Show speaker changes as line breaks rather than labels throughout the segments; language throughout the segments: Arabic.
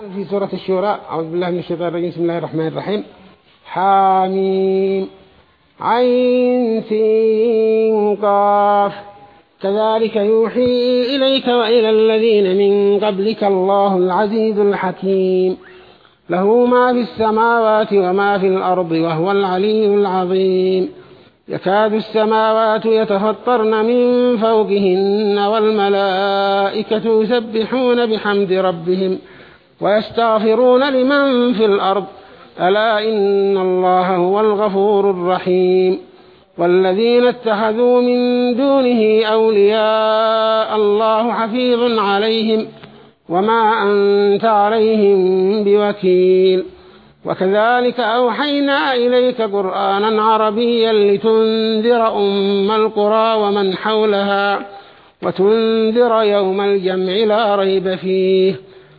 في سورة الشورى أعوذ بالله من الشيطان الرجيم بسم الله الرحمن الرحيم حاميم عين سين قاف كذلك يوحي إليك وإلى الذين من قبلك الله العزيز الحكيم له ما في السماوات وما في الأرض وهو العلي العظيم يكاد السماوات يتفطرن من فوقهن والملائكة يسبحون بحمد ربهم ويستغفرون لمن في الأرض ألا إن الله هو الغفور الرحيم والذين اتخذوا من دونه أولياء الله حفيظ عليهم وما أنت عليهم بوكيل وكذلك أوحينا إليك قرآنا عربيا لتنذر أم القرى ومن حولها وتنذر يوم الجمع لا ريب فيه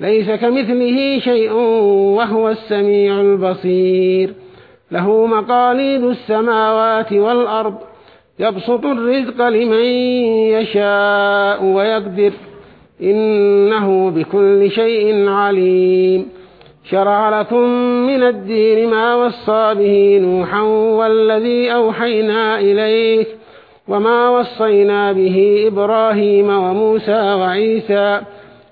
ليس كمثله شيء وهو السميع البصير له مقاليد السماوات والأرض يبسط الرزق لمن يشاء ويقدر إنه بكل شيء عليم شرع لكم من الدين ما وصى به نوحا والذي أوحينا إليه وما وصينا به إبراهيم وموسى وعيسى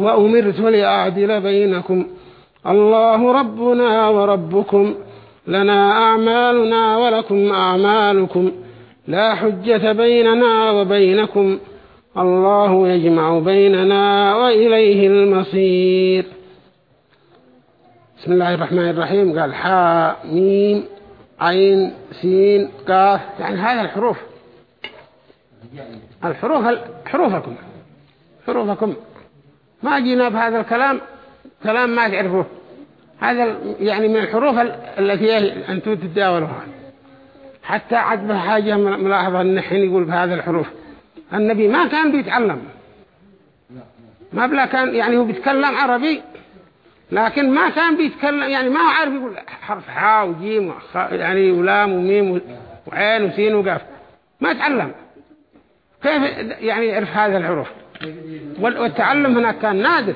وأمرت لأعدل بينكم الله ربنا وربكم لنا أعمالنا ولكم أعمالكم لا حجة بيننا وبينكم الله يجمع بيننا وإليه المصير بسم الله الرحمن الرحيم قال حاء ميم عين سين قاف يعني هذه الحروف الحروف حروفكم حروفكم ما جينا بهذا الكلام كلام ما تعرفوه هذا يعني من الحروف التي أنتم تتداولوها حتى عد بحاجة ملاحظة أن حين يقول بهذا الحروف النبي ما كان بيتعلم ما بلا كان يعني هو بيتكلم عربي لكن ما كان بيتكلم يعني ما هو عارف يقول حرف حاء وجيم يعني ولام وميم وعين وسين وقاف ما تعلم كيف يعني يعرف هذا الحروف والتعلم هناك كان نادر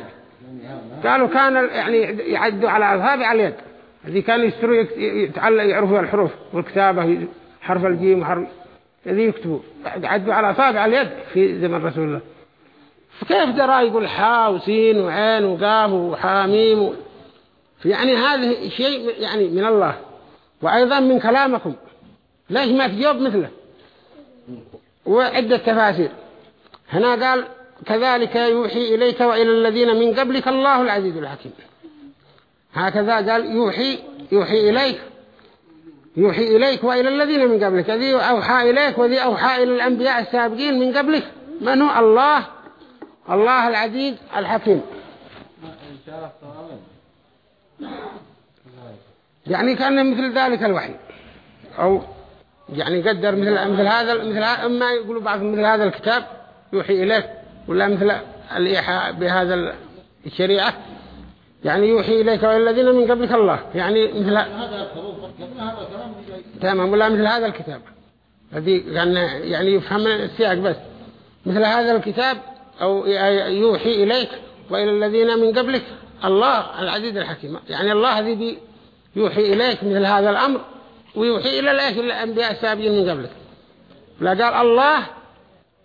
قالوا كان يعني يعدوا على أذهاب على اليد الذي كان يشتروا يعرفوا الحروف والكتابة حرف الجيم وحرف الذي يكتبوا يعدوا على أصابع على اليد في زمن رسول الله فكيف درى يقول حا وسين وعين وقاف وحاميم و... يعني هذا شيء يعني من الله وأيضا من كلامكم ليش ما تجاوب مثله وعدة تفاسير هنا قال كذلك يوحي إليك وإلى الذين من قبلك الله العزيز الحكيم هكذا قال يوحي يوحي إليك يوحي إليك وإلى الذين من قبلك ذي أوحى إليك وذي أوحى إلى الأنبياء السابقين من قبلك من هو الله الله العزيز الحكيم يعني كان مثل ذلك الوحي أو يعني قدر مثل مثل هذا مثل إما يقولوا بعض مثل هذا الكتاب يوحي إليك ولا مثل الإيحاء بهذا الشريعة يعني يوحي إليك والذين من قبلك الله يعني مثل
تمام ولا مثل
هذا الكتاب الذي يعني يفهم السياق بس مثل هذا الكتاب أو يوحي إليك وإلى الذين من قبلك الله العزيز الحكيم يعني الله الذي يوحي إليك مثل هذا الأمر ويوحي إلى الأنبياء السابقين من قبلك لا قال الله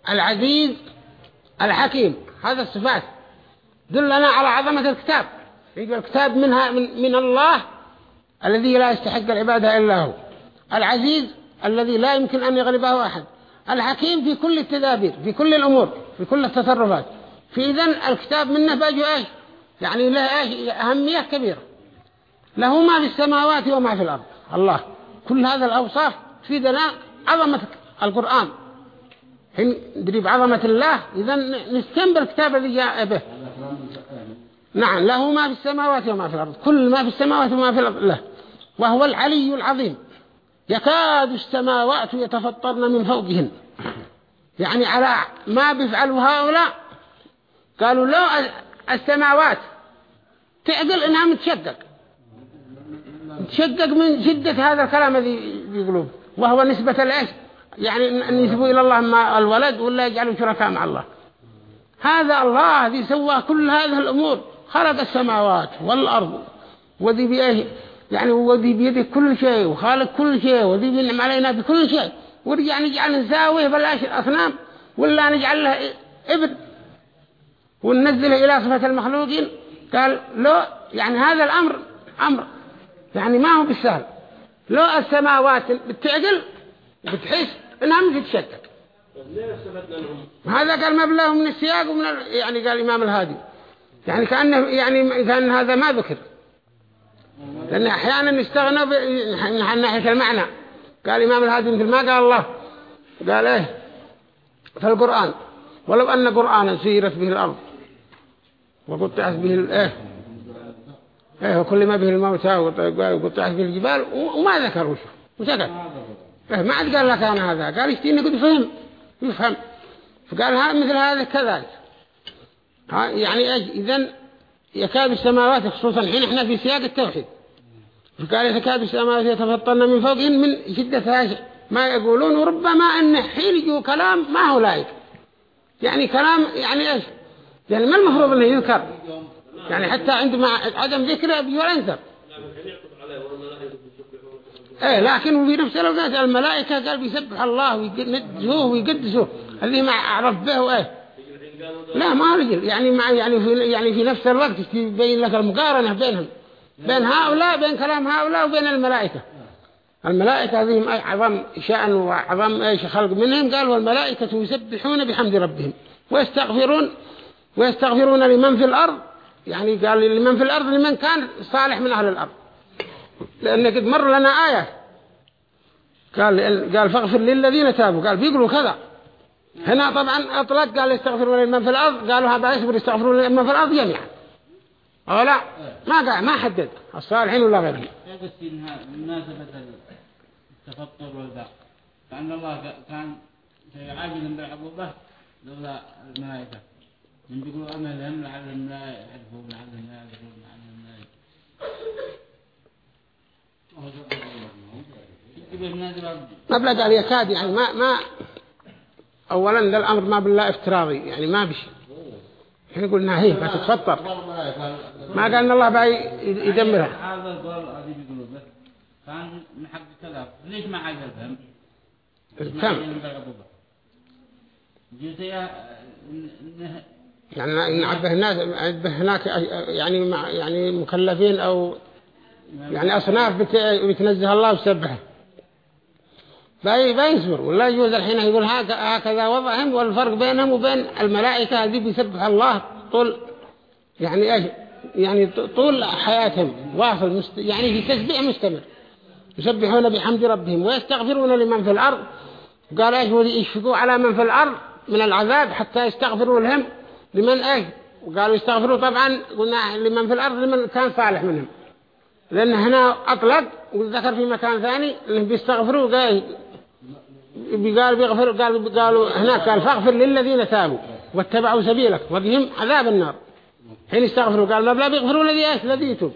العزيز الحكيم هذا الصفات دلنا على عظمة الكتاب يقول الكتاب منها من, من الله الذي لا يستحق العبادة إلا هو العزيز الذي لا يمكن أن يغلبه أحد الحكيم في كل التدابير في كل الأمور في كل التصرفات في إذن الكتاب منه باجه إيش يعني له إيش أهمية كبيرة له ما في السماوات وما في الأرض الله كل هذا الأوصاف تفيدنا عظمة القرآن حين ندري بعظمة الله إذا نستنبر الكتاب الذي جاء به نعم له ما في السماوات وما في الأرض كل ما في السماوات وما في الأرض له وهو العلي العظيم يكاد السماوات يتفطرن من فوقهن يعني على ما بيفعلوا هؤلاء قالوا لو السماوات تعقل انها متشقق متشقق من شدة هذا الكلام الذي يقولون وهو نسبة الايش يعني أن يسبوا إلى الله ما الولد ولا يجعلوا شركاء مع الله هذا الله ذي سوى كل هذه الأمور خلق السماوات والأرض وذي بيه يعني وذي بيده كل شيء وخالق كل شيء وذي بينعم علينا بكل شيء ورجع نجعل نساويه بلاش الأصنام ولا نجعل له ابن وننزله إلى صفة المخلوقين قال لو يعني هذا الأمر أمر يعني ما هو بالسهل لو السماوات بتعقل بتحس انها مش تشتت هذا قال مبلغ من السياق ومن ال... يعني قال الإمام الهادي يعني كأنه يعني كأن هذا ما ذكر لأن أحيانا نستغنى ب... يعني من ناحية المعنى قال الإمام الهادي مثل ما قال الله قال إيه في القرآن ولو أن قرآنا سيرت به الأرض وقطعت به ال... إيه, إيه؟ وكل ما به الموتى وقطعت به الجبال وما ذكر وشو وسكت ما عاد قال لك أنا هذا قال يشتي إنك تفهم يفهم فقال ها مثل هذا كذلك ها يعني إذا يكاد السماوات خصوصا الحين احنا في سياق التوحيد فقال يكاد السماوات يتفطن من فوق من شدة ما يقولون وربما أن حين يجوا كلام ما هو لايق يعني كلام يعني ايش يعني ما المفروض انه يذكر يعني حتى عندما عدم ذكره ينكر
إيه لكن
في نفس الوقت الملائكة قال بيسبح الله ويقدسوه ويقدسوه هذه مع ربه به إيه. لا ما رجل يعني مع يعني في يعني في نفس الوقت يبين لك المقارنة بينهم
بين هؤلاء
بين كلام هؤلاء وبين الملائكة الملائكة هذه عظم شأن وعظم ايش خلق منهم قال والملائكة يسبحون بحمد ربهم ويستغفرون ويستغفرون لمن في الأرض يعني قال لمن في الأرض لمن كان صالح من أهل الأرض لأن قد مر لنا آية قال قال فاغفر للذين تابوا قال بيقولوا كذا هنا طبعا أطلق قال استغفروا لمن في الأرض قالوا هذا يصبر استغفروا لمن في الأرض جميعا أو لا ما قال ما حدد الصالحين ولا غيرهم
مناسبة التفطر والباق فأن الله كان سيعاجل بالعقوبة لولا الملائكة من بيقولوا أملهم لعلهم لا يعرفون لعلهم لا يعرفون لعلهم لا يعرفون ما بلا داعي يكاد يعني ما ما
اولا ذا الامر ما بالله افتراضي يعني ما بشيء
احنا قلنا هي ما تتفطر
ما قال يعني ان الله باي يدمرها
هذا قال هذه بقلوبه كان من حق السلف ليش ما عاد الفهم الفهم جزية
يعني نعبه الناس هناك يعني يعني مكلفين او يعني أصناف بتنزه الله وسبحه بيصبر ولا يجوز الحين يقول هكذا وضعهم والفرق بينهم وبين الملائكة هذه بيسبح الله طول يعني ايش يعني طول حياتهم واصل مست... يعني في تسبيح مستمر يسبحون بحمد ربهم ويستغفرون لمن في الأرض قال ايش ويشفقوا على من في الأرض من العذاب حتى يستغفروا لهم لمن ايش وقالوا يستغفروا طبعا قلنا لمن في الأرض لمن كان صالح منهم لأن هنا أطلق وذكر في مكان ثاني اللي بيستغفروا قال بيقال بيغفروا قال قالوا هناك قال فاغفر للذين تابوا واتبعوا سبيلك وبهم عذاب النار حين استغفروا قال لا بيغفروا الذي ايش الذي يتوب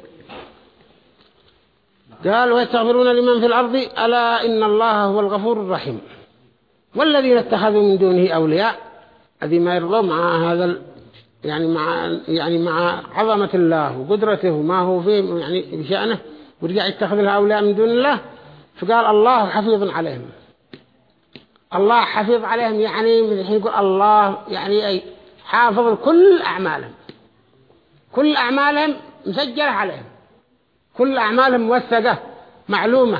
قال ويستغفرون لمن في الأرض ألا إن الله هو الغفور الرحيم والذين اتخذوا من دونه أولياء هذه ما يرضوا مع هذا يعني مع يعني مع عظمة الله وقدرته وما هو فيه يعني بشأنه ورجع يتخذ الهؤلاء من دون الله فقال الله حفيظ عليهم الله حفيظ عليهم يعني من الحين يقول الله يعني أي حافظ كل أعمالهم كل أعمالهم مسجلة عليهم كل أعمالهم موثقة معلومة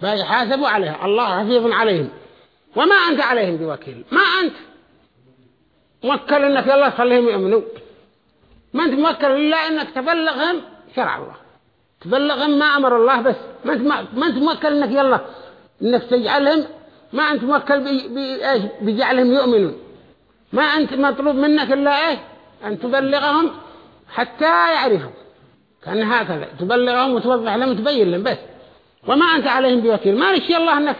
فيحاسبوا عليها الله حفيظ عليهم وما أنت عليهم بوكيل ما أنت موكل انك يلا خليهم يؤمنوا ما انت موكل الا انك تبلغهم شرع الله تبلغهم ما امر الله بس ما انت ما انت موكل انك يلا انك تجعلهم ما انت موكل بايش بجعلهم يؤمنون ما انت مطلوب منك الا ايه ان تبلغهم حتى يعرفوا كان هكذا تبلغهم وتوضح لهم وتبين لهم بس وما انت عليهم بوكيل ما رشي الله انك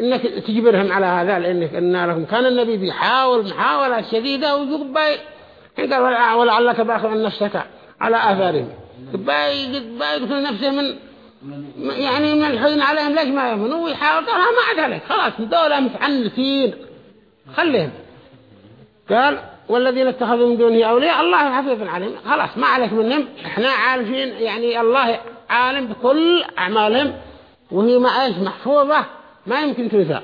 انك تجبرهم على هذا لانك ان لهم كان النبي بيحاول محاولة شديدة ويقول باي قال ولعلك باخر عن نفسك على اثارهم باي باي قتل نفسه من يعني من الحين عليهم ليش ما يؤمنوا ويحاول قال ما عاد عليك خلاص دولة متعنفين خليهم قال والذين اتخذوا من دونه أولياء الله حفيظ عليهم خلاص ما عليك منهم احنا عارفين يعني الله عالم بكل أعمالهم وهي ما ايش محفوظة ما يمكن تنسى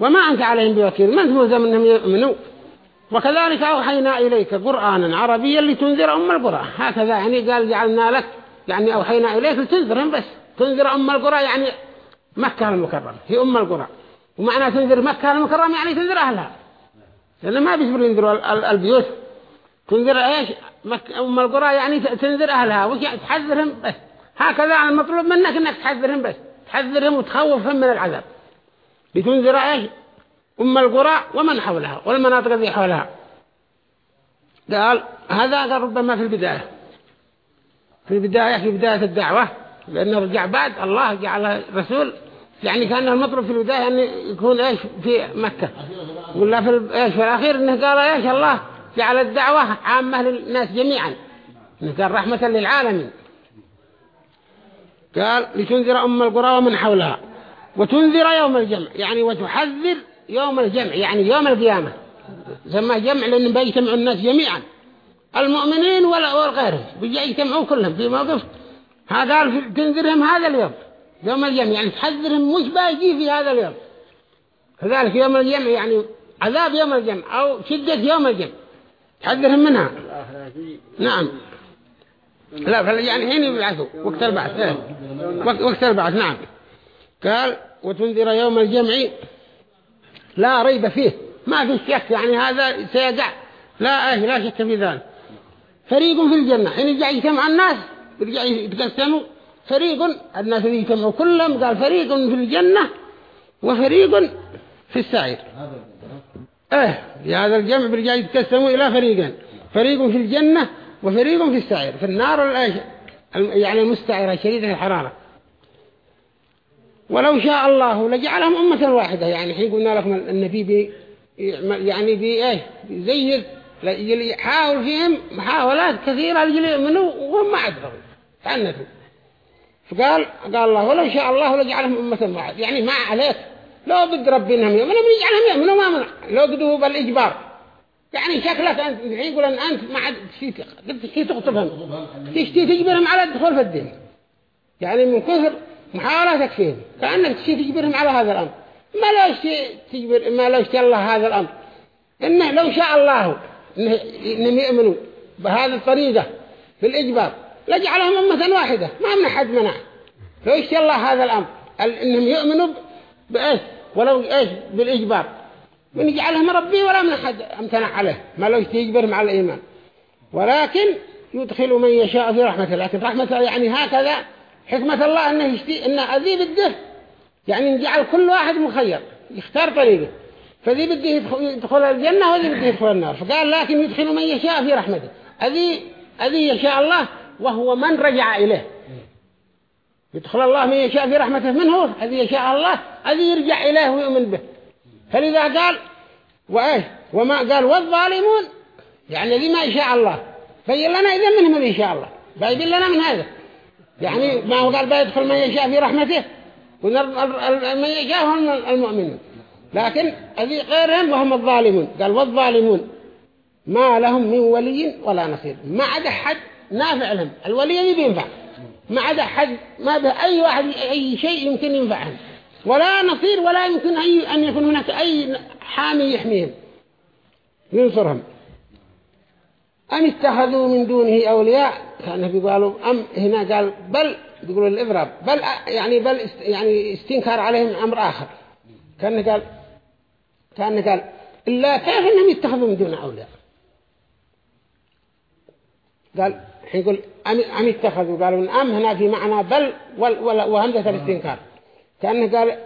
وما أنت عليهم بوكيل ما أنت منهم أنهم يؤمنوا وكذلك أوحينا إليك قرآنا عربيا لتنذر أم القرى هكذا يعني قال جعلنا لك يعني أوحينا إليك لتنذرهم بس تنذر أم القرى يعني مكة المكرمة هي أم القرى ومعنى تنذر مكة المكرمة يعني تنذر أهلها لأنه ما بيسبر ينذروا البيوت تنذر إيش أم القرى يعني تنذر أهلها وتحذرهم يعني؟ بس هكذا المطلوب منك أنك تحذرهم بس تحذرهم وتخوفهم من العذاب لتنذر ايش أم القرى ومن حولها والمناطق التي حولها قال هذا قال ربما في البداية في البداية في بداية الدعوة لأنه رجع بعد الله جعل رسول يعني كان المطلوب في البداية أن يكون إيش في مكة ولا في إيش في الأخير إنه قال إيش الله جعل الدعوة عامة للناس جميعا إنه قال رحمة للعالمين قال لتنذر أم القرى ومن حولها وتنذر يوم الجمع يعني وتحذر يوم الجمع يعني يوم القيامة زما جمع لأن بيجتمعوا الناس جميعا المؤمنين وغيرهم بيجتمعوا كلهم في موقف هذا تنذرهم هذا اليوم يوم الجمع يعني تحذرهم مش باجي في هذا اليوم كذلك يوم الجمع يعني عذاب يوم الجمع أو شدة يوم الجمع
تحذرهم منها
نعم لا يعني حين يبعثوا وقت البعث وقت البعث نعم قال وتنذر يوم الجمع لا ريب فيه ما في شك يعني هذا سيقع لا لا شك في ذلك فريق في الجنة حين يعني يجع يجتمع الناس يرجع يتقسموا فريق الناس اللي يجتمعوا كلهم قال فريق في الجنة وفريق في السعير ايه هذا الجمع برجع يتقسموا الى فريقين فريق في الجنة وفريق في السعير في النار يعني المستعرة شديدة الحرارة ولو شاء الله لجعلهم أمة واحدة يعني حين قلنا لكم النبي بي يعني بي إيه زي يحاول فيهم محاولات كثيرة منه وهم ما عدفهم تعنتوا فقال قال الله ولو شاء الله لجعلهم أمة واحدة يعني ما عليك لو بد ربينهم يؤمنوا بنجعلهم يؤمنوا ما منع لو قدوا بالإجبار يعني شكلك أنت الحين يقول أن أنت ما عاد تشتي تخطبهم تشتي تجبرهم على الدخول في الدين يعني من كثر محاولة فيهم كأنك تشي تجبرهم على هذا الأمر ما ليش تجبر ما ليش الله هذا الأمر إنه لو شاء الله إنهم يؤمنوا بهذه الطريقة في الإجبار لجعلهم أمة واحدة ما من أحد منع لو يشتي الله هذا الأمر إنهم يؤمنوا بإيش ولو إيش بالإجبار ونجعلهم ربي ولا من أحد امتنع عليه ما لو يجبرهم على الإيمان ولكن يدخل من يشاء في رحمته لكن رحمته يعني هكذا حكمة الله أنه يشتي يعني أن أذيب بده يعني نجعل كل واحد مخير يختار طريقه فذي بده يدخل الجنة وذي بده يدخل النار فقال لكن يدخل من يشاء في رحمته أذي أذي يشاء الله وهو من رجع إليه يدخل الله من يشاء في رحمته منه أذي يشاء الله أذي يرجع إليه ويؤمن به فلذا قال وإيه وما قال والظالمون يعني ذي ما يشاء الله بين لنا إذا منهم ذي يشاء الله بين لنا من هذا يعني ما هو قال بيدخل من يشاء في رحمته من يشاء هم المؤمنون لكن هذه غيرهم وهم الظالمون قال والظالمون ما لهم من ولي ولا نصير ما عدا حد نافع لهم الولي اللي ينفع ما عدا حد ما به أي واحد أي شيء يمكن ينفعهم ولا نصير ولا يمكن أي أن يكون هناك أي حامي يحميهم ينصرهم أم اتخذوا من دونه أولياء كانه بيقولوا أم هنا قال بل بيقولوا الإضراب بل يعني بل يعني استنكار عليهم أمر آخر كان قال كان قال إلا كيف أنهم يتخذوا من دون أولياء قال يقول أم, أم اتخذوا قالوا من أم هنا في معنى بل وهمزة الاستنكار كأنه قال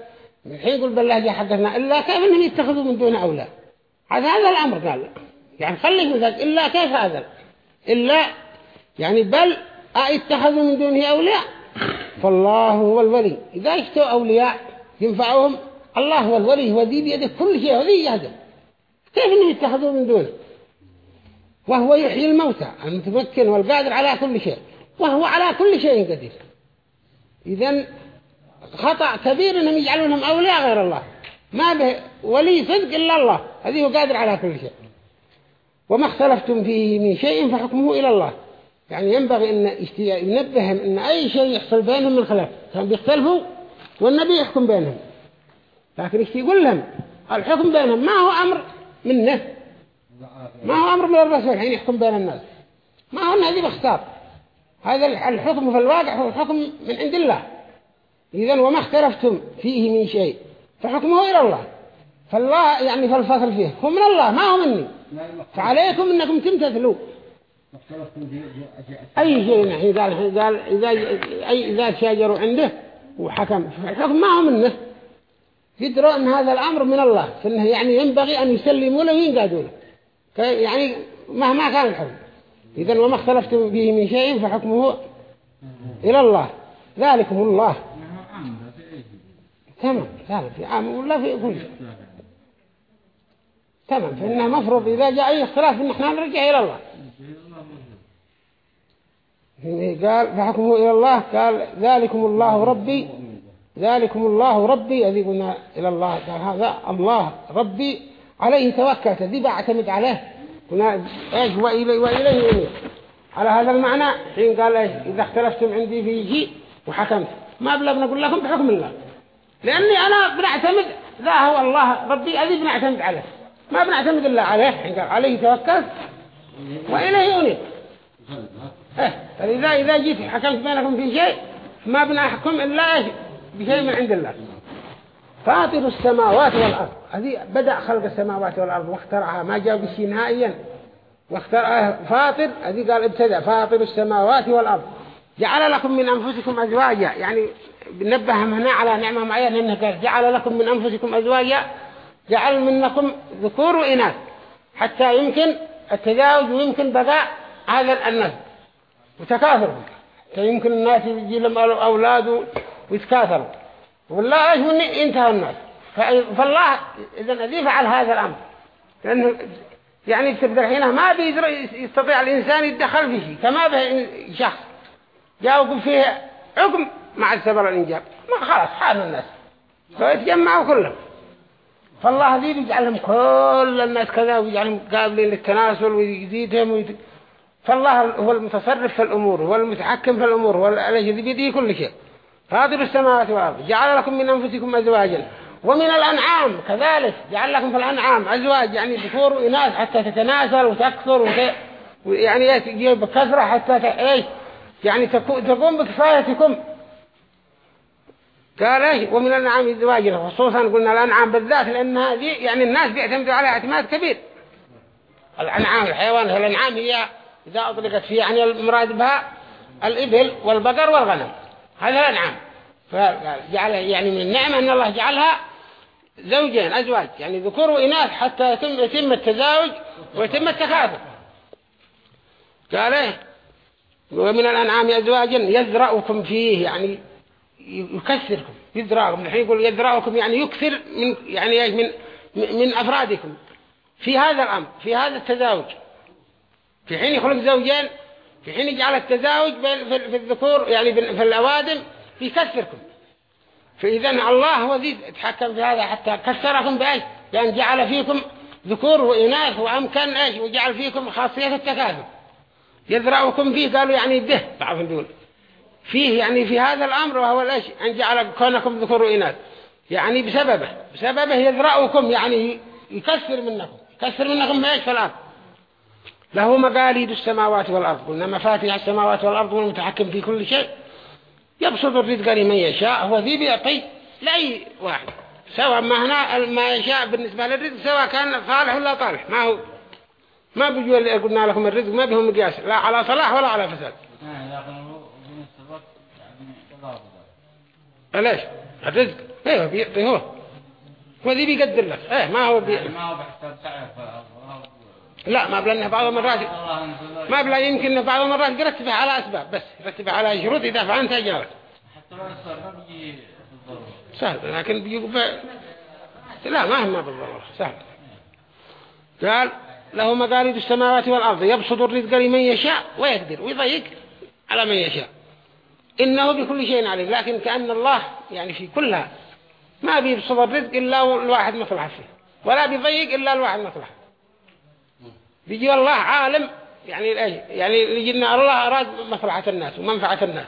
الحين يقول بالله جاء حدثنا إلا كيف أنهم يتخذوا من دون أولياء هذا الأمر قال يعني خليك مثلك إلا كيف هذا إلا يعني بل اتخذوا من دونه أولياء فالله هو الولي إذا اشتوا أولياء ينفعهم الله هو الولي هو ذي بيده كل شيء وذي يهدم كيف انه يتخذوا من دونه وهو يحيي الموتى المتمكن والقادر على كل شيء وهو على كل شيء قدير إذا خطأ كبير انهم يجعلونهم أولياء غير الله ما به ولي صدق إلا الله هذه هو قادر على كل شيء وما اختلفتم فيه من شيء فحكمه إلى الله يعني ينبغي أن ينبههم أن أي شيء يحصل بينهم من خلاف كان بيختلفوا والنبي يحكم بينهم لكن يقول لهم الحكم بينهم ما هو أمر منه ما هو أمر من الرسول الحين يحكم بين الناس ما هو النبي بختار هذا الحكم في الواقع هو الحكم من عند الله إذا وما اختلفتم فيه من شيء فحكمه إلى الله فالله يعني فالفصل فيه هو من الله ما هو مني فعليكم انكم تمتثلوا اي شيء نحن يعني، قال قال اذا اي اذا شاجروا عنده وحكم فالحكم ما هو منه يدروا ان هذا الامر من الله فانه يعني ينبغي ان يسلموا له وينقادوا له يعني مهما كان الحكم اذا وما اختلفتم به من شيء فحكمه الى الله ذلكم الله نعم، تمام ذلك في عام ولا في كل شيء تمام فإنه مفروض إذا جاء أي اختلاف إن إحنا نرجع إلى الله قال فحكمه إلى الله قال ذلكم الله ربي ذلكم الله ربي الذي قلنا إلى الله قال هذا الله ربي عليه توكلت ذي بعتمد عليه قلنا إيش وإليه وإليه على هذا المعنى حين قال إيش إذا اختلفتم عندي في شيء وحكمت ما بلا بنقول لكم بحكم الله لأني أنا بنعتمد ذا هو الله ربي أذي بنعتمد عليه ما بنعتمد إلا عليه عليه توكل وإليه أنيب فإذا إذا جيت حكمت بينكم في شيء ما بنحكم إلا بشيء من عند الله فاطر السماوات والأرض هذه بدأ خلق السماوات والأرض واخترعها ما جاء بشيء نهائيا واخترعها فاطر هذه قال ابتدى فاطر السماوات والأرض جعل لكم من أنفسكم أزواجا يعني نبههم هنا على نعمة معينة إنه قال جعل لكم من أنفسكم أزواجا جعل منكم ذكور وإناث حتى يمكن التزاوج ويمكن بقاء هذا النسل وتكاثرهم يمكن الناس يجي لهم أولاد ويتكاثروا والله ايش مني انتهى الناس فالله إذا أذي فعل هذا الأمر لأنه يعني تبدأ حينها ما بيقدر يستطيع الإنسان يتدخل فيه كما به شخص جاوب فيه عقم مع السبر الإنجاب ما خلاص حال الناس
فيتجمعوا
كلهم فالله ذي بيجعلهم كل الناس كذا ويجعلهم قابلين للتناسل ويزيدهم ويت... فالله هو المتصرف في الأمور هو المتحكم في الأمور هو الذي بيده كل شيء فاطر السماوات والأرض جعل لكم من أنفسكم أزواجا ومن الأنعام كذلك جعل لكم في الأنعام أزواج يعني ذكور وإناث حتى تتناسل وتكثر وت... يعني يجيب بكثرة حتى ت... يعني تقوم بكفايتكم قال ايش ومن الانعام الزواجرة خصوصا قلنا الانعام بالذات لان هذه يعني الناس بيعتمدوا عليها اعتماد كبير الانعام الحيوان الانعام هي اذا اطلقت في يعني المراد بها الابل والبقر والغنم هذا الانعام فجعل يعني من النعمه ان الله جعلها زوجين ازواج يعني ذكور واناث حتى يتم يتم التزاوج ويتم التكاثر قال ايه ومن الانعام ازواج يزرعكم فيه يعني يكثركم يذراكم الحين يقول يذراكم يعني يكثر من يعني من من أفرادكم في هذا الأمر في هذا التزاوج في حين يخلق زوجين في حين يجعل التزاوج في الذكور يعني في الأوادم يكثركم فإذا الله هو ذي يتحكم في هذا حتى كثركم بأيش لأن جعل فيكم ذكور وإناث وأمكان إيش وجعل فيكم خاصية التكاثر يذرعكم فيه قالوا يعني به بعضهم يقول فيه يعني في هذا الأمر وهو الأشي أن جعل كونكم ذكروا وإناث يعني بسببه بسببه يذرأكم يعني يكسر منكم يكسر منكم ما في الأرض له مقاليد السماوات والأرض قلنا مفاتيح السماوات والأرض والمتحكم في كل شيء يبسط الرزق لمن يشاء هو ذي بيعطي لأي واحد سواء ما هنا ما يشاء بالنسبة للرزق سواء كان صالح ولا طالح ما هو ما بيجوا اللي قلنا لكم الرزق ما بهم مقياس لا على صلاح ولا على فساد بلاش آه، الرزق ايوه بيعطي إيه، هو هو ذي بيقدر لك ايه ما هو بي... يعني ما
هو بحسب تعرف
لا ما بلا انه بعض المرات ما بلا يمكن انه بعض المرات يرتبها على اسباب بس يرتبها على شروط يدافع فعلت أجارك
حتى لو سهل لكن بيقف لا ما هم بالضرورة سهل
قال له مقاليد السماوات والأرض يبسط الرزق لمن يشاء ويقدر ويضيق على من يشاء إنه بكل شيء عليم لكن كأن الله يعني في كلها ما بيبسط الرزق إلا الواحد مطلع فيه ولا بيضيق إلا الواحد مطلع بيجي الله عالم يعني يعني لجنا الله أراد مصلحة الناس ومنفعة الناس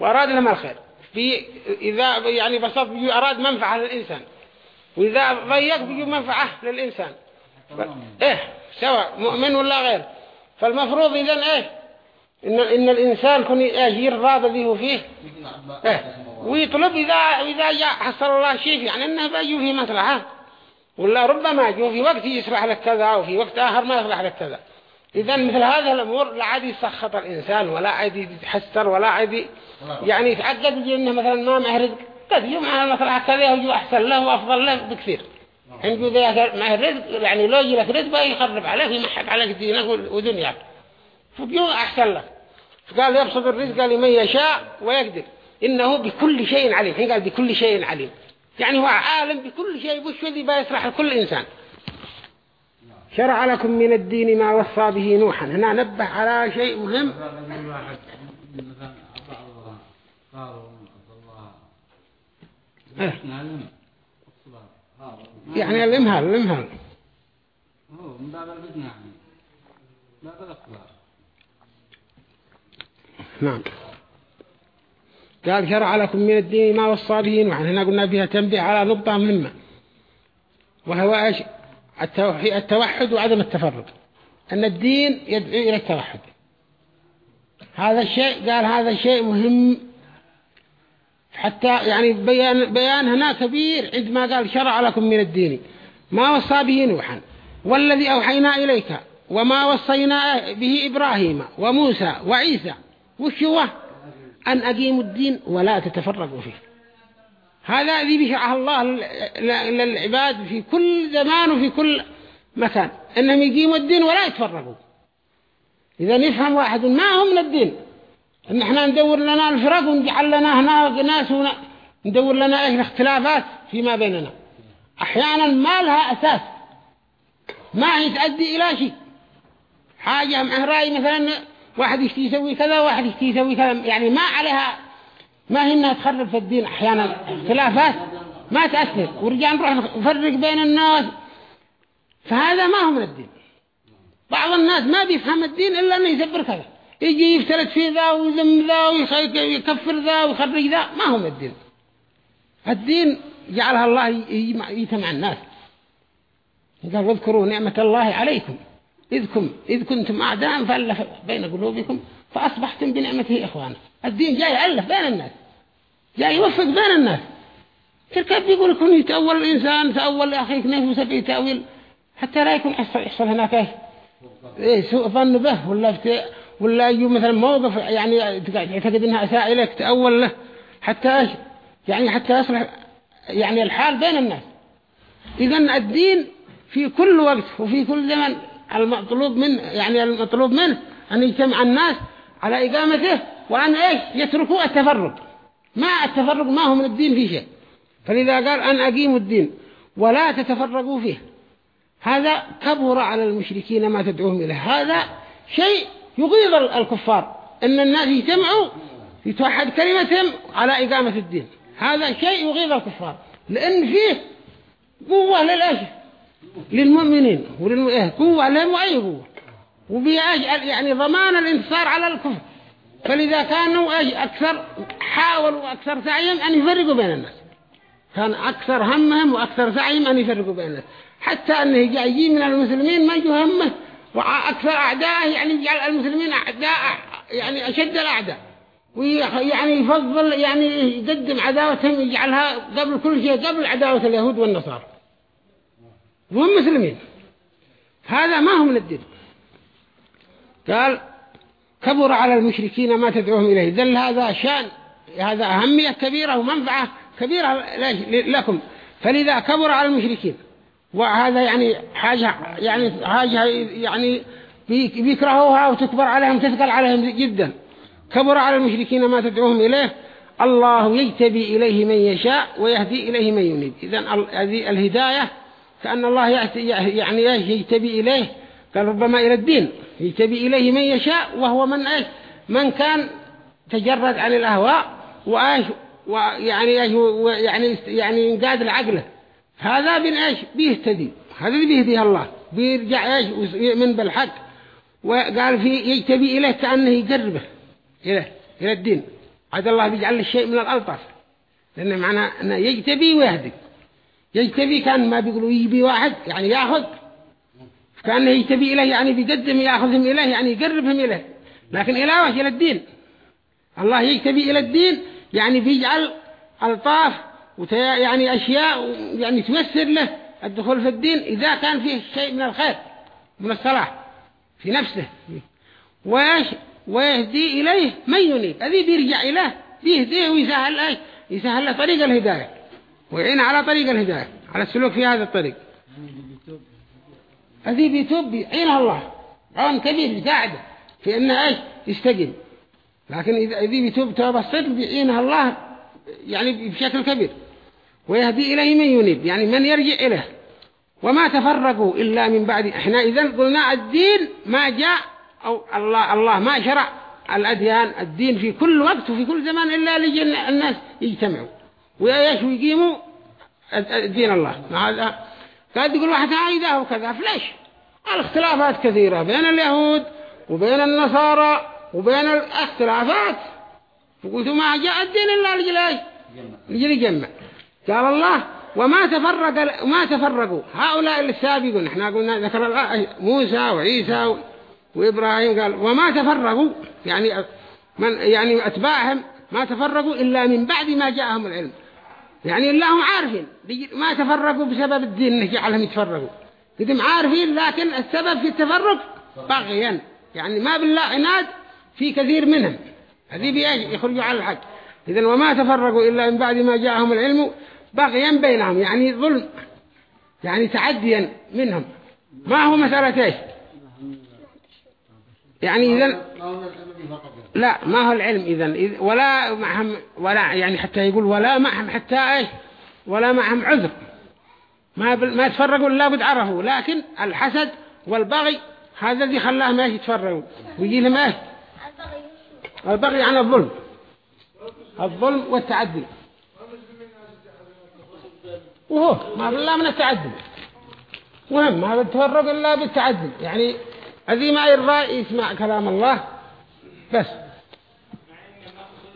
وأراد لهم الخير في إذا يعني بسط بيجي أراد منفعة للإنسان وإذا ضيق بيجي منفعة للإنسان إيه سواء مؤمن ولا غير فالمفروض إذن إيه إن, إن الإنسان يكون أجير راضى به فيه إيه. ويطلب إذا, إذا جاء حصل الله شيء يعني أنه بأجوا فيه مصلحة ولا ربما يجوا في وقت يصلح لك كذا وفي وقت آخر ما يصلح لك كذا إذا مثل هذه الأمور لا عادي يسخط الإنسان ولا عادي يتحسر ولا عادي يعني يتعقد يجي إنه مثلا ما مهرد قد يوم على مصلحة كذا يجوا أحسن له وأفضل له بكثير عنده ذا مهرد يعني لو يجي لك رزق يخرب عليك ويمحق عليك دينك ودنياك فبيو أحسن لك قال يبسط الرزق لمن يشاء ويقدر إنه بكل شيء عليم الحين قال بكل شيء عليم يعني هو عالم بكل شيء وش الذي بيشرح لكل إنسان شرع لكم من الدين ما وصى به نوحا هنا نبه على شيء مهم
يعني الامهال الامهال هو من باب البدن من يعني. باب الاقوال
نعم قال شرع لكم من الدين ما وصى به نوحا هنا قلنا فيها تنبيه على نقطة مهمة وهو ايش التوحد وعدم التفرق أن الدين يدعو إلى التوحد هذا الشيء قال هذا الشيء مهم حتى يعني بيان بيان هنا كبير عندما قال شرع لكم من الدين ما وصى به نوحا والذي أوحينا إليك وما وصينا به إبراهيم وموسى وعيسى وش هو أن أقيموا الدين ولا تتفرقوا فيه هذا ذي بشرعه الله للعباد في كل زمان وفي كل مكان أنهم يقيموا الدين ولا يتفرقوا إذا يفهم واحد ما هم الدين إن إحنا ندور لنا الفرق ونجعل لنا هنا ناس وندور لنا إيش الاختلافات فيما بيننا أحيانا ما لها أساس ما هي تؤدي إلى شيء حاجة مع رأي مثلا واحد يشتي يسوي كذا واحد يشتي يسوي كذا يعني ما عليها ما هي انها تخرب في الدين احيانا خلافات ما تأثر ورجع نروح نفرق بين الناس فهذا ما هو من الدين بعض الناس ما بيفهم الدين إلا أنه يزبر كذا يجي يفترد في ذا ويذم ذا ويكفر ذا ويخرج ذا ما هو من الدين الدين جعلها الله يتمع الناس قال واذكروا نعمة الله عليكم إذ, إذ كنتم أعداء فألف بين قلوبكم فأصبحتم بنعمته إخوانا الدين جاي ألف بين الناس جاي يوفق بين الناس تركب يقول لكم يتأول الإنسان تأول أخيك نفسه في تأويل حتى لا يكون يحصل, هناك إيه, سوء ظن به ولا ولا يجوا مثلا موقف يعني يعتقد إنها أساء إليك تأول له حتى يعني حتى يصلح يعني الحال بين الناس إذا الدين في كل وقت وفي كل زمن المطلوب منه يعني المطلوب منه أن يجتمع الناس على إقامته وأن إيش يتركوا التفرق ما التفرق ما هو من الدين في شيء فلذا قال أن أقيموا الدين ولا تتفرقوا فيه هذا كبر على المشركين ما تدعوهم إليه هذا شيء يغيظ الكفار إن الناس يجتمعوا يتوحد كلمتهم على إقامة الدين هذا شيء يغيظ الكفار لأن فيه قوة للأشياء للمؤمنين وللم... إيه، قوة لهم وأي قوة وبيأجل يعني ضمان الانتصار على الكفر فلذا كانوا أكثر حاولوا أكثر سعيهم أن يفرقوا بين الناس كان أكثر همهم وأكثر سعيهم أن يفرقوا بين الناس حتى أنه جاي من المسلمين ما جو همه وأكثر أعدائه يعني يجعل المسلمين أعداء يعني أشد الأعداء ويعني يفضل يعني يقدم عداوتهم يجعلها قبل كل شيء قبل عداوة اليهود والنصارى هم مسلمين هذا ما هم من الدين قال كبر على المشركين ما تدعوهم إليه ذل هذا شان هذا أهمية كبيرة ومنفعة كبيرة لكم فلذا كبر على المشركين وهذا يعني حاجة يعني حاجة يعني بيكرهوها وتكبر عليهم تثقل عليهم جدا كبر على المشركين ما تدعوهم إليه الله يجتبي إليه من يشاء ويهدي إليه من ينيب إذن الهداية كأن الله يعني يجتبي إليه قال ربما إلى الدين يجتبي إليه من يشاء وهو من إيش من كان تجرد عن الأهواء وإيش ويعني إيش يعني يعني ينقاد يعني العقله هذا بن إيش بيهتدي هذا اللي بيهديه الله بيرجع إيش ويؤمن بالحق وقال في يجتبي إليه كأنه يقربه إليه إلى الدين عاد الله بيجعل الشيء من الألطف لأن معناه أنه يجتبي ويهدي يجتبي كان ما بيقولوا يجيبي واحد يعني ياخذ كان يجتبي إليه يعني بيقدم ياخذهم إليه يعني يقربهم إليه لكن إلى وش إلى الدين الله يجتبي إلى الدين يعني بيجعل ألطاف يعني أشياء يعني تمثل له الدخول في الدين إذا كان فيه شيء من الخير من الصلاح في نفسه ويش ويهدي إليه من ينيب هذه بيرجع إليه بيهديه ويسهل له يسهل له طريق الهداية ويعين على طريق الهداية على السلوك في هذا الطريق هذه بيتوب بيعينها الله عون كبير يساعده في انه ايش يستقيم لكن اذا هذه بيتوب توبة صدق بيعينها الله يعني بشكل كبير ويهدي إليه من ينيب يعني من يرجع إليه وما تفرقوا إلا من بعد احنا إذا قلنا الدين ما جاء أو الله الله ما شرع الأديان الدين في كل وقت وفي كل زمان إلا لجل الناس يجتمعوا ويايش ويقيموا دين الله مع هذا قد يقول واحد هايده وكذا فليش الاختلافات كثيرة بين اليهود وبين النصارى وبين الاختلافات فقلت ما جاء الدين إلا لجل ايش جمع يجمع قال الله وما تفرق ما تفرقوا هؤلاء السابقون احنا قلنا ذكر موسى وعيسى وإبراهيم قال وما تفرقوا يعني من يعني أتباعهم ما تفرقوا إلا من بعد ما جاءهم العلم يعني اللهم عارفين ما تفرقوا بسبب الدين انه جعلهم يتفرقوا قدم عارفين لكن السبب في التفرق بغيا يعني ما بالله عناد في كثير منهم هذه يخرجوا على الحق إذن وما تفرقوا إلا من بعد ما جاءهم العلم بغيا بينهم يعني ظلم يعني تعديا منهم ما هو مسألة ايش يعني إذا يعني؟ لا ما هو العلم إذا ولا معهم ولا يعني حتى يقول ولا معهم حتى إيش ولا معهم عذر ما ما تفرقوا لا بد عرفوا لكن الحسد والبغي هذا الذي خلاهم ايش يتفرقوا ويجي لهم ايش البغي عن الظلم الظلم والتعدي
وهو ما بالله من التعدي
مهم ما بالتفرق إلا بالتعدي يعني هذه ما يرضى يسمع كلام الله بس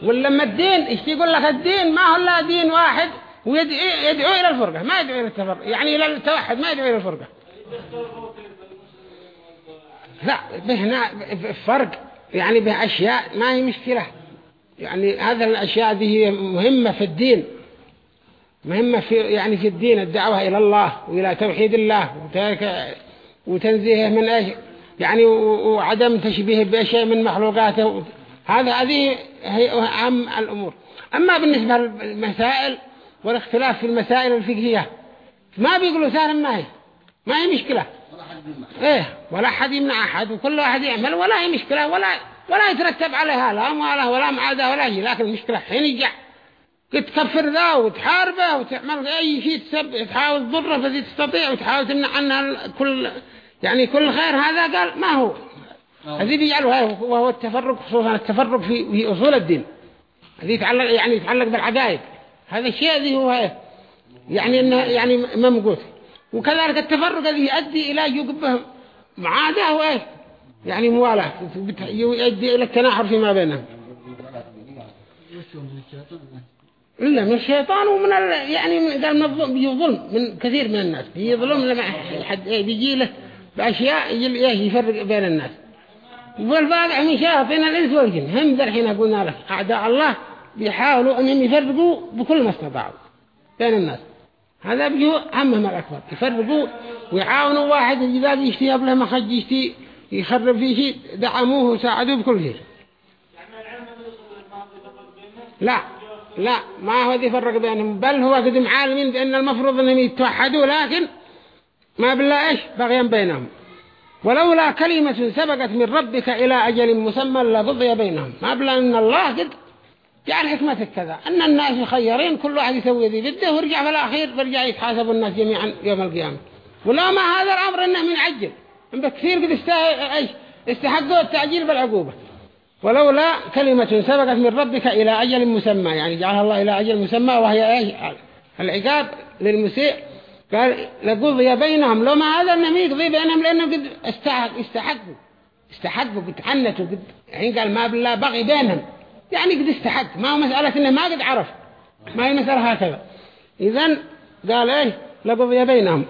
ولما الدين ايش يقول لك الدين ما هو الا دين واحد ويدعو يدعو الى الفرقه ما يدعو الى التفرق يعني الى التوحد ما يدعو الى الفرقه لا بهنا فرق يعني به اشياء ما هي مشكله يعني هذا الاشياء هذه مهمه في الدين مهمه في يعني في الدين الدعوه الى الله والى توحيد الله وتنزيهه من ايش يعني وعدم تشبيه بشيء من مخلوقاته هذا هذه هي أهم الأمور أما بالنسبة للمسائل والاختلاف في المسائل الفقهية ما بيقولوا سهل ما هي ما هي مشكلة إيه ولا حد يمنع أحد وكل واحد يعمل ولا هي مشكلة ولا ولا يترتب عليها لا مواله ولا معادة ولا شيء لكن المشكلة حين يجع تكفر ذا وتحاربه وتعمل أي شيء تسب تحاول تضره فذي تستطيع وتحاول تمنع عنها كل يعني كل خير هذا قال ما هو آه. هذي بيجعله وهو التفرق خصوصا التفرق في, في أصول الدين هذي يتعلق يعني يتعلق بالعقائد هذا الشيء ذي هو إيه؟ يعني انه يعني ممقوت وكذلك التفرق الذي يؤدي الى يقبه معادة وايش يعني موالاه يؤدي الى التناحر فيما بينهم إلا من الشيطان ومن ال... يعني قال من الظلم من كثير من الناس بيظلم لما حد إيه، بيجي له بأشياء يفرق بين الناس والواقع من شياطين الإنس والجن هم ذا الحين قلنا لك أعداء الله بيحاولوا أنهم يفرقوا بكل ما استطاعوا بين الناس هذا بيجوا همهم الأكبر يفرقوا ويعاونوا واحد الجداد يشتي قبله ما خد يشتي يخرب فيه شيء دعموه وساعدوه بكل شيء
لا لا
ما هو ذي فرق بينهم بل هو قدم عالمين بأن المفروض أنهم يتوحدوا لكن ما بلا إيش بغيا بينهم ولولا كلمة سبقت من ربك إلى أجل مسمى لقضي بينهم ما بلا أن الله قد جعل يعني حكمة كذا أن الناس خيرين كل واحد يسوي ذي بده ويرجع في الأخير برجع يتحاسب الناس جميعا يوم القيامة ولا ما هذا الأمر إنه من عجل بكثير قد استحقوا التعجيل بالعقوبة ولولا كلمة سبقت من ربك إلى أجل مسمى يعني جعلها الله إلى أجل مسمى وهي إيش العقاب للمسيء قال لقضي بينهم لو ما هذا النبي يقضي بينهم لأنه قد استحق استحقوا استحقوا قد حنتوا قد الحين قال ما بالله بغي بينهم يعني قد استحق ما هو مسألة إنه ما قد عرف ما هي مسألة هكذا إذن قال إيه لقضي بينهم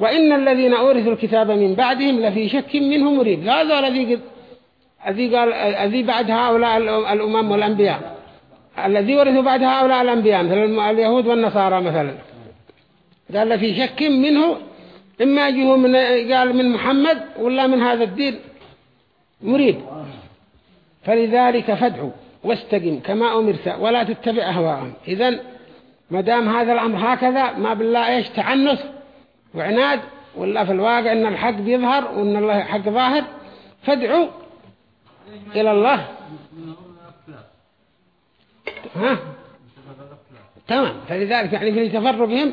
وإن الذين أورثوا الكتاب من بعدهم لفي شك منهم مريب هذا الذي قد الذي قال الذي بعد هؤلاء الأمم والأنبياء الذي ورثوا بعد هؤلاء الأنبياء مثل اليهود والنصارى مثلا قال له في شك منه إما يجيه من قال من محمد ولا من هذا الدين مريب فلذلك فدعوا واستقم كما أمرت ولا تتبع أهواءهم إذن ما دام هذا الأمر هكذا ما بالله إيش تعنف وعناد ولا في الواقع إن الحق بيظهر وإن الله حق ظاهر فدعوا إلى الله ها
تمام فلذلك يعني
في تفرقهم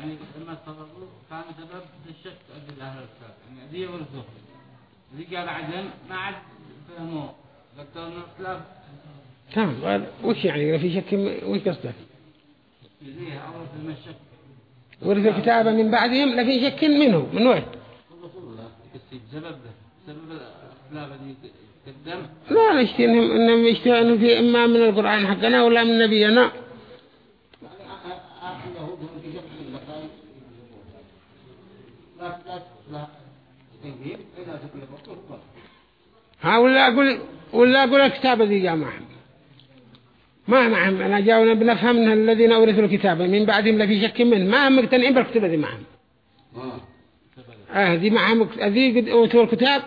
يعني لما تفرقوا كان سبب الشك في أهل الكتاب يعني ذي والزهد اللي قال عدم ما عاد فهموه ذكروا الخلاف
كم وش يعني إذا في شك وش قصدك؟
ذي أول في الشك ورث الكتاب
من بعدهم لفي شك منه من وين لا لا اشتي انهم, إنهم انه في اما من القرآن حقنا ولا من نبينا
إيه، إيه،
ها ولا أقول ولا أقول الكتاب الذي جاء معهم ما معهم أنا جاونا بنفهم أن الذين أورثوا الكتاب من بعدهم لفي شك منه ما هم مقتنعين بالكتب ذي معهم آه, آه، ذي معهم ذي أورثوا الكتاب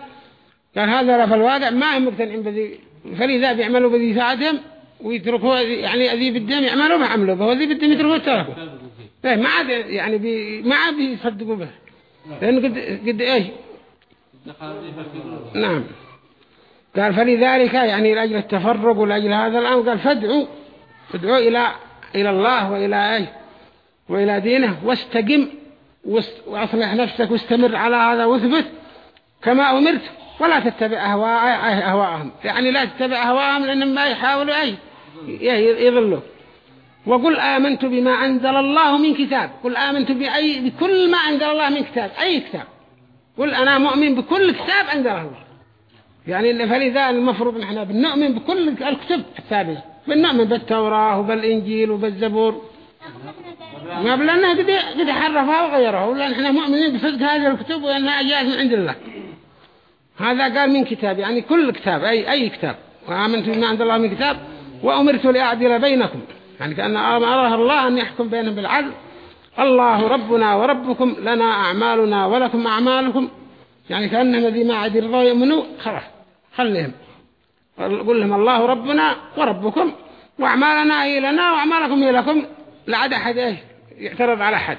قال هذا رف الواقع ما هم مقتنعين بذي فلذا بيعملوا بذي ساعتهم ويتركوا يعني ذي بالدم يعملوا ما عملوا فهو ذي بدهم يتركوا تركوا إيه، ما عاد يعني بي ما عاد يصدقوا به لأنه قد, قد إيش نعم قال فلذلك يعني لأجل التفرق ولأجل هذا الأمر قال فادعوا فادعوا إلى إلى الله وإلى إيش وإلى دينه واستقم وأصلح نفسك واستمر على هذا واثبت كما أمرت ولا تتبع أهواء أهواءهم يعني لا تتبع أهواءهم لأنهم ما يحاولوا أي يضلوا وقل آمنت بما أنزل الله من كتاب قل آمنت بأي بكل ما أنزل الله من كتاب أي كتاب قل أنا مؤمن بكل كتاب أنزله الله يعني فلذا المفروض نحن بنؤمن بكل الكتب الثابتة بنؤمن بالتوراة وبالإنجيل وبالزبور
ما بلنا قد
قد حرفها وغيرها ولا نحن مؤمنين بصدق هذه الكتب وأنها جاءت من عند الله هذا قال من كتاب يعني كل كتاب أي أي كتاب وآمنت بما أنزل الله من كتاب وأمرت لأعدل بينكم يعني كأن أمره الله أن يحكم بينهم بالعدل الله ربنا وربكم لنا أعمالنا ولكم أعمالكم يعني كأنهم الذي ما عاد يرضوا يؤمنوا خلاص خليهم قل لهم الله ربنا وربكم وأعمالنا هي لنا وأعمالكم هي لكم لا عدا أحد إيه يعترض على أحد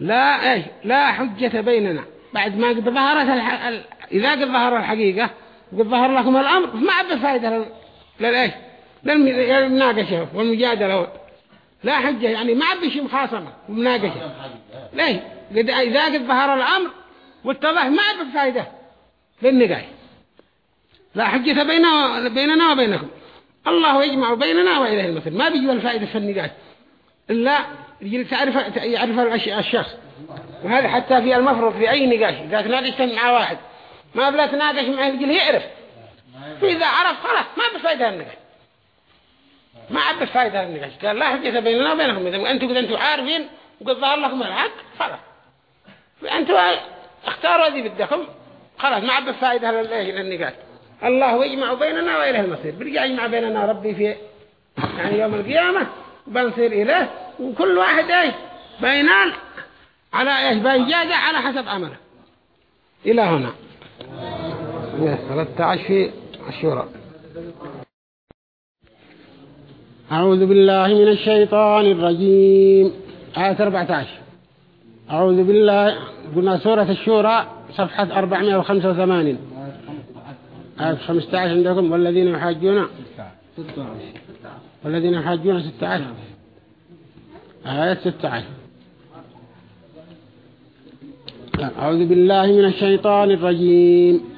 لا إيه لا حجة بيننا بعد ما قد ظهرت الح... إذا قد ظهر الحقيقة قد ظهر لكم الأمر ما عبد فائدة للإيه للمناقشة والمجادلة لا حجة يعني ما شيء مخاصمة ومناقشة ليه قد إذا قد ظهر الأمر واتضح ما فائدة للنقاش لا حجة بيننا وبينكم الله يجمع بيننا وإله المثل ما بيجوا الفائدة في النقاش إلا تعرف يعرف الشخص وهذا حتى في المفروض في أي نقاش إذا تناقشت مع واحد ما بلا تناقش معه يجل يعرف فإذا عرف خلاص ما بفائدة النقاش ما عاد الفائدة فايدة النقاش قال لا حجة بيننا وبينهم إذا أنتم قد أنتم عارفين وقد ظهر لكم الحق خلاص أنتم اختاروا ذي بدكم خلاص ما عاد الفائدة فايدة النقاش الله يجمع بيننا وإله المصير برجع يجمع بيننا ربي في يعني يوم القيامة بنصير إليه وكل واحد إيه بينان على إيش بيجازة على حسب عمله إلى هنا 13 في الشورى أعوذ بالله من الشيطان الرجيم آية 14 أعوذ بالله قلنا سورة الشورى صفحة 485 آية 15 عندكم والذين يحاجون والذين يحاجون 16 آية 16 أعوذ بالله من الشيطان الرجيم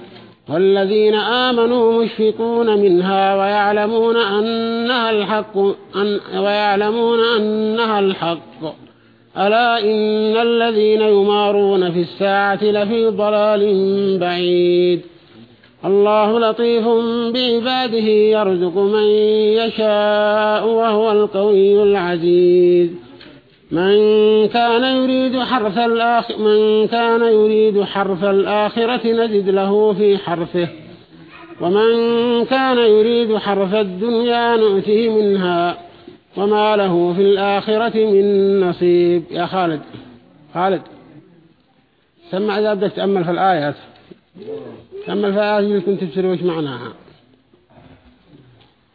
والذين آمنوا مشفقون منها ويعلمون أنها الحق أن ويعلمون أنها الحق ألا إن الذين يمارون في الساعة لفي ضلال بعيد الله لطيف بعباده يرزق من يشاء وهو القوي العزيز من كان يريد حرث الآخ من كان يريد حرث الآخرة نزد له في حرثه ومن كان يريد حرث الدنيا نؤته منها وما له في الآخرة من نصيب يا خالد خالد سمع إذا بدك تأمل في الآيات تأمل في الآيات اللي كنت تبصر وش معناها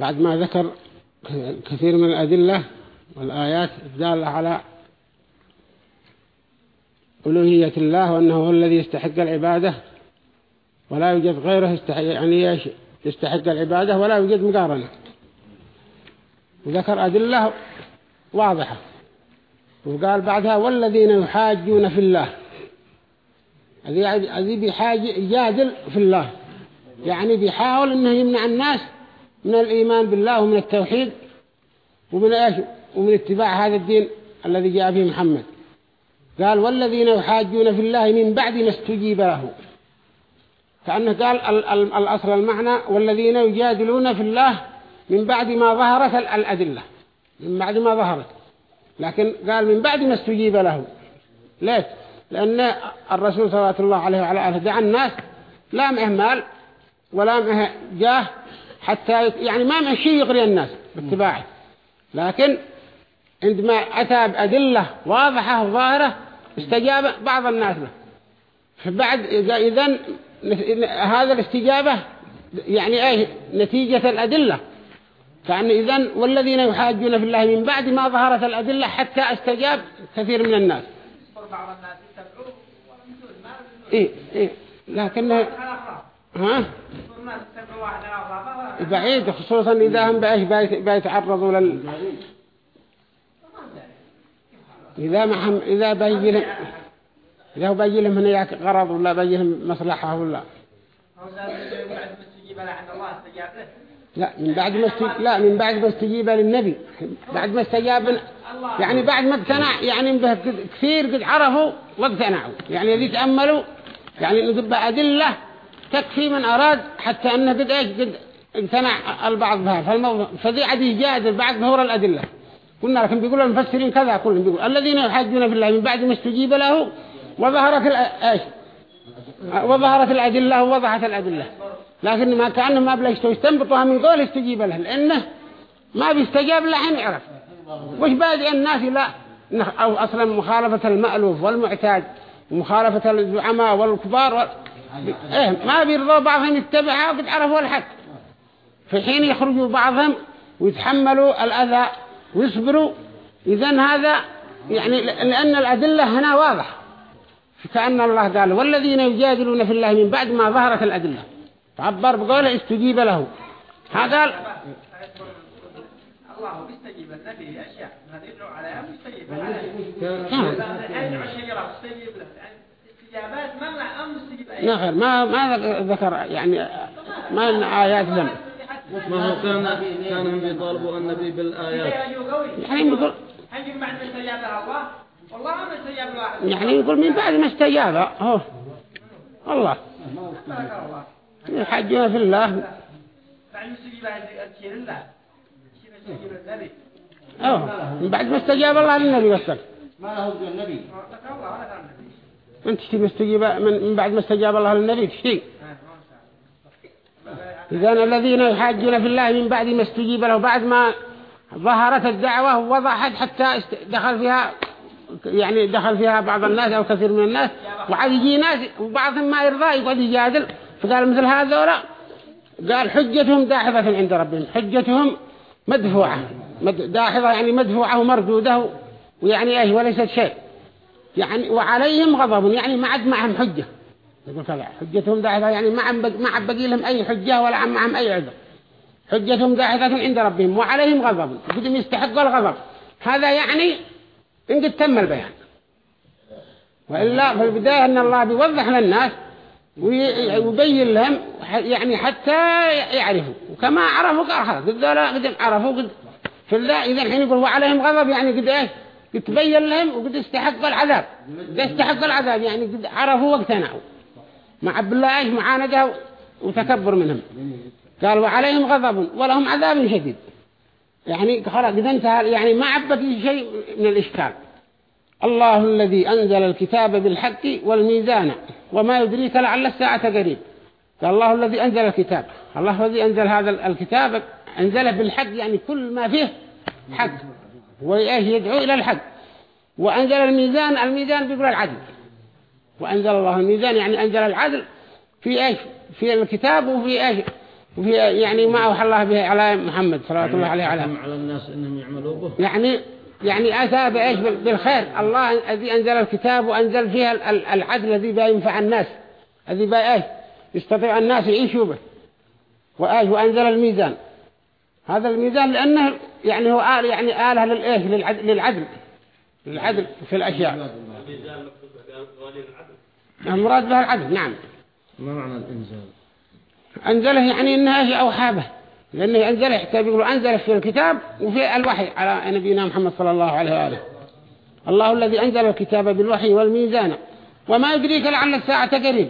بعد ما ذكر كثير من الأدلة والآيات الدالة على ألوهية الله وأنه هو الذي يستحق العبادة ولا يوجد غيره يعني يستحق العبادة ولا يوجد مقارنة وذكر أدلة واضحة وقال بعدها والذين يحاجون في الله الذي بيحاج يجادل في الله يعني بيحاول انه يمنع الناس من الإيمان بالله ومن التوحيد ومن إيش ومن اتباع هذا الدين الذي جاء به محمد قال والذين يحاجون في الله من بعد ما استجيب له كأنه قال الأصل المعنى والذين يجادلون في الله من بعد ما ظهرت الأدلة من بعد ما ظهرت لكن قال من بعد ما استجيب له ليش لأن الرسول صلى الله عليه وعلى آله دعا الناس لا مهمال ولا مهجاه جاه حتى يعني ما من شيء يغري الناس باتباعه لكن عندما أتى بأدلة واضحة وظاهرة استجاب بعض الناس له فبعد إذن هذا الاستجابة يعني أي نتيجة الأدلة فعن إذن والذين يحاجون في الله من بعد ما ظهرت الأدلة حتى استجاب كثير من الناس إيه إيه لكن ها
بعيد خصوصا إذا هم
بأيش بيتعرضوا لل إذا ما هم إذا بيجي لهم إذا بيجي لهم هنا غرض ولا بيجي لهم مصلحة ولا لا من بعد ما استجيب لا من بعد ما استجيب للنبي بعد ما استجاب يعني بعد ما اقتنع يعني به كثير قد عرفوا واقتنعوا يعني اللي تاملوا يعني نجيب أدلة تكفي من أراد حتى أنه قد إيش قد امتنع البعض بها فالموضوع فذي عدي جاهد البعض ظهور الأدلة قلنا لكن بيقول المفسرين كذا كلهم بيقول الذين يحاجون في الله من بعد ما استجيب له وظهرت ايش وظهرت الأدلة ووضحت الأدلة لكن ما كأنه ما بلا يستنبطوها من قول استجيب له لأنه ما بيستجاب لحين يعرف وش بادئ الناس لا أو أصلا مخالفة المألوف والمعتاد ومخالفة الزعماء والكبار إيه ما بيرضوا بعضهم يتبعها وقد عرفوا الحق في حين يخرجوا بعضهم ويتحملوا الأذى ويصبروا إذا هذا يعني لأن الأدلة هنا واضحة فكأن الله قال والذين يجادلون في الله من بعد ما ظهرت الأدلة تعبر بقوله استجيب له هذا قال
الله يستجيب النبي أشياء ما يدعو على يستجيب له يدعو يستجيب له الاستجابات مانع أمر استجابات نخر نعم، ما ما ذكر يعني ما آيات ذنب ما هو كان كانهم يطالبوا النبي بالآيات يعني يقول هنجي بعد ما استجاب الله والله ما استجاب الواحد يعني يقول من بعد ما استجاب
هو الله يحجنا في الله
بعد ما استجاب الله من بعد ما استجاب الله للنبي وسلم ما له النبي
من تشتي مستجيب من بعد ما استجاب الله للنبي تشتي إذا الذين يحاجون في الله من بعد ما استجيب له بعد ما ظهرت الدعوة وضحت حتى دخل فيها يعني دخل فيها بعض الناس أو كثير من الناس وعاد يجي ناس وبعضهم ما يرضى يقعد يجادل فقال مثل ولا قال حجتهم داحظة عند ربهم حجتهم مدفوعة داحظة يعني مدفوعة ومردودة ويعني ايه وليست شيء يعني وعليهم غضب يعني ما عد معهم حجة يقول كذا حجتهم ذاهبة يعني ما عم ما عم بقي لهم أي حجة ولا عم معهم أي عذر حجتهم ذاهبة عند ربهم وعليهم غضب بدهم يستحقوا الغضب هذا يعني إن قد تم البيان وإلا في البداية أن الله بيوضح للناس ويبين لهم يعني حتى يعرفوا وكما عرفوا قال خلاص قد لا قد عرفوا قد في الله إذا الحين يقول وعليهم غضب يعني قد إيه يتبين لهم وقد استحق العذاب قد استحق العذاب يعني قد عرفوا واقتنعوا مع بالله ايش معاندة وتكبر منهم قال وعليهم غضب ولهم عذاب شديد يعني خلاص قد انتهى يعني ما عبت شيء من الإشكال الله الذي أنزل الكتاب بالحق والميزان وما يدريك لعل الساعة قريب قال الله الذي أنزل الكتاب الله الذي أنزل هذا الكتاب أنزله بالحق يعني كل ما فيه حق هو إيش يدعو إلى الحق وأنزل الميزان الميزان بيقول العدل وأنزل الله الميزان يعني أنزل العدل في إيش في الكتاب وفي إيش وفي يعني ما أوحى الله به على محمد صلى الله عليه وعلى على الناس إنهم يعملوا به يعني
يعني أتى
بإيش بالخير الله الذي أنزل الكتاب وأنزل فيها العدل الذي بينفع الناس الذي بإيش يستطيع الناس يعيشوا به وإيش وأنزل الميزان هذا الميزان لأنه يعني هو آل يعني آله للإيه للعدل للعدل في الأشياء المراد به العدل نعم ما معنى الإنزال أنزله يعني إنها أوحى به لأنه أنزله حتى بيقولوا أنزله في الكتاب وفي الوحي على نبينا محمد صلى الله عليه وآله الله الذي أنزل الكتاب بالوحي والميزان وما يدريك لعل الساعة قريب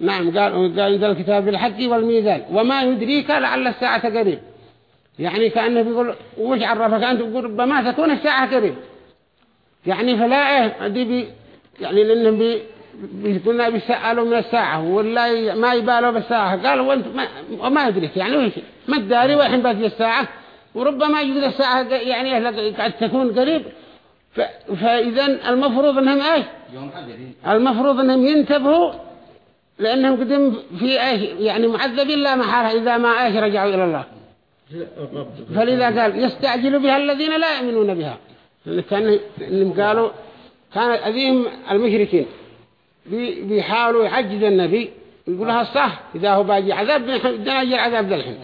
نعم قال انزل الكتاب بالحق والميزان وما يدريك لعل الساعة قريب يعني كأنه بيقول وش عرفك أنت بيقول ربما تكون الساعة قريب يعني فلا إيه دي بي يعني لأنهم بي بيقولنا بيسألوا من الساعة ولا ما يبالوا بالساعة قال وانت ما, وما يدريك يعني وش ما تداري وحين باقي الساعة وربما يوجد الساعة يعني إيه، قد تكون قريب فإذا المفروض انهم ايش المفروض انهم ينتبهوا لأنهم قدم في يعني معذبين لا محالة إذا ما أيش رجعوا إلى الله
فلذا قال
يستعجل بها الذين لا يؤمنون بها كأنهم قالوا كانت أذيهم المشركين بيحاولوا يعجز النبي يقولها صح إذا هو باجي عذاب بدنا يجي العذاب ذا الحين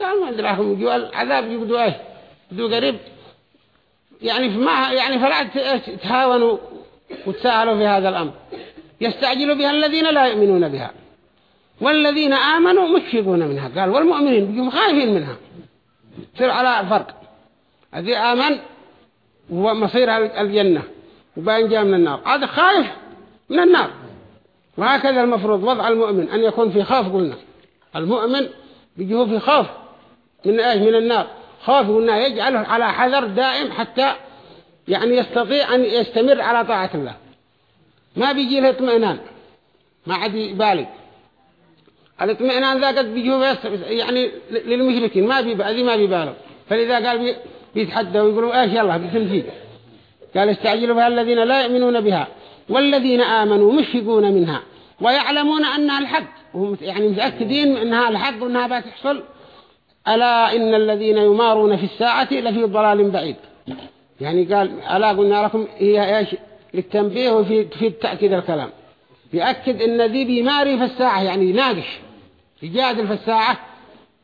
قال ما أدراهم يجوا العذاب يبدو إيه يبدو قريب يعني فما يعني فلا تهاونوا وتساهلوا في هذا الأمر يستعجل بها الذين لا يؤمنون بها والذين آمنوا مشفقون منها قال والمؤمنين بيهم خايفين منها تصير على فرق الذي آمن ومصيرها الجنة وبين جاء من النار هذا خايف من النار وهكذا المفروض وضع المؤمن أن يكون في خوف قلنا المؤمن بيجيه في خوف من ايش من النار خوف قلنا يجعله على حذر دائم حتى يعني يستطيع أن يستمر على طاعة الله ما بيجي لها اطمئنان ما عاد يبالي الاطمئنان ذا قد بيجوا بس يعني للمشركين ما بيبالي ما بيبالوا فلذا قال بيتحدوا ويقولوا ايش آه، يلا بتمشي قال استعجلوا بها الذين لا يؤمنون بها والذين آمنوا مشفقون منها ويعلمون أنها الحق وهم يعني متأكدين أنها الحق وأنها بتحصل ألا إن الذين يمارون في الساعة لفي ضلال بعيد يعني قال ألا قلنا لكم هي إيش للتنبيه وفي في تأكيد الكلام بيأكد ان ذي بيماري في الساعة يعني يناقش يجادل في الساعة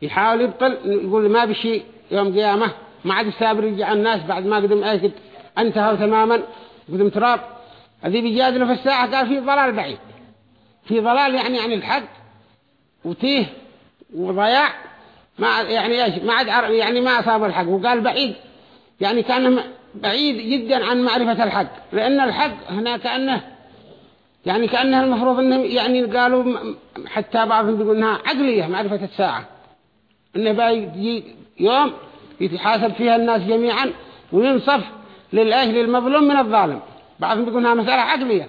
يحاول يبطل يقول ما بشي يوم قيامة ما عاد السابر رجع الناس بعد ما قدم أكد انتهوا تماما قدم تراب ذي بيجادل في الساعة قال في ضلال بعيد في ضلال يعني عن الحق وتيه وضياع ما يعني ايش ما عاد يعني ما اصاب الحق وقال بعيد يعني كان بعيد جدا عن معرفة الحق لأن الحق هنا كأنه يعني كأنه المفروض أنهم يعني قالوا حتى بعضهم يقول أنها عقلية معرفة الساعة أنه بيجي يوم يتحاسب فيها الناس جميعا وينصف للأهل المظلوم من الظالم بعضهم يقول أنها مسألة عقلية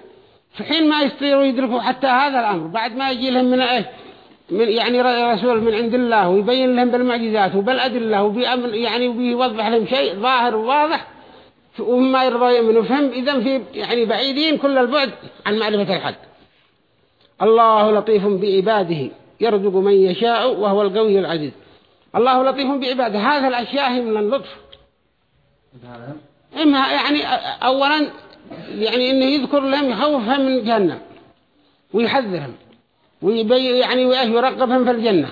في حين ما يستطيعوا يدركوا حتى هذا الأمر بعد ما يجي لهم من أهل من يعني رسول من عند الله ويبين لهم بالمعجزات وبالأدلة يعني وبيوضح لهم شيء ظاهر وواضح وما يرضى يؤمنوا فهم إذا في يعني بعيدين كل البعد عن معرفة الحق الله لطيف بعباده يرزق من يشاء وهو القوي العزيز الله لطيف بعباده هذا الأشياء هي من اللطف إما يعني أولا يعني إنه يذكر لهم يخوفهم من الجنة ويحذرهم ويبين يعني يرقبهم في الجنة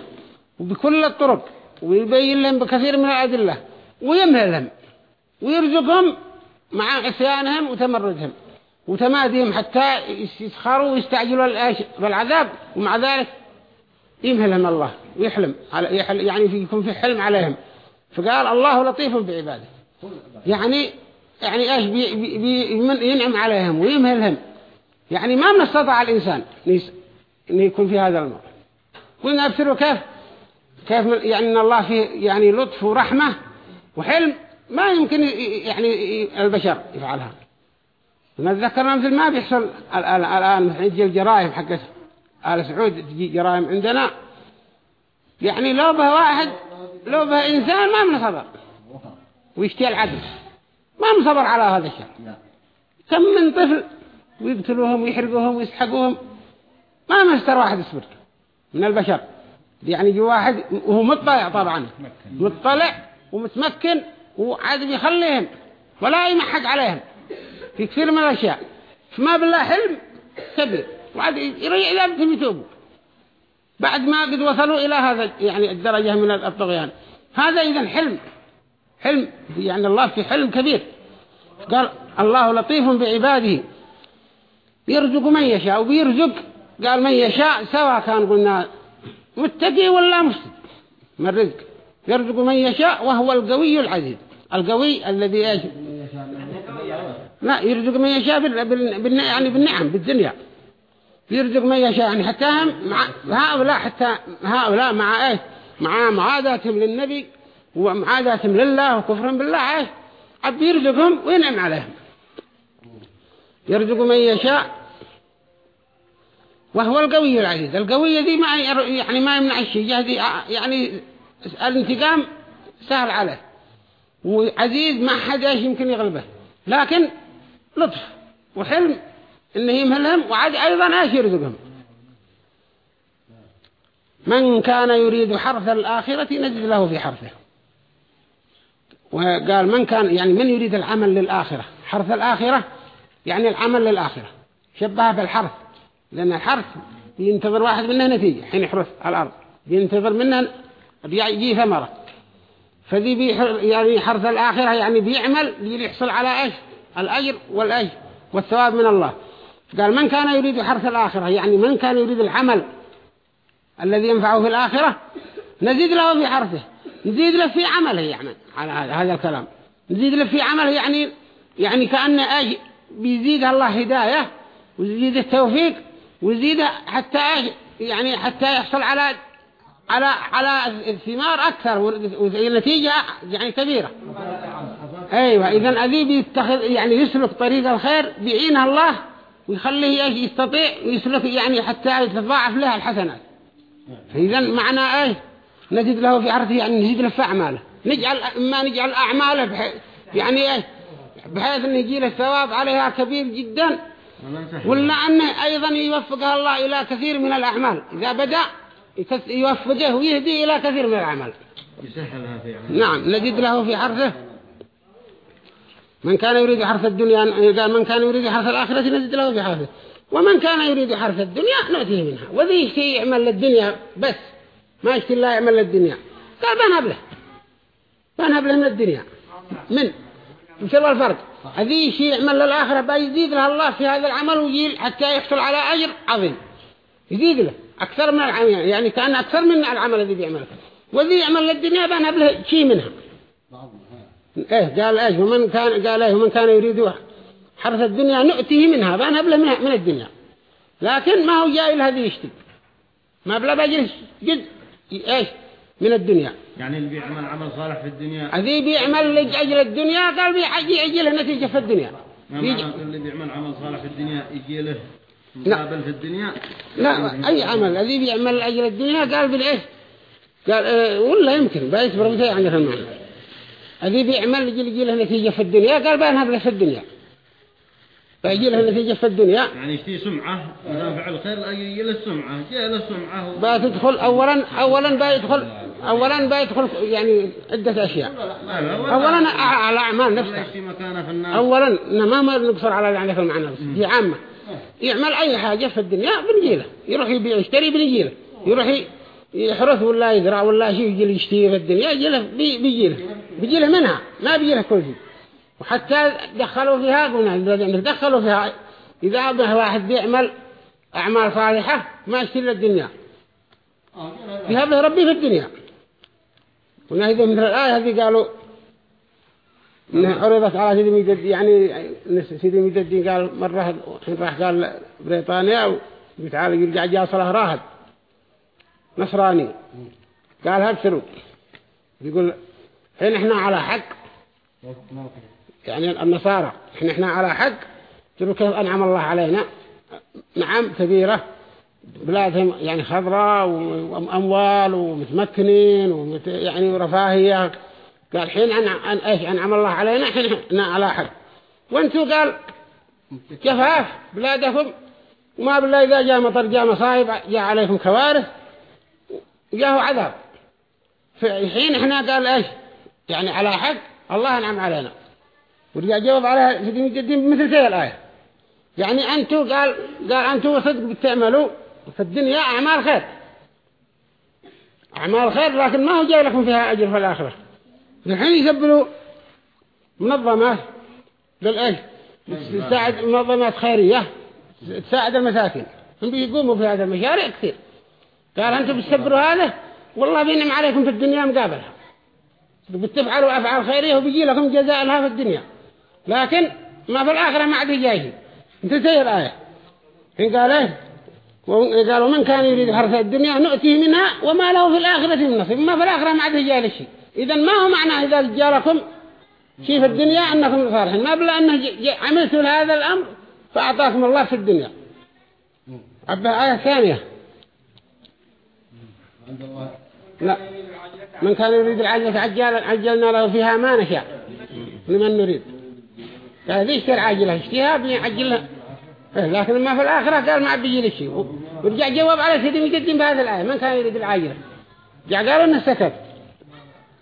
وبكل الطرق ويبين لهم بكثير من الأدلة ويمهلهم ويرزقهم مع عصيانهم وتمردهم وتماديهم حتى يسخروا ويستعجلوا بالعذاب ومع ذلك يمهلهم الله ويحلم يعني يكون في حلم عليهم فقال الله لطيف بعباده يعني يعني ايش بي بي ينعم عليهم ويمهلهم يعني ما من استطاع الانسان ان يكون في هذا الموقف قلنا ابصروا كيف كيف يعني ان الله فيه يعني لطف ورحمه وحلم ما يمكن يعني البشر يفعلها نتذكر مثل ما بيحصل الآن يجي الجرائم حقت آل سعود تجي جرائم عندنا يعني لو به واحد لو به إنسان ما من صبر ويشتي العدل ما من صبر على هذا الشيء كم من طفل ويقتلوهم ويحرقوهم ويسحقوهم ما مستر واحد يصبر من البشر يعني يجي واحد وهو مطلع طبعا مطلع ومتمكن وعاد بيخليهم ولا يمحق عليهم في كثير من الأشياء فما بالله حلم كبير وعاد يريع إلى يتوبوا بعد ما قد وصلوا إلى هذا يعني الدرجة من الطغيان هذا إذا حلم حلم يعني الله في حلم كبير قال الله لطيف بعباده بيرزق من يشاء وبيرزق قال من يشاء سواء كان قلنا متقي ولا مفسد من رزق يرزق من يشاء وهو القوي العزيز القوي الذي ايش لا يرزق من يشاء بال... يعني بالنعم بالدنيا يرزق من يشاء يعني حتى هم مع هؤلاء حتى هؤلاء مع ايش مع معاداتهم للنبي ومعاداتهم لله وكفرهم بالله ايش عب يرزقهم وينعم عليهم يرزق من يشاء وهو القوي العزيز القوي ذي ما يعني ما يمنع الشيء يعني, يعني الانتقام سهل عليه وعزيز ما حد يمكن يغلبه لكن لطف وحلم إنه يمهلهم وعاد أيضا ايش يرزقهم من كان يريد حرث الآخرة نجد له في حرثه وقال من كان يعني من يريد العمل للآخرة حرث الآخرة يعني العمل للآخرة شبهها بالحرث لأن الحرث ينتظر واحد منه نتيجة حين يحرث على الأرض ينتظر منه بيجي ثمرة فذي يعني حرث الآخرة يعني بيعمل ليحصل على إيش الأجر والأجر والثواب من الله قال من كان يريد حرث الآخرة يعني من كان يريد العمل الذي ينفعه في الآخرة نزيد له في حرثه نزيد له في عمله يعني على هذا الكلام نزيد له في عمله يعني يعني كأن أجر بيزيد الله هداية ويزيد التوفيق ويزيد حتى يعني حتى يحصل على على على الثمار أكثر والنتيجة يعني كبيرة أيوة إذا أذي بيتخذ يعني يسلك طريق الخير بعينها الله ويخليه إيش يستطيع ويسلك يعني حتى يتضاعف لها الحسنات فإذا معنى إيه نجد له في عرضه يعني نجد له في أعماله نجعل ما نجعل أعماله بحيث يعني إيش بحيث أن يجي له الثواب عليها كبير جدا ولا أنه أيضا يوفقها الله إلى كثير من الأعمال إذا بدأ يوفقه ويهدي إلى كثير من العمل
يسهلها في عمله
نعم نجد له في حرثه من كان يريد حرث الدنيا قال من كان يريد حرث الآخرة نجد له في حرثه ومن كان يريد حرث الدنيا نأتيه منها وذي شيء يعمل للدنيا بس ما يشتي الله يعمل للدنيا قال بنهب له بنهب له من الدنيا من وشلو الفرق هذه شيء يعمل للآخرة بيزيد لها الله في هذا العمل ويجيل حتى يحصل على أجر عظيم يزيد له أكثر من العمل يعني كان أكثر من العمل الذي بيعمله والذي يعمل للدنيا بان قبله شيء منها إيه قال إيش ومن كان قال إيه ومن كان يريد حرث الدنيا نؤتيه منها بان قبله من من الدنيا لكن ما هو جاي لهذه يشتي ما بلا بجلس جد إيش من الدنيا يعني اللي بيعمل عمل صالح في الدنيا الذي بيعمل لأجل الدنيا قال بيجي له نتيجة في الدنيا
ما معنى اللي بيعمل عمل صالح في الدنيا يجي له لا بل في الدنيا لا أي عمل
الذي بيعمل لأجل الدنيا قال بالإيه قال آه، ولا يمكن بايت متى يعني في المعنى الذي بيعمل يجي يجي له نتيجة في الدنيا قال بينها بلا في الدنيا فيجي له نتيجة في الدنيا
يعني يشتي سمعة فعل الخير يجي له سمعة جاء له سمعة تدخل
أولا أولا بيدخل أولا بيدخل يعني عدة أشياء أولا على أعمال نفسها أولا ما ما نقصر على يعني في المعنى بس هي عامة إيه. يعمل أي حاجة في الدنيا بنجيله يروح يبيع يشتري بنجيله يروح يحرث ولا يزرع ولا شيء يجي يشتري في الدنيا يجيله بيجيله بيجيله منها ما بيجيله كل شيء وحتى دخلوا فيها قلنا دخلوا فيها إذا به واحد بيعمل أعمال صالحة ما يشتري الدنيا
آه، يهب ربي في الدنيا
ونهيدوا مثل الآية هذه قالوا انها عرضت على سيدي مجدد يعني سيدي مجدد قال مرة حين راح قال بريطانيا وتعالى يرجع جاء صلاح راهب نصراني قال هبسروا يقول حين احنا على حق يعني النصارى حين احنا على حق ترى كيف انعم الله علينا نعم كبيرة بلادهم يعني خضراء واموال ومتمكنين ومت يعني رفاهية قال حين عن ايش أنعم الله علينا حين على احد وانتوا قال كفاف بلادهم وما بالله إذا جاء مطر جاء مصايب جاء عليكم كوارث جاءوا عذاب في حين احنا قال ايش يعني على حق الله انعم علينا ورجع جاوب عليها جدين جدين مثل زي الآية يعني أنتوا قال قال أنتوا صدق بتعملوا في الدنيا أعمال خير أعمال خير لكن ما هو جاي لكم فيها أجر في الآخرة الحين يقبلوا منظمات للأجل تساعد منظمات خيرية تساعد المساكين هم بيقوموا في هذا المشاريع كثير قال أنتم بتسبروا هذا والله بينعم عليكم في الدنيا مقابلها بتفعلوا أفعال خيرية وبيجي لكم جزاء لها في الدنيا لكن ما في الآخرة ما عاد انت زي الآية حين قال ايه قالوا من كان يريد حرث الدنيا نؤتيه منها وما له في الآخرة من نصيب ما في الآخرة ما عاد يجيه لشي إذا ما هو معنى إذا جاركم شيء في الدنيا أنكم صالحين ما بل أنه عملتوا هذا الأمر فأعطاكم الله في الدنيا أبا آية ثانية لا من كان يريد العجلة عجل عجلنا له فيها ما نشاء لمن نريد قال هذه اشتر عجلة اشتها عجلها إيه، لكن ما في الآخرة قال ما بيجي لشيء ورجع جواب على سيدي مجدين بهذه الآية من كان يريد العاجلة جاء قالوا انه سكت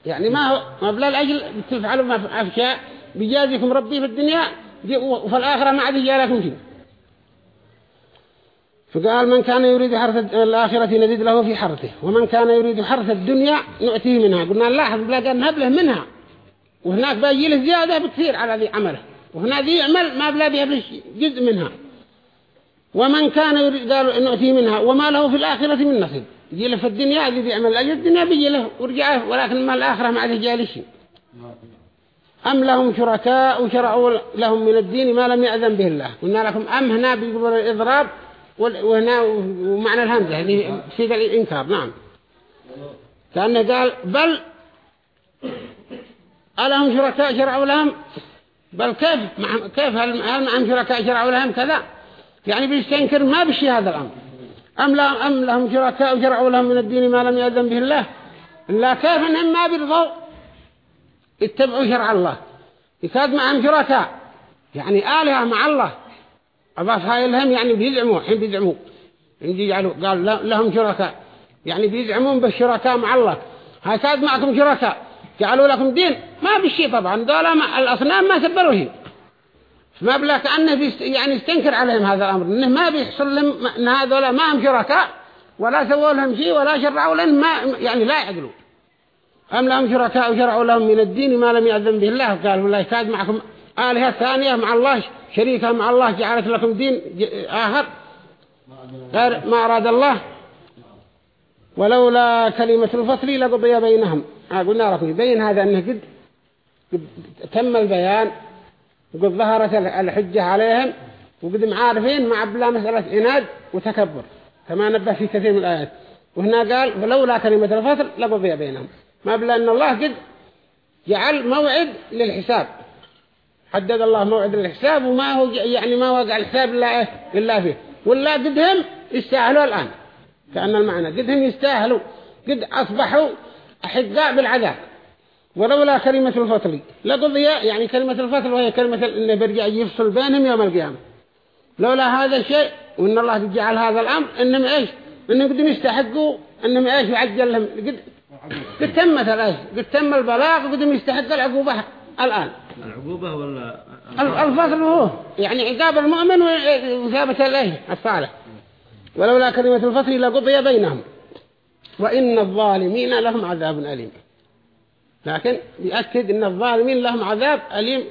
يعني ما هو ما بلا الأجل بتفعلوا ما أفشاء بجازيكم ربي في الدنيا وفي الآخرة ما عاد يجالكم شيء فقال من كان يريد حرث الآخرة نزيد له في حرثه ومن كان يريد حرث الدنيا نؤتيه منها قلنا لاحظ بلا قال نهب له منها وهناك باجي له زيادة بكثير على ذي عمله وهنا ذي عمل ما بلا بيهب جزء منها ومن كان يريد قال نؤتيه منها وما له في الآخرة من نصيب جيله في الدنيا اللي بيعمل أجل الدنيا بيجي له ورجعه ولكن ما الآخرة ما عاد جالي شيء أم لهم شركاء وشرعوا لهم من الدين ما لم يأذن به الله قلنا لكم أم هنا بيقبل الإضراب وهنا ومعنى الهمزة هذه في الإنكار نعم كأنه قال بل ألهم شركاء شرعوا لهم بل كيف كيف هل معهم شركاء شرعوا لهم كذا يعني بيستنكر ما بشي هذا الأمر أم, لا أم لهم شركاء وجرعوا لهم من الدين ما لم يأذن به الله إلا كيف أنهم ما بيرضوا اتبعوا شرع الله يكاد معهم شركاء يعني آلهة مع الله أضاف هاي لهم يعني بيزعموا حين بيزعموا يعني يجي قال لهم شركاء يعني بيزعمون بالشركاء مع الله هاي كاد معكم شركاء جعلوا لكم دين ما بشي طبعا مع الأصنام ما سبروهن مبلغ كأنه بيست يعني يستنكر عليهم هذا الأمر إنه ما بيحصل لهم إن هذولا ما هم شركاء ولا سووا لهم شيء ولا شرعوا لهم ما يعني لا يعقلوا أم لهم شركاء وشرعوا لهم من الدين ما لم يأذن به الله قالوا لا يكاد معكم آلهة ثانية مع الله شريكة مع الله جعلت لكم دين آخر غير ما أراد الله ولولا كلمة الفصل لقضي بينهم آه، قلنا رفضي يبين هذا أنه قد تم البيان وقد ظهرت الحجة عليهم وقد معارفين مع بلا مسألة عناد وتكبر كما نبه في كثير من الآيات وهنا قال ولولا كلمة الفصل لقضي بينهم ما بلا أن الله قد جعل موعد للحساب حدد الله موعد للحساب وما هو يعني ما وقع الحساب إلا, إيه، إلا فيه ولا قدهم يستاهلوا الآن كأن المعنى قدهم يستاهلوا قد أصبحوا أحقاء بالعذاب ولولا كلمة الفصل لقضي يعني كلمة الفصل وهي كلمة اللي برجع يفصل بينهم يوم القيامة لولا هذا الشيء وإن الله جعل هذا الأمر إنهم إيش إنهم قد يستحقوا إنهم إيش وعجل لهم قد قد تمت الإيش قد تم البلاغ وقد يستحق العقوبة الآن
العقوبة ولا الفصل
هو يعني عقاب المؤمن وعقابة الإيش الصالح ولولا كلمة الفصل لقضي بينهم وإن الظالمين لهم عذاب أليم لكن يؤكد أن الظالمين لهم عذاب أليم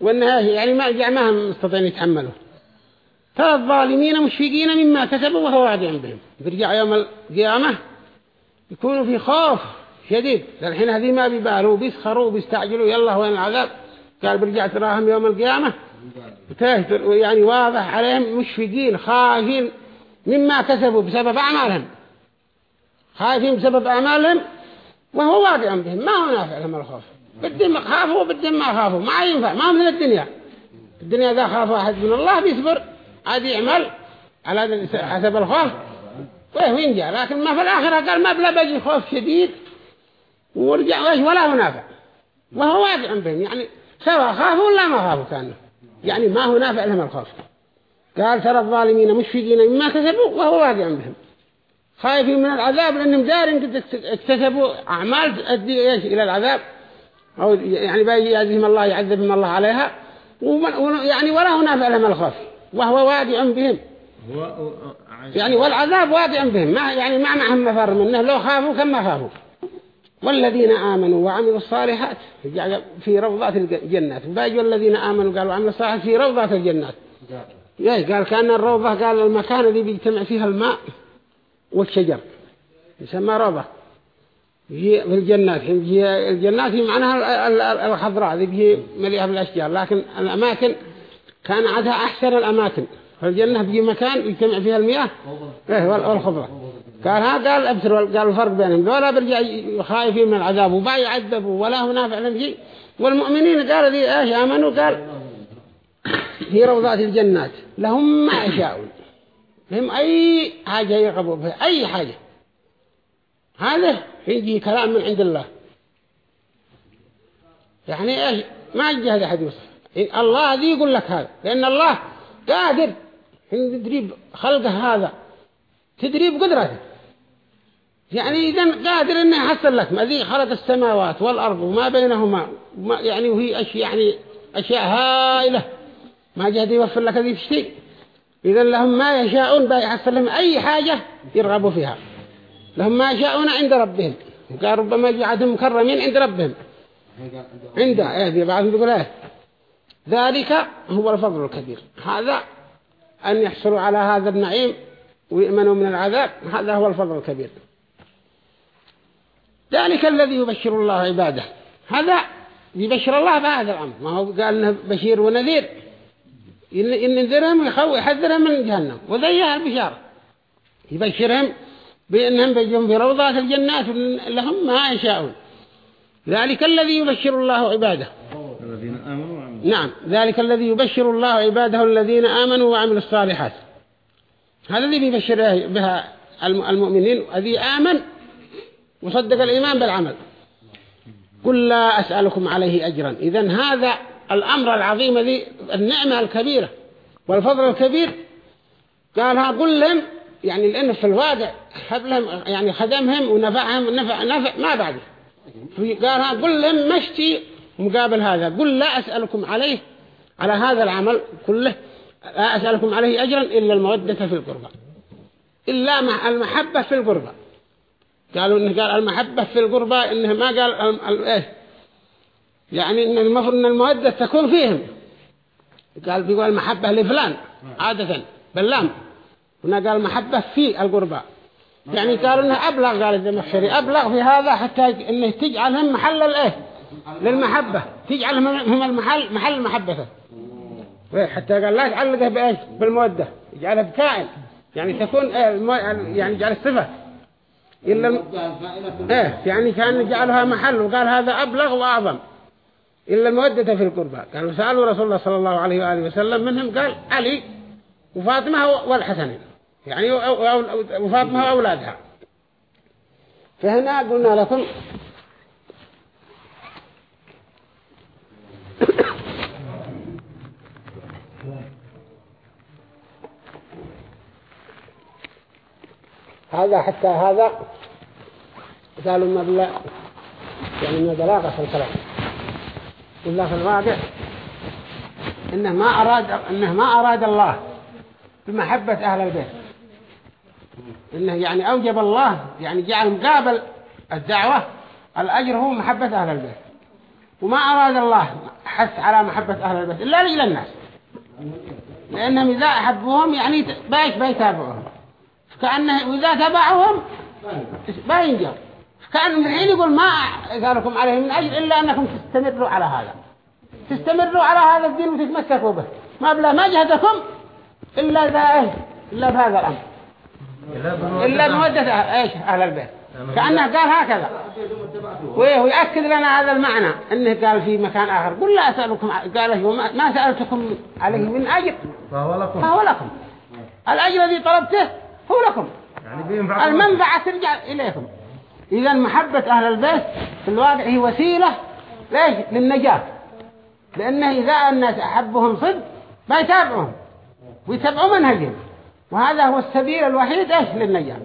وأنها يعني ما يعني ما هم مستطيعين يتحملوه ترى الظالمين مشفقين مما كسبوا وهو واقع بهم برجع يوم القيامة يكونوا في خوف شديد الحين هذه ما بيبالوا بيسخروا بيستعجلوا يلا وين العذاب قال برجع تراهم يوم القيامة يعني واضح عليهم مشفقين خايفين مما كسبوا بسبب أعمالهم خايفين بسبب أعمالهم وهو واقع بهم ما هو نافع لهم الخوف ما خافوا وبدهم ما خافوا ما ينفع ما من الدنيا الدنيا إذا خاف واحد من الله بيصبر عاد يعمل على حسب الخوف طيب، وين جاء لكن ما في الآخرة قال ما بلا بجي خوف شديد ورجع وش ولا هو نافع وهو واقع بهم يعني سواء خافوا ولا ما خافوا كانوا يعني ما هو نافع لهم الخوف قال ترى الظالمين مشفقين مما كسبوا وهو واقع بهم خايفين من العذاب لأنهم دارين اكتسبوا أعمال تؤدي إيش إلى العذاب أو يعني بيجي يعذبهم الله يعذبهم الله عليها يعني ولا هنا ألم الخوف وهو وادع بهم يعني والعذاب وادع بهم ما يعني ما معهم مفر منه لو خافوا كما خافوا والذين آمنوا وعملوا الصالحات يعني في روضات الجنات باجوا الذين آمنوا قالوا عملوا الصالحات في روضات الجنات قال كان الروضة قال المكان الذي بيجتمع فيها الماء والشجر يسمى ربا يجي في الجنات يجي الجنات معناها الخضراء يجي مليئة بالأشجار لكن الأماكن كان عدها أحسن الأماكن فالجنة بيجي مكان يجتمع فيها المياه
إيه، والخضرة
قال ها قال أبصر قال الفرق بينهم ولا برجع خايفين من العذاب وما يعذبوا ولا هو نافع لهم شيء والمؤمنين قال ذي ايش آمنوا قال في روضات الجنات لهم ما يشاؤون لهم أي حاجة يرغبوا بها أي حاجة هذا يجي كلام من عند الله يعني إيش ما يجهد أحد يوصف الله ذي يقول لك هذا لأن الله قادر حين تدريب خلقه هذا تدريب قدرته يعني إذا قادر إنه يحصل لك ما ذي خلق السماوات والأرض وما بينهما يعني وهي أشياء يعني أشياء هائلة ما جهد يوفر لك ذي في شيء إذا لهم ما يشاءون بيحصلهم لهم أي حاجة يرغبوا فيها لهم ما يشاءون عند ربهم وقال ربما يجعلهم مكرمين عند ربهم عند ايه بعضهم يقول ايه ذلك هو الفضل الكبير هذا أن يحصلوا على هذا النعيم ويؤمنوا من العذاب هذا هو الفضل الكبير ذلك الذي يبشر الله عباده هذا يبشر الله بهذا الأمر ما هو قال بشير ونذير ينذرهم يحذرهم من جهنم وذيها البشارة يبشرهم بأنهم بيجون في روضات الجنات لهم ما يشاءون ذلك الذي يبشر الله عباده نعم ذلك الذي يبشر الله عباده الذين آمنوا وعملوا الصالحات هذا الذي يبشر بها المؤمنين الذي آمن وصدق الإيمان بالعمل قل لا أسألكم عليه أجرا إذا هذا الأمر العظيم ذي النعمة الكبيرة والفضل الكبير قالها قل لهم يعني لأن في الواقع حبلهم يعني خدمهم ونفعهم نفع نفع ما بعده قالها قل لهم مشتي مقابل هذا قل لا أسألكم عليه على هذا العمل كله لا أسألكم عليه أجرا إلا المودة في القربة إلا مع المحبة في القربة قالوا إنه قال المحبة في القربة إنه ما قال إيه يعني إن المفروض إن المودة تكون فيهم قال بيقول المحبة لفلان نعم. عادة باللام هنا قال محبة في القربى يعني قال إنه أبلغ قال الزمخشري أبلغ في هذا حتى إنه تجعلهم محل الإيه
للمحبة تجعلهم هم المحل محل المحبة
إيه، حتى قال لا تعلقه بإيش بالمودة يجعلها بكائن يعني تكون إيه يعني جعل الصفة إلا إيه يعني كان جعلها محل وقال هذا أبلغ وأعظم إلا المودة في القربى قالوا سألوا رسول الله صلى الله عليه وآله وسلم منهم قال علي وفاطمة والحسن يعني وفاطمة وأولادها فهنا قلنا لكم هذا حتى هذا قالوا ما بلا يعني ما بلاغة في الكلام ولا في الواقع إنه ما أراد إنه ما أراد الله بمحبة أهل البيت إنه يعني أوجب الله يعني جعل مقابل الدعوة الأجر هو محبة أهل البيت وما أراد الله حس على محبة أهل البيت إلا لجل الناس لأنهم إذا أحبوهم يعني بايش بيتابعوهم فكأنه إذا تبعوهم باينجر كان حين يقول ما قالكم عليه من أجل إلا أنكم تستمروا على هذا تستمروا على هذا الدين وتتمسكوا به ما بلا ما جهدكم إلا ذا إلا بهذا الأمر إلا بمودة إيش أهل البيت كأنه قال هكذا ويؤكد لنا هذا المعنى أنه قال في مكان آخر قل لا أسألكم قال ما سألتكم عليه من أجل
فهو لكم, فهو
لكم. الأجل الذي طلبته هو لكم يعني المنفعة ترجع إليكم إذا محبة أهل البيت في الواقع هي وسيلة ليش للنجاة لأنه إذا الناس أحبهم صدق ما يتابعهم ويتبعوا منهجهم وهذا هو السبيل الوحيد إيش للنجاة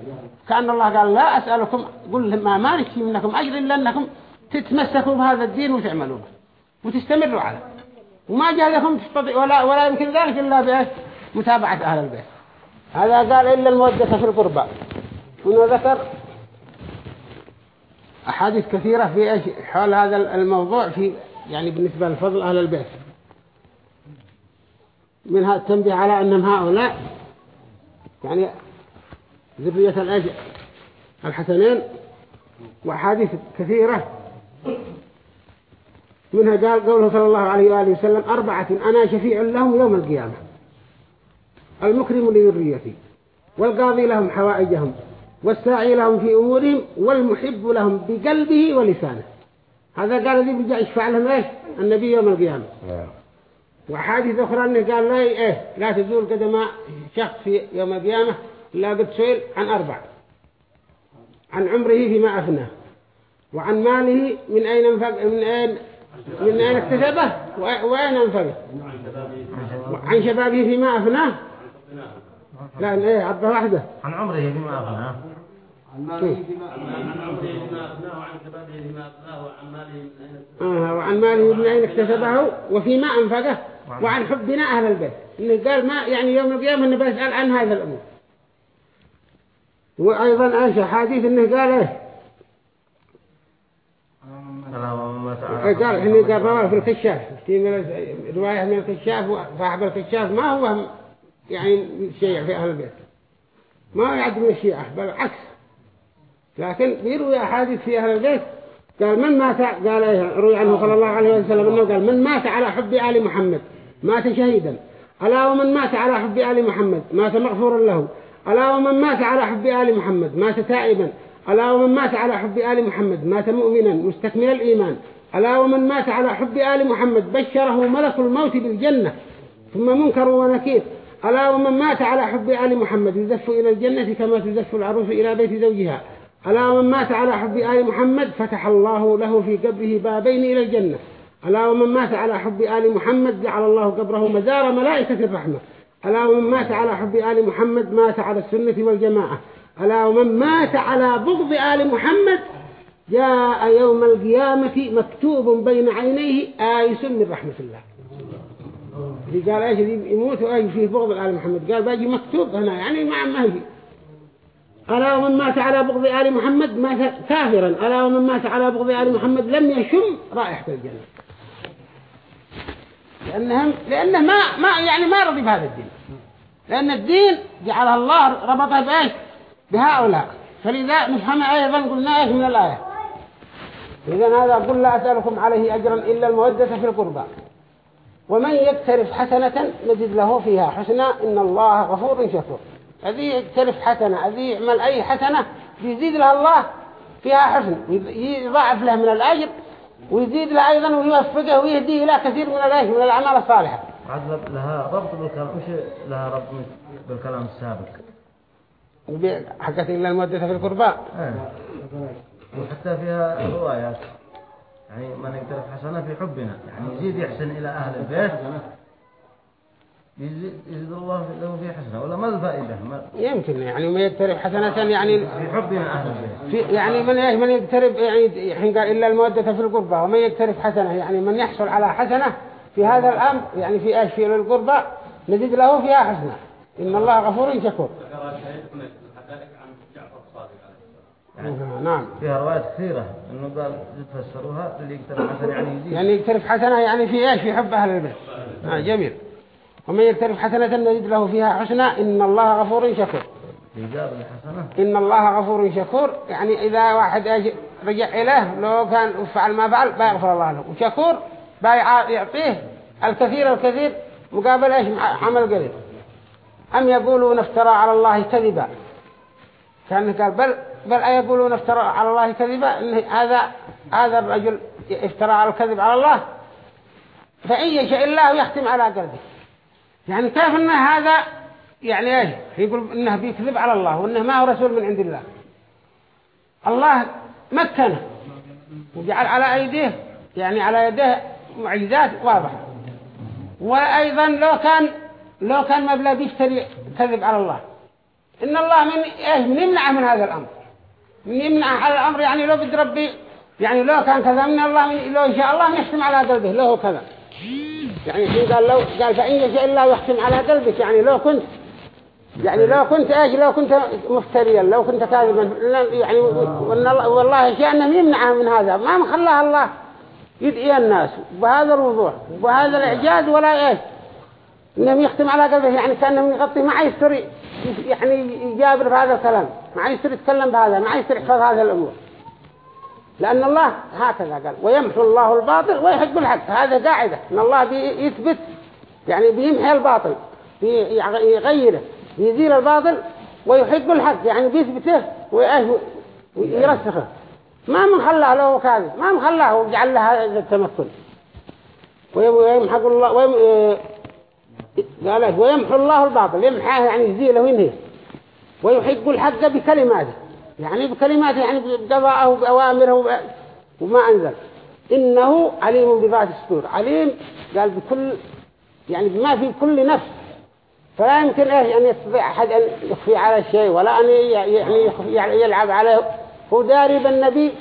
كأن الله قال لا أسألكم قل ما مالك منكم أجر إلا أنكم تتمسكوا بهذا الدين وتعملوا به وتستمروا عليه وما جهدكم تستطيع ولا, ولا يمكن ذلك إلا متابعة أهل البيت هذا قال إلا المودة في القربة وإنه ذكر أحاديث كثيرة في إيش حول هذا الموضوع في يعني بالنسبة لفضل أهل البيت منها التنبيه على أن هؤلاء يعني ذرية الأجل الحسنين وأحاديث كثيرة منها قال قوله صلى الله عليه وآله وسلم أربعة أنا شفيع لهم يوم القيامة المكرم لذريتي والقاضي لهم حوائجهم والساعي لهم في أمورهم والمحب لهم بقلبه ولسانه هذا قال ذي بجاء يشفع لهم إيه النبي يوم القيامة آه. وحادث أخرى أنه قال لا إيه لا تزول قدماء شخص في يوم القيامة لا قد سئل عن أربع عن عمره فيما أفناه وعن ماله من أين انفق من أين من أين اكتسبه وأين انفقه
عن شبابه فيما أفناه
لا إيه عبد واحدة عن عمره فيما أفناه وعن ماله من أين اكتسبه وفيما أنفقه وعن حبنا أهل البيت اللي قال ما يعني يوم القيامة إنه بيسأل عن هذا الأمور وأيضا أيش حديث إنه قال إيه قال إنه قال رواه في الكشاف رواية من الكشاف وصاحب الكشاف ما هو يعني شيع في أهل البيت ما يعد من الشيعة بل عكس لكن بيروي أحاديث في أهل البيت قال من مات قال إيه روي عنه صلى الله عليه وسلم أنه قال من مات على حب آل محمد مات شهيدا ألا ومن مات على حب آل محمد مات مغفورا له ألا ومن مات على حب آل محمد مات تائبا ألا ومن مات على حب آل محمد مات مؤمنا مستكمل الإيمان ألا ومن مات على حب آل محمد بشره ملك الموت بالجنة ثم منكر ونكير ألا ومن مات على حب آل محمد يزف إلى الجنة كما تزف العروس إلى بيت زوجها ألا ومن مات على حب آل محمد فتح الله له في قبره بابين إلى الجنة ألا ومن مات على حب آل محمد جعل الله قبره مزار ملائكة الرحمة ألا ومن مات على حب آل محمد مات على السنة والجماعة ألا ومن مات على بغض آل محمد جاء يوم القيامة مكتوب بين عينيه آيس من رحمة الله اللي قال ايش يموت وايش فيه بغض آل محمد قال باجي مكتوب هنا يعني ما ما فيه ألا ومن مات على بغض آل محمد مات كافرا ألا ومن مات على بغض آل محمد لم يشم رائحة الجنة لأنهم لأنه ما ما يعني ما رضي بهذا الدين لأن الدين جعل الله ربطه بإيش بهؤلاء فلذا نفهم أيضا قلنا إيش من الآية إذا هذا قل لا أسألكم عليه أجرا إلا المودة في القربى ومن يكترف حسنة نجد له فيها حسنا إن الله غفور شكور هذه اقترف حسنة هذه اعمل أي حسنة يزيد لها الله فيها حسن يضاعف له من الأجر ويزيد له أيضا ويوفقه ويهديه إلى كثير من الأجر من الأعمال الصالحة
عاد لها ربط
بالكلام وش لها
ربط بالكلام
السابق حكت إلا المودة في القرباء اه.
وحتى فيها روايات يعني من يقترف حسنة
في حبنا يعني يزيد يحسن إلى أهل البيت
يزيد الله له في حسنة ولا ما الفائدة ما يمكن
يعني من يقترب حسنة يعني في حبنا أهل البيت يعني من من يقترب يعني حين قال إلا المودة في القربة ومن يقترب حسنة يعني من يحصل على حسنة في هذا الأمر يعني في إيش في القربة نزيد له فيها حسنة إن الله غفور شكور يعني نعم. نعم فيها روايات كثيرة إنه قال تفسروها اللي
يقترب حسنة يعني يزيد يعني يقترب حسنة يعني في إيش في حب أهل البيت آه
جميل ومن يقترف حسنة نجد له فيها حسنة إن الله غفور شكور إن الله غفور شكور يعني إذا واحد رجع إليه لو كان فعل ما فعل بيغفر الله له وشكور يعطيه الكثير الكثير مقابل إيش عمل قليل أم يقولون افترى على الله كذبا كان قال بل بل أيقولون افترى على الله كذبا إن هذا هذا الرجل افترى على الكذب على الله فإن يشاء الله يختم على قلبه يعني كيف أن هذا يعني ايش يقول انه بيكذب على الله وانه ما هو رسول من عند الله الله مكنه وجعل على ايديه يعني على يديه معجزات واضحه وايضا لو كان لو كان مبلغ بيشتري كذب على الله ان الله من ايش من يمنع من هذا الامر من يمنع على الامر يعني لو بدي ربي يعني لو كان كذا من الله من لو ان شاء الله يحسم على قلبه له كذا يعني شو قال لو قال فإن يشاء الله يحسن على قلبك يعني لو كنت يعني لو كنت ايش لو كنت مفتريا لو كنت كاذبا يعني والله شيء أنه يمنعها من هذا ما مخلاها الله يدعي الناس بهذا الوضوح وبهذا الاعجاز ولا ايش انهم يختم على قلبه يعني كانهم يغطي ما يستري يعني يجابر بهذا الكلام ما يستري يتكلم بهذا ما يستر يحفظ هذا الامور لأن الله هكذا قال ويمحو الله الباطل ويحق الحق هذا قاعدة أن الله بيثبت يعني بيمحي الباطل بيغيره بيزيل الباطل ويحق الحق يعني بيثبته ويرسخه ما من خلاه له كاذب ما من خلاه وجعل له التمثل ويمحق الله ويم... إيه، قال ويمحو الله الباطل يمحاه يعني يزيله وينهيه ويحق الحق بكلماته يعني بكلماته يعني بدعائه وبأوامره وما أنزل إنه عليم بذات الصدور عليم قال بكل يعني بما في كل نفس فلا يمكن إيه أن يستطيع أحد أن يخفي على شيء ولا أن يعني, يعني يلعب عليه هو داري بالنبي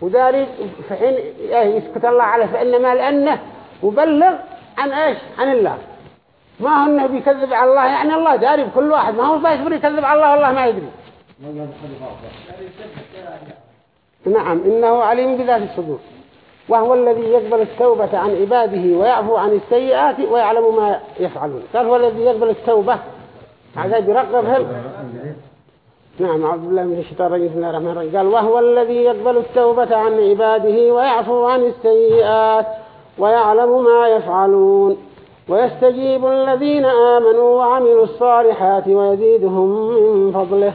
وداري في حين إيه يسكت الله على فإنما لأنه وبلغ عن إيش عن الله ما هو أنه بيكذب على الله يعني الله داري بكل واحد ما هو فاشبر يكذب على الله والله ما يدري نعم إنه عليم بذات الصدور وهو الذي يقبل التوبة عن عباده ويعفو عن السيئات ويعلم ما يفعلون قال هو الذي يقبل التوبة عذاب هل نعم عبد الله من الشيطان رجل بسم الله الرحمن الرحيم قال وهو الذي يقبل التوبة عن عباده ويعفو عن السيئات ويعلم ما يفعلون ويستجيب الذين آمنوا وعملوا الصالحات ويزيدهم من فضله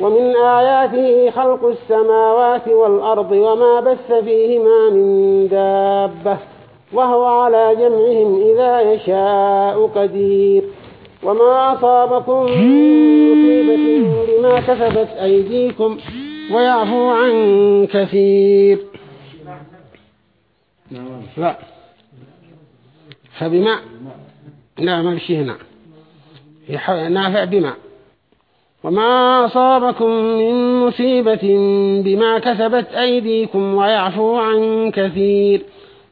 ومن آياته خلق السماوات والأرض وما بث فيهما من دابة وهو على جمعهم إذا يشاء قدير وما أصابكم مصيبة بما كسبت أيديكم ويعفو عن كثير لا فبما لا ما هنا نافع بما وما أصابكم من مصيبة بما كسبت أيديكم ويعفو عن كثير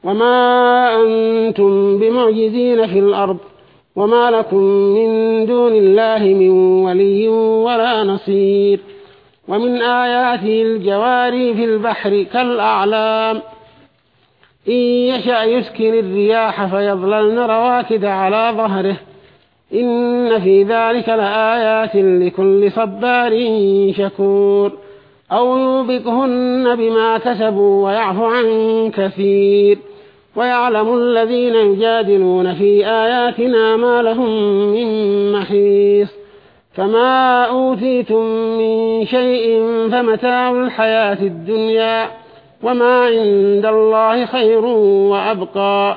وما أنتم بمعجزين في الأرض وما لكم من دون الله من ولي ولا نصير ومن آياته الجواري في البحر كالأعلام إن يشأ يسكن الرياح فيظللن رواكد على ظهره إن في ذلك لآيات لكل صبار شكور أو يوبقهن بما كسبوا ويعفو عن كثير ويعلم الذين يجادلون في آياتنا ما لهم من محيص فما أوتيتم من شيء فمتاع الحياة الدنيا وما عند الله خير وأبقى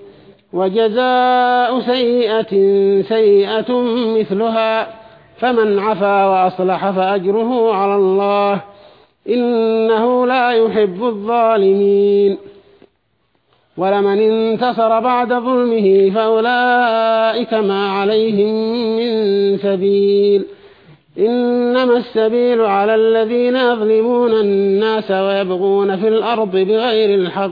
وجزاء سيئة سيئة مثلها فمن عفا وأصلح فأجره على الله إنه لا يحب الظالمين ولمن انتصر بعد ظلمه فأولئك ما عليهم من سبيل إنما السبيل على الذين يظلمون الناس ويبغون في الأرض بغير الحق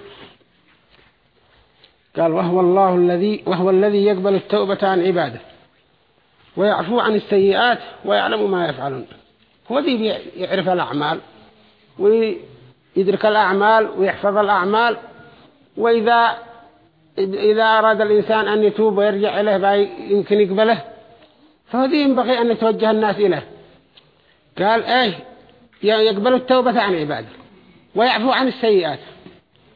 قال وهو الله الذي وهو الذي يقبل التوبة عن عباده ويعفو عن السيئات ويعلم ما يفعلون هو ذي يعرف الأعمال ويدرك الأعمال ويحفظ الأعمال وإذا إذا أراد الإنسان أن يتوب ويرجع إليه يمكن يقبله فهذه ينبغي أن يتوجه الناس إليه قال إيه يقبل التوبة عن عباده ويعفو عن السيئات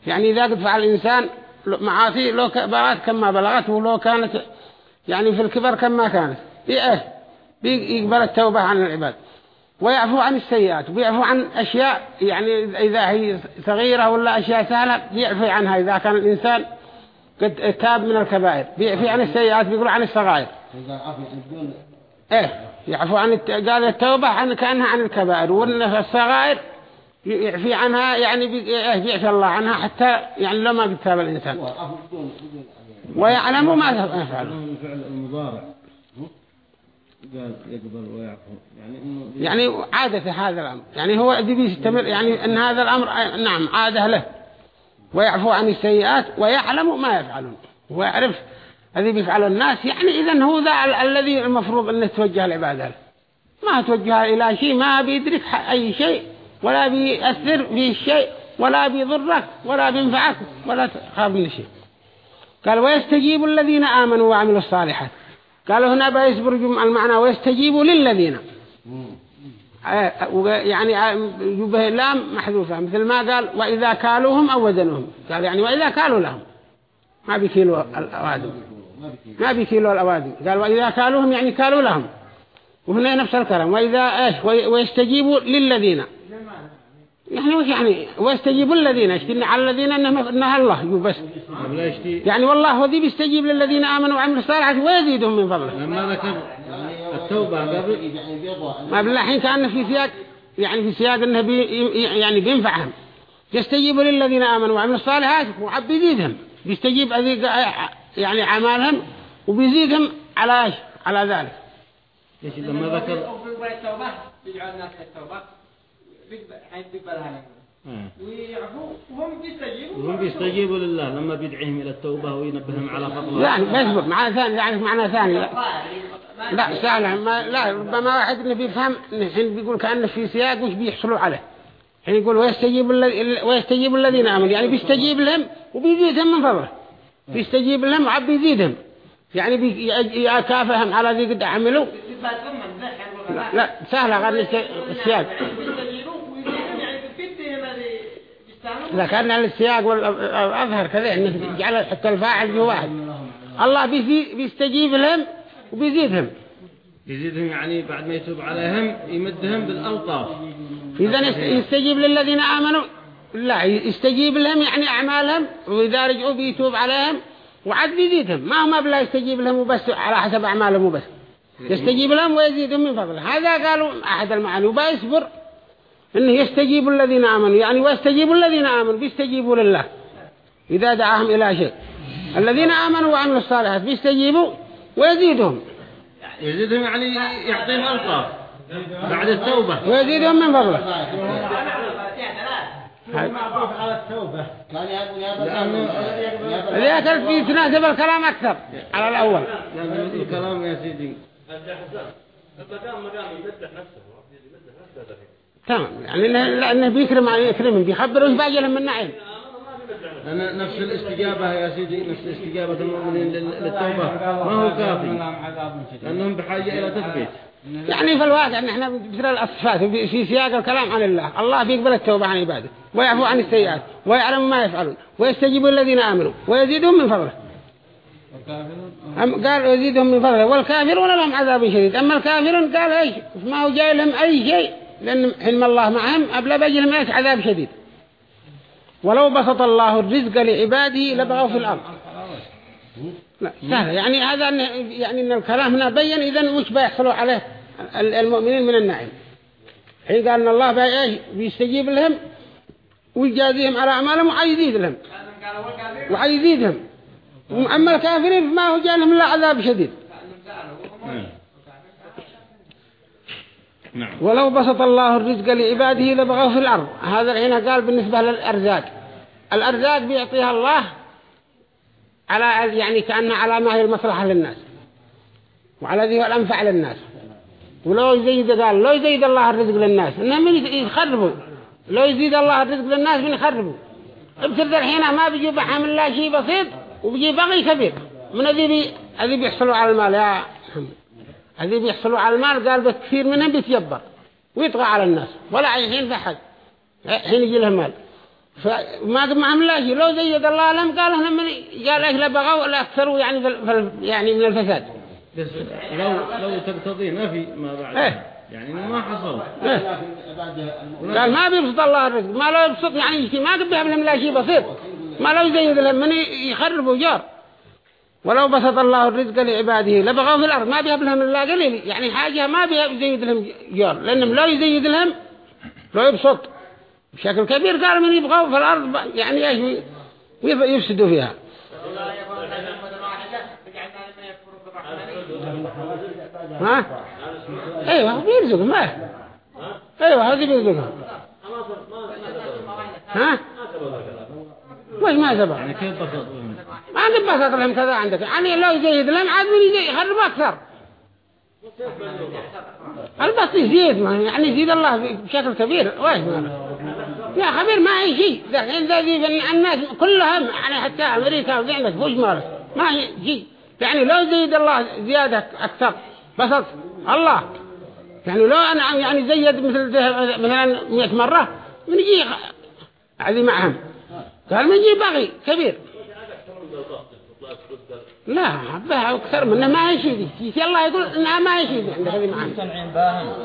يعني إذا قد فعل الإنسان معاصي لو كبرات كما بلغت ولو كانت يعني في الكبر كما كانت إيه بيقبل التوبة عن العباد ويعفو عن السيئات ويعفو عن أشياء يعني إذا هي صغيرة ولا أشياء سهلة بيعفي عنها إذا كان الإنسان قد تاب من الكبائر بيعفي عن السيئات بيقول عن الصغائر إيه يعفو عن قال التوبة عن كأنها عن الكبائر والصغائر يعفي عنها يعني يعفي الله عنها حتى يعني لو ما قد تاب الإنسان ويعلم ما يفعل المضارع يقبل ويعفو يعني يعني عادته هذا الامر يعني هو دي بيستمر يعني ان هذا الامر نعم عاده له ويعفو عن السيئات ويعلم ما يفعلون ويعرف الذي بيفعله الناس يعني اذا هو ذا الذي المفروض انه يتوجه العباده له ما توجه الى شيء ما بيدرك اي شيء ولا بيأثر في شيء ولا بيضرك ولا بينفعك ولا تخاف من شيء قال ويستجيب الذين آمنوا وعملوا الصالحات قالوا هنا بيسبرجوا المعنى ويستجيبوا للذين آه، يعني آه، يبه اللام محذوفة مثل ما قال وإذا كالوهم أو وزنوهم قال يعني وإذا كالوا لهم ما بيكيلوا الأوادم ما بيكيلوا الأوادم قال وإذا كالوهم يعني كالوا لهم وهنا نفس الكلام وإذا إيش ويستجيبوا للذين يعني وش يعني ويستجيب الذين يشتين على الذين انه انها الله بس نعم، يعني والله هو ذي بيستجيب للذين امنوا وعملوا الصالحات ويزيدهم من فضله لما نعم، ذكر التوبه قبل ما الحين كان في سياق يعني في سياق انه بي يعني بينفعهم يستجيب للذين امنوا وعملوا الصالحات وعب بيزيدهم بيستجيب يعني اعمالهم وبيزيدهم على على ذلك لما ذكر
التوبة التوبه الناس التوبه هيتقبلها وهم بيستجيبوا وهم بيستجيبوا لله لما بيدعيهم إلى التوبة وينبههم على فضل لا مزبوط معنى
ثاني يعني معنى ثاني لا سأله ما لا ربما واحد اللي بيفهم الحين بيقول كأنه في سياق وش بيحصلوا عليه الحين يقول ويستجيب ويستجيب الذين آمنوا يعني بيستجيب لهم وبيزيدهم من فضله بيستجيب لهم وعب يزيدهم يعني بيكافئهم على ذي قد عملوا
لا سهلة غير السياق ذكرنا
الاستياق والأظهر كذا إن نعم. جعل حتى الفاعل هو نعم. واحد الله بيستجيب لهم وبيزيدهم
يزيدهم يعني بعد ما يتوب عليهم يمدهم بالألطاف إذا
يستجيب للذين آمنوا لا يستجيب لهم يعني أعمالهم وإذا رجعوا بيتوب عليهم وعد بيزيدهم ما هم بلا يستجيب لهم وبس على حسب أعمالهم وبس نعم. يستجيب لهم ويزيدهم من فضله هذا قالوا أحد المعاني وبيصبر إنه يستجيب الذين آمنوا يعني ويستجيب الذين آمنوا بيستجيبوا لله إذا دعاهم إلى شيء الذين آمنوا وعملوا الصالحات بيستجيبوا ويزيدهم
يزيدهم يعني يعطيهم ألطاف بعد التوبة ويزيدهم من فضله ذكرت في تناسب
الكلام أكثر على الأول الكلام يا سيدي
المقام مقام يمدح نفسه يمدح نفسه تمام يعني لأنه بيكرم عليه يكرمهم بيخبر
وش باقي له من نعيم أنا نفس الاستجابة
يا سيدي نفس الاستجابة المؤمنين للتوبة ما هو كافي
لأنهم بحاجة إلى تثبيت يعني في الواقع ان احنا بسر الاصفات في سياق الكلام عن الله الله بيقبل التوبة عن عباده ويعفو عن السيئات ويعلم ما يفعلون ويستجيب الذين آمنوا ويزيدهم من فضله قال يزيدهم من فضله والكافرون لهم عذاب شديد أما الكافرون قال ايش ما هو جاي لهم أي شيء لأن حلم الله معهم أبلى بجل معك عذاب شديد ولو بسط الله الرزق لعباده لبغوا في الأرض لا سهل يعني هذا يعني ان الكلام هنا بين اذا وش بيحصلوا عليه المؤمنين من النعيم حين قال ان الله بايش بيستجيب لهم ويجازيهم على اعمالهم وعيزيد لهم
وعيزيدهم
اما الكافرين فما هو جالهم الا عذاب شديد نعم. ولو بسط الله الرزق لعباده لبغوا في الأرض هذا الحين قال بالنسبة للأرزاق الأرزاق بيعطيها الله على يعني كأن على ما هي المصلحة للناس وعلى ذي الأنفع للناس ولو يزيد قال لو يزيد الله الرزق للناس إنه من يخربوا لو يزيد الله الرزق للناس من يخربوا ابتدى الحين ما بيجيب حمل الله شيء بسيط وبيجيب بغي كبير من الذي بي... الذي بيحصلوا على المال يا الذي بيحصلوا على المال قال بس كثير منهم بيتجبر ويطغى على الناس ولا حين في حد حين يجي له مال فما ما عملاه لو زيد الله لهم قال احنا من قال ايش لا بغوا لا اكثروا يعني في يعني من الفساد
لو لو تقتضي ما في ما بعد ايه يعني ما حصل إيه؟ قال
ما بيبسط الله الرزق ما لو يبسط يعني ما قد بيعمل شيء بسيط ما لو يزيد لهم من يخربوا جار ولو بسط الله الرزق لعباده لبغوا في الأرض ما بيبلهم إلا قليل يعني حاجة ما بيزيد لهم جور لأنهم لو يزيد لهم لو يبسط بشكل كبير قال من يبغوا في الأرض يعني ايش يفسدوا فيها
ها ايوه بيرزق ما
ايوه هذه بيرزقها
ها وش ما زبط يعني كيف ما عندك بسط لهم كذا عندك يعني لو زيد
لهم عاد من يجي يخرب أكثر
البسط يزيد ما يعني
يزيد الله بشكل كبير واجب يا خبير ما هي شيء ذا ذي الناس كلهم يعني حتى أمريكا وذي عندك بوش مارس ما هي شيء يعني لو زيد الله زيادة أكثر بسط الله يعني لو أنا يعني زيد مثل مثلا 100 مرة من يجي عادي معهم قال من جي بغي كبير لا حبها اكثر منه ما يشيد الله يقول انها ما يشيد هذه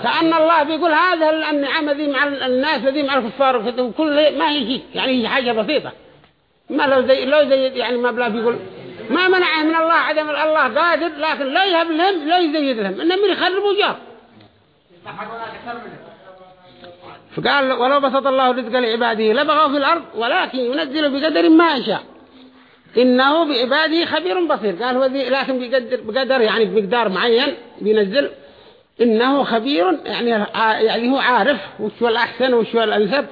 كأن الله بيقول هذا النعمة ذي مع الناس ذي مع الكفار وكل ما يجي يعني هي حاجة بسيطة ما لو زي لو زي يعني ما بلا بيقول ما منع من الله عدم الله قادر لكن لا يهب لهم لا يزيد لهم انهم يخربوا جار فقال ولو بسط الله رزق لعباده لبغوا في الأرض ولكن ينزل بقدر ما يشاء إنه بعباده خبير بصير قال هو ذي لكن بقدر, بقدر يعني بمقدار معين بينزل إنه خبير يعني يعني هو عارف وشو الأحسن وشو الأنسب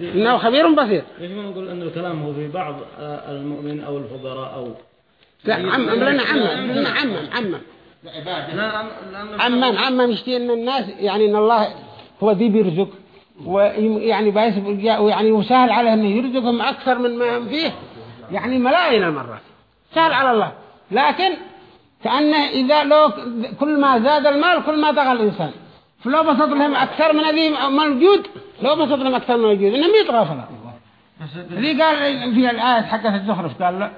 إنه خبير بصير
ليش ما نقول أن الكلام هو في بعض آه، المؤمن أو الفقراء أو
لا عم لنا عم لنا عم
عم عم عم
عم يشتي إن الناس يعني إن الله هو ذي بيرزق ويعني يعني وسهل عليه انه يرزقهم اكثر من ما هم فيه يعني ملايين المرات سهل على الله لكن كأنه إذا لو كل ما زاد المال كل ما طغى الإنسان فلو بسط لهم أكثر من هذه موجود لو بسط لهم أكثر من موجود إنهم يطغى فلا اللي قال في الآية حقة الزخرف قال لا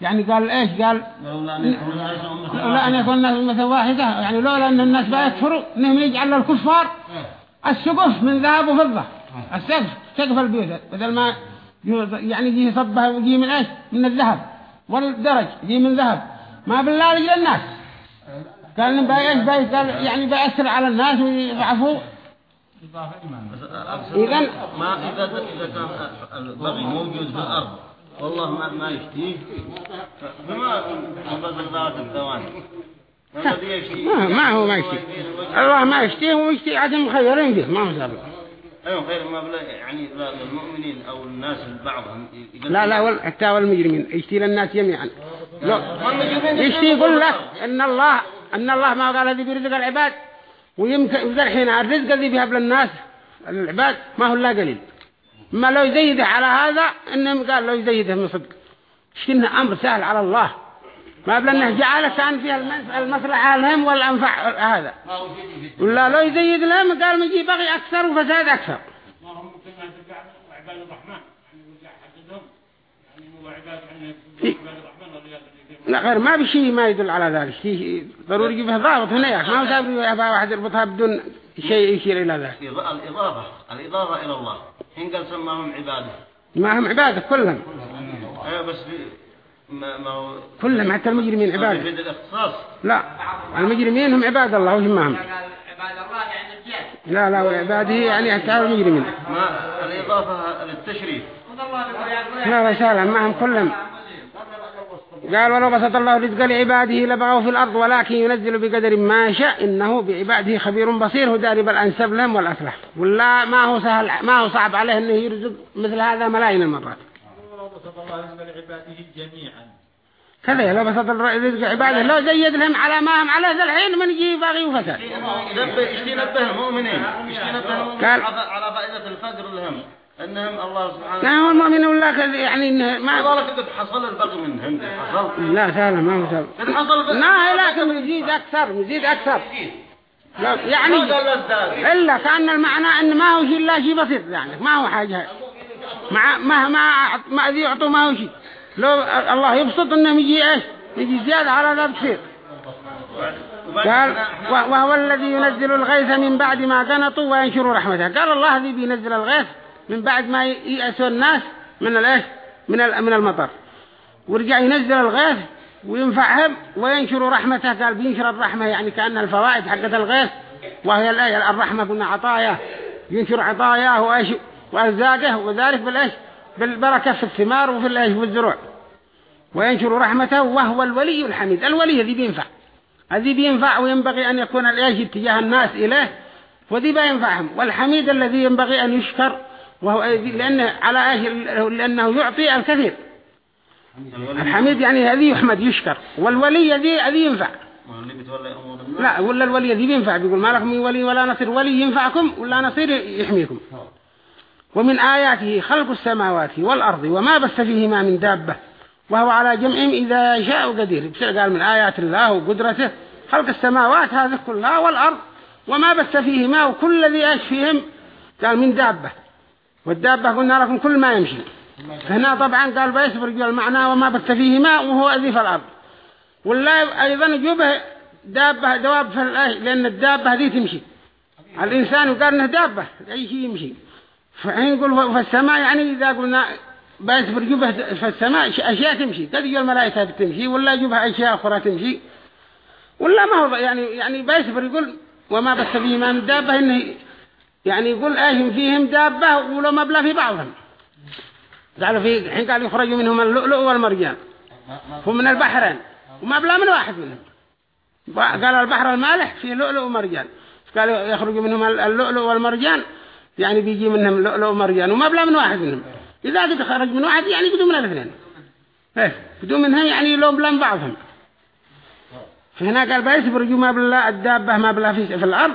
يعني قال إيش قال
لولا أن يكون
الناس مثل واحدة يعني لولا أن الناس بقى يكفروا إنهم يجعل الكفار السقف من ذهب وفضة آه. السقف سقف البيوت بدل ما يعني يجي صبها ويجي من ايش من الذهب والدرج يجي من ذهب ما بالله رجل الناس قال بايش بايش قال يعني بأثر على الناس ويضعفوا
إذا ما إذا إذا كان البغي موجود في الأرض والله ما ما يشتيه فما بدل ذات الثواني نعم. ما, ما هو ما يشتي الله ما
يشتيه ويشتي عدم خيرين فيه ما هو سبب
أيوة خير ما بلا يعني المؤمنين أو الناس بعضهم لا لا
حتى والمجرمين يشتي للناس جميعا لا يشتي يقول لك إن الله أن الله ما قال الذي بيرزق العباد ويمكن الحين الرزق الذي بيهب للناس العباد ما هو لا قليل ما لو يزيده على هذا إنهم قال لو يزيده من صدق شنه أمر سهل على الله ما بلنه جعل كان فيها المصلحة لهم والأنفع هذا ولا لو يزيد لهم قال مجي بغي أكثر وفساد أكثر
ما هم عباد الرحمن
لا غير ما بشي ما يدل على ذلك شيء ضروري يجيبها ضابط هنا يا ما بسابر واحد يربطها بدون شيء يشير إلى ذلك
الإضافة الإضافة إلى الله هن قال سماهم عباده
ما هم عباده كلهم
أيوة بس ما ما
كلهم حتى المجرمين عباد لا المجرمين هم عباد الله وش هم يعني
لا لا وعباده يعني حتى المجرمين ما الإضافة للتشريف لا لا ما معهم كلهم
قال ولو بسط الله رزق لعباده لبغوا في الأرض ولكن ينزل بقدر ما شاء إنه بعباده خبير بصير هو دارب الأنسب لهم والأسلح ولا ما هو سهل ما هو صعب عليه إنه يرزق مثل هذا ملايين المرات
بسط الله رزق لعباده جميعا
كذا لو بسط الرزق عباده لو زيد لهم على ما هم عليه ذا الحين من يجي باغي وفتر ايش تنبه المؤمنين ايش تنبه المؤمنين
على فائدة الفقر لهم انهم الله سبحانه لا هو المؤمن والله يعني انه ما ذلك قد حصل البغي منهم
حصل لا سالم ما وصل حصل البقر لا لكن يزيد اكثر يزيد اكثر يعني الا كان المعنى ان ما هو شيء الا شيء بسيط يعني ما هو حاجه مع مهما ما ذي يعطوا ما هو شيء لو الله يبسط انهم يجي ايش يجي زيادة على ذا بصير
قال وهو
الذي ينزل الغيث من بعد ما قنطوا وينشر رحمته قال الله الذي بينزل الغيث من بعد ما يأسوا الناس من الايش من من المطر ورجع ينزل الغيث وينفعهم وينشر رحمته قال بينشر الرحمة يعني كأن الفوائد حقت الغيث وهي الآية الرحمة كنا عطايا ينشر عطاياه وأشياء وأرزاقه وذلك بالإيش بالبركة في الثمار وفي الإيش والزروع وينشر رحمته وهو الولي الحميد الولي الذي بينفع الذي بينفع وينبغي أن يكون الإيش اتجاه الناس إليه وذي بينفعهم والحميد الذي ينبغي أن يشكر وهو لأنه على إيش لأنه يعطي الكثير الحميد يعني هذه يحمد يشكر والولي ذي الذي ينفع لا ولا الولي ذي ينفع بيقول ما لكم من ولي ولا نصير ولي ينفعكم ولا نصير يحميكم ومن آياته خلق السماوات والأرض وما بث فيهما من دابة وهو على جمعهم إذا يشاء قدير قال من آيات الله وقدرته خلق السماوات هذه كلها والأرض وما بث فيهما وكل الذي أش فيهم قال من دابة والدابة قلنا لكم كل ما يمشي هنا طبعا قال برجو المعنى وما بث فيهما وهو أذي في الأرض والله أيضا جبه دابة دواب في لأن الدابة هذه تمشي الإنسان يقال إنه دابة أي شيء يمشي فحين يقول في السماء يعني إذا قلنا بس برجبه في السماء أشياء تمشي قد يجي الملائكة بتمشي ولا يجيبها أشياء أخرى تمشي ولا ما هو يعني يعني بس يقول وما بس فيهما من دابة إنه يعني يقول ايهم فيهم دابة ولا ما بلا في بعضهم قالوا في حين قال يخرج منهم اللؤلؤ والمرجان هم من البحرين وما بلا من واحد منهم قال البحر المالح فيه لؤلؤ ومرجان قالوا يخرج منهم اللؤلؤ والمرجان يعني بيجي منهم لؤلؤ مرجان وما بلا من واحد منهم إذا قد خرج من واحد يعني بدون من الاثنين إيه بدون منها يعني لو بلا من بعضهم فهنا قال بيصبر ما بلا الدابة ما بلا في, في الأرض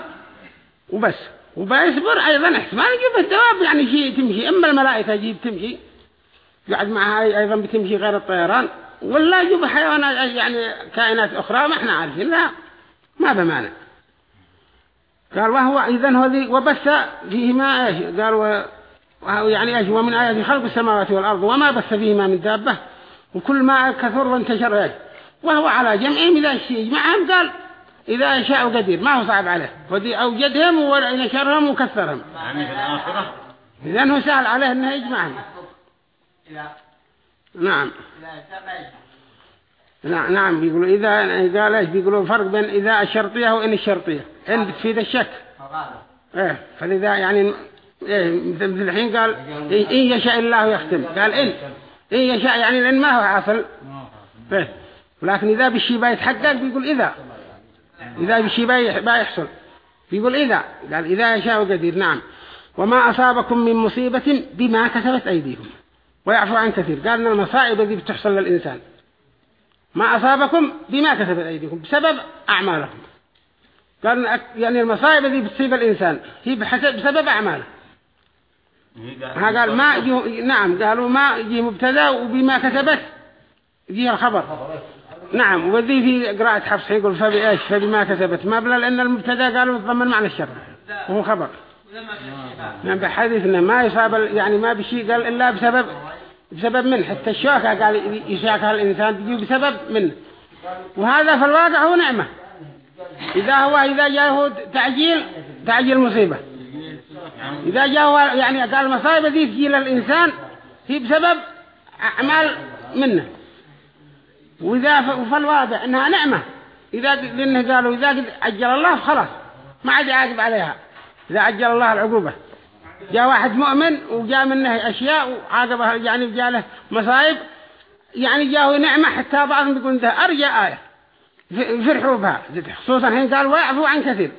وبس وبيصبر أيضا احتمال يجيب الدواب يعني شيء تمشي إما الملائكة يجيب تمشي يقعد معها أيضا بتمشي غير الطيران ولا يجيب حيوانات يعني كائنات أخرى ما احنا عارفين لا ما بمانع قال وهو إذن هذه وبث فيهما إيش قال يعني إيش ومن آيات خلق السماوات والأرض وما بث فيهما من دابة وكل ما كثر وانتشر إيش وهو على جمعهم إذا يجمعهم قال إذا شاء قدير ما هو صعب عليه ودي أوجدهم ونشرهم وكثرهم يعني في الآخرة إذن هو سهل عليه أنه يجمعهم نعم إذا نعم بيقولوا إذا إذا ليش بيقولوا فرق بين إذا الشرطية وإن الشرطية إن بتفيد آه. الشك إيه فلذا يعني إيه مثل الحين قال إن يشاء الله يختم قال إن إن يشاء يعني لأن ما هو عاصل إيه ولكن إذا بالشي بيتحقق بيقول إذا إذا بالشي بيحصل بيقول إذا قال إذا يشاء قدير نعم وما أصابكم من مصيبة بما كسبت أيديهم ويعفو عن كثير قال إن المصائب ذي بتحصل للإنسان ما أصابكم بما كسبت أيديكم بسبب أعمالكم قال يعني المصائب اللي بتصيب الإنسان هي بسبب أعماله ها قال ما نعم قالوا ما يجي مبتدا وبما كسبت يجي الخبر نعم وذي في قراءة حفص يقول فبإيش فبما كسبت ما بلا لأن المبتدا قالوا يتضمن معنى الشر وهو خبر
نعم, نعم،
بحديث إنه ما يصاب يعني ما بشيء قال إلا بسبب بسبب منه حتى الشوكة قال يشاكها الإنسان بيجي بسبب منه وهذا في الواقع هو نعمة إذا هو إذا جاءه تعجيل تعجيل مصيبة إذا جاءه يعني قال المصائب دي تجي للإنسان هي بسبب أعمال منه وإذا في الواقع إنها نعمة إذا لأنه قالوا إذا عجل الله خلاص ما عاد يعاقب عليها إذا عجل الله العقوبة جاء واحد مؤمن وجاء منه أشياء وعاقبها يعني جاء له مصايب يعني جاءه نعمة حتى بعضهم بيقول ده أرجع آية فرحوا بها خصوصا حين قال ويعفو عن كثير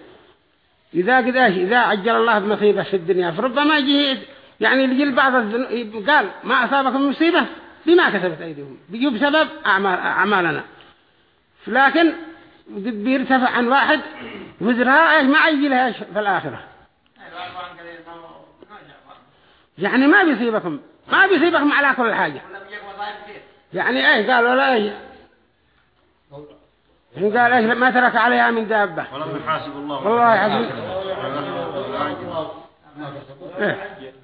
إذا قد إيش إذا عجل الله بمصيبة في الدنيا فربما يجي يعني يجي البعض قال ما أصابكم مصيبة بما كسبت أيديهم بيجوا بسبب أعمال أعمالنا لكن بيرتفع عن واحد وزرها إيش ما يجي لها في الآخرة يعني ما بيصيبكم ما بيصيبكم على كل الحاجة
يعني ايه قال ولا ايه
إن قال إيش ما ترك عليها من دابة ولم يحاسب الله والله الله إيه. عزيز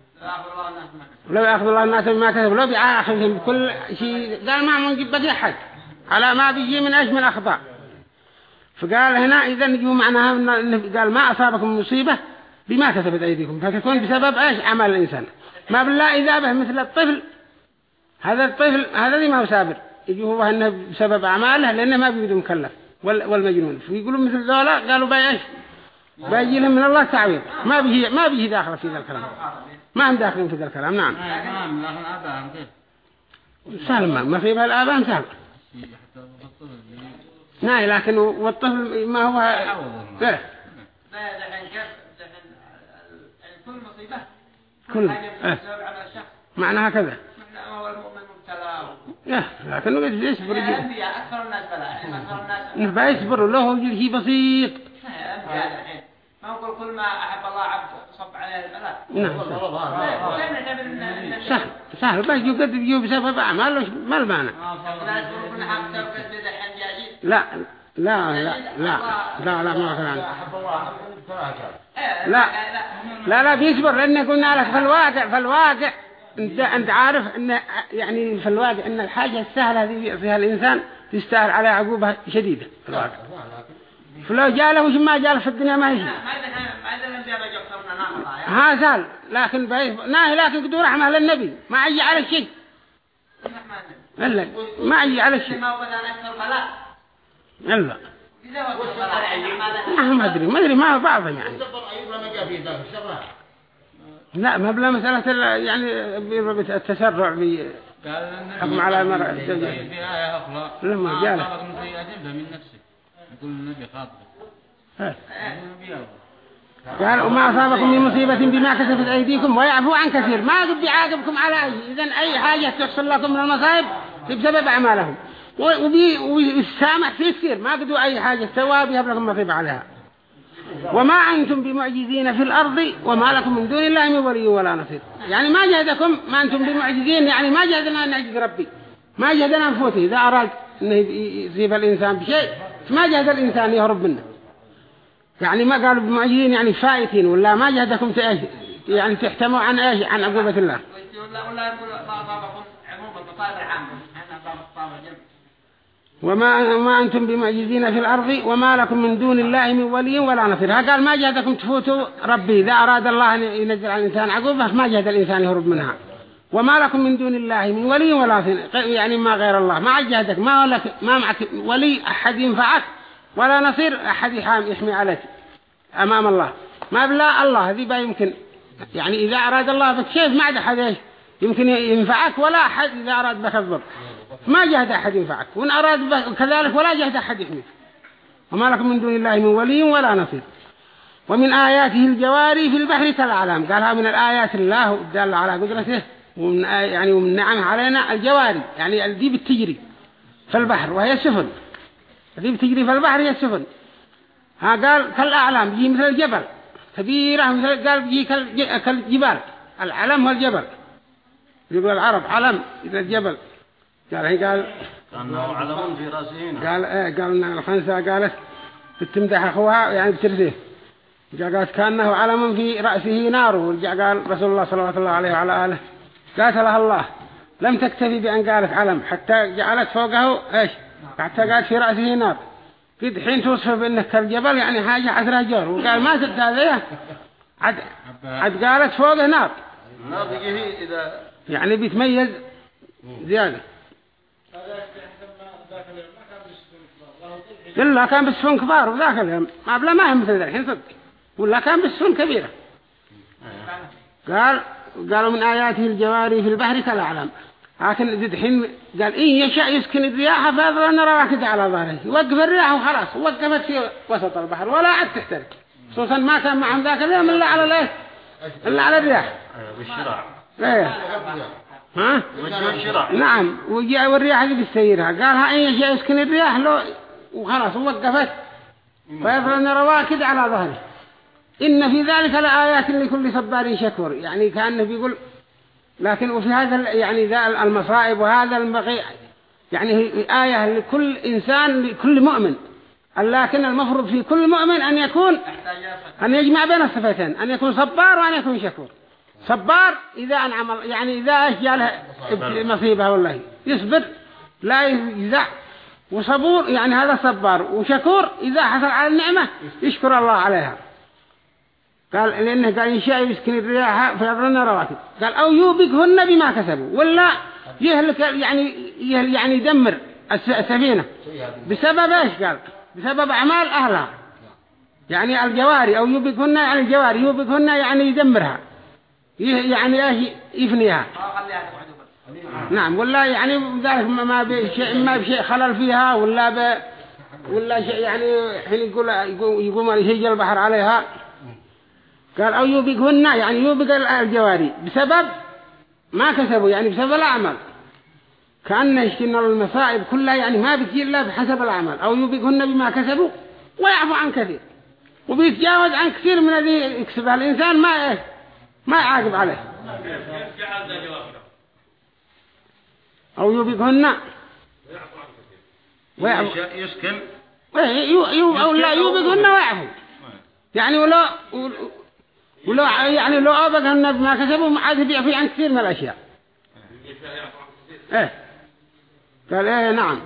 لو يأخذ الله الناس بما كسب لو بيعاخذهم بكل شيء قال ما من بقي أحد على ما بيجي من أجل من أخطاء فقال هنا إذا نجوا معناها قال ما أصابكم مصيبة بما كسبت أيديكم فتكون بسبب إيش عمل الإنسان ما بالله إذا به مثل الطفل هذا الطفل هذا اللي ما هو يجي هو أنه بسبب أعماله لأنه ما بيجده مكلف والمجنون فيقولون مثل ذولا قالوا بايش بيجي لهم من الله تعويض ما بيجي ما بيجي داخل في ذا الكلام ما هم داخلين في ذا الكلام نعم
سهل ما ما في بالآبان سهل
نعم لكن والطفل ما هو لا
الكل مصيبه كل آه. معنى هكذا لا لكنه يصبر أكثر الناس بلاء أكثر الناس يصبر
له يجد شيء بسيط إيه،
ما نقول كل ما أحب الله عبد صب عليه البلاء نعم صح
سهل آه، آه. بس يقدر يجيب بسبب أعماله ما المعنى
لا لا لا لا لا لا ما كان لا لا لا بيصبر لأن لا لك في
الواقع في الواقع أنت أنت عارف أن يعني في الواقع أن الحاجة السهلة هذه فيها الإنسان تستاهل على عقوبة شديدة في الواقع فلو لا لا ما لا لا في الدنيا ما لا
ها زال
لكن لا ناهي لكن قدور رحمة للنبي ما لا على شيء
ما لا على شيء لا آه، ما أدري ما أدري ما بعضهم يعني
لا ما بلا مسألة يعني التسرع ب حكم على المرأة الزوجة لما جاء
من نفسه يقول النبي
قال وما أصابكم من مصيبة بما كسبت أيديكم ويعفو عن كثير ما قد يعاقبكم على أي إذن أي حاجة تحصل لكم من المصائب بسبب أعمالهم ويسامح فيه كثير ما قدوا أي حاجة سوا بها لكم نصيب عليها وما أنتم بمعجزين في الأرض وما لكم من دون الله من ولي ولا نصير يعني ما جهدكم ما أنتم بمعجزين يعني ما جهدنا أن نعجز ربي ما جهدنا نفوته إذا أراد أن يصيب الإنسان بشيء ما جهد الإنسان يهرب منه يعني ما قالوا بمعجزين يعني فائتين ولا ما جهدكم تأجل يعني تحتموا عن ايش عن عقوبة الله وما ما أنتم بمعجزين في الأرض وما لكم من دون الله من ولي ولا نصير قال ما جهدكم تفوتوا ربي إذا أراد الله أن ينزل على الإنسان عقوبة ما جهد الإنسان يهرب منها وما لكم من دون الله من ولي ولا نصير يعني ما غير الله ما جهدك ما لك ما معك ولي أحد ينفعك ولا نصير أحد يحمي عليك أمام الله ما بلا الله هذه با يمكن يعني إذا أراد الله بك شيء ما عاد أحد يمكن ينفعك ولا أحد إذا أراد بك الضر ما جهد أحد ينفعك وإن أراد كذلك ولا جهد أحد يحميك وما لكم من دون الله من ولي ولا نصير ومن آياته الجواري في البحر كالأعلام قالها من الآيات الله الدالة على قدرته ومن يعني ومن نعمه علينا الجواري يعني الذي بتجري في البحر وهي السفن الذي بتجري في البحر هي السفن ها قال كالأعلام بيجي مثل الجبل كبيرة مثل قال بيجي كالجبال العلم هو الجبل يقول العرب علم إذا الجبل قال يعني هي قال كأنه علم في قال إيه قال إن الخنساء قالت بتمدح أخوها يعني بترثيه جاء قالت كأنه علم في رأسه نار ورجع قال رسول الله صلى الله عليه وعلى آله قاتلها الله لم تكتفي بأن قالت علم حتى جعلت فوقه إيش حتى قالت في رأسه نار في حين توصف بأنه كالجبل يعني حاجة عشرة جار وقال ما سد هذه عد, عد قالت فوقه نار النار يعني بيتميز زيادة
إلا كان بالسفن
كبار وذاك الهم ما بلا ما هم مثل الحين صدق ولا كان بالسفن كبيرة قال قالوا من آياته الجواري في البحر كالأعلام لكن الحين قال إن يشاء يسكن الرياح أنا رواكد على ظهره يوقف الرياح وخلاص وقفت في وسط البحر ولا عاد تحترق خصوصا ما كان معهم ذاك اليوم إلا على ليه إلا على الرياح
والشراع ايه
ها نعم والرياح قد قال ها إن يشاء يسكن الرياح لو وخلاص وقفت فيفرن رواكد على ظهره إن في ذلك لآيات لكل صبار شكور يعني كأنه بيقول لكن وفي هذا يعني ذا المصائب وهذا البقيع يعني آية لكل إنسان لكل مؤمن لكن المفروض في كل مؤمن أن يكون أن يجمع بين الصفتين أن يكون صبار وأن يكون شكور صبار إذا أنعم يعني إذا أشجى له مصيبة والله يصبر لا يزع وصبور يعني هذا صبار وشكور إذا حصل على النعمة يشكر الله عليها قال لأنه قال إن شاء يسكن الرياح فيضرن رواكب قال أو يوبقهن بما كسبوا ولا يهلك يعني يهل يعني يدمر السفينة بسبب إيش قال بسبب أعمال أهلها يعني الجواري أو يوبقهن يعني الجواري يوبقهن يعني يدمرها يعني إيش يفنيها نعم ولا يعني ذلك ما بشيء ما بشيء خلل فيها ولا ب ولا شيء يعني حين يقول يقوم يهج البحر عليها قال أو يوبقهن يعني يوبق الجواري بسبب ما كسبوا يعني بسبب العمل كأن يشتن المصائب كلها يعني ما بتجي إلا بحسب العمل أو يوبقهن بما كسبوا ويعفو عن كثير وبيتجاوز عن كثير من الذي يكسبها الإنسان ما ما يعاقب عليه أو يوبقهن ويعفو يسكن ويعفو إيه، يو أو لا يوبقهن ويعفو يعني ولو ولو يعني لو أوبقهن بما كسبوا ما عاد يبيع في عن كثير من الأشياء إيه قال إيه نعم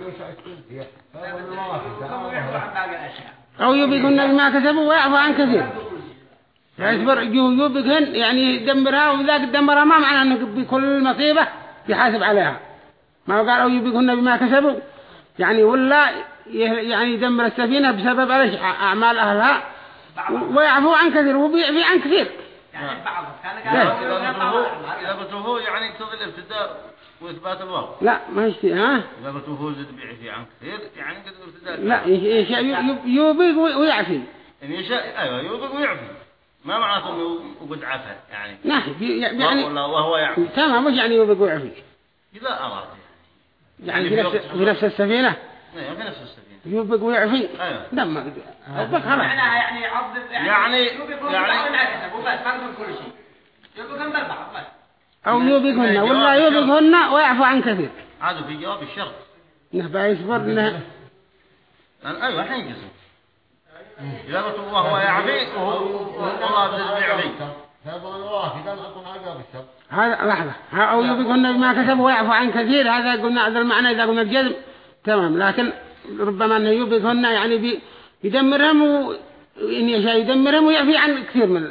أو يوبقهن بما كسبوا ويعفو عن كثير
يصبر يوبقهن يعني يدمرها وإذا دمرها ما معنى أنه بكل مصيبة يحاسب عليها ما هو قال أو بما كسبوا يعني ولا يعني يدمر السفينة بسبب أعمال أهلها ويعفو عن كثير وبيعفي عن كثير
يعني نعم. بعضهم كان قال إذا بتوه يعني يكتب الابتداء وإثبات الواو لا
ما يشتي ها إذا بتوه زد بيعفي عن
كثير يعني قد الابتداء لا
يوبق ويعفي
إن يشاء أيوة يوبق ويعفي ما معناته انه وقد عفى يعني نعم يعني وهو يعفي تمام
مش يعني يوبق ويعفي إذا أراد يعني في نفس, السفينة
إيه، ايوه آه. يعني في نفس السفينة
يوبق ويعفي ايوه نعم يعني يعني معناها يعني يعضب يعني يعني يعني يعني يعني يعني يعني يعني
يعني يعني يعني يعني
يعني يعني ويعفو عن كثير
يعني في جواب
يعني يعني يعني يعني
يعني ايوه يعني يعني يعني يعني يعني وهو يعني بيعفي يعني يعني يعني يعني يعني الشرط
هذا لحظة أو نعم. يبقون بما كسبوا ويعفو عن كثير هذا قلنا هذا المعنى إذا قلنا الجزم تمام لكن ربما أنه يبقون يعني يدمرهم وإن يشاء يدمرهم ويعفي عن كثير من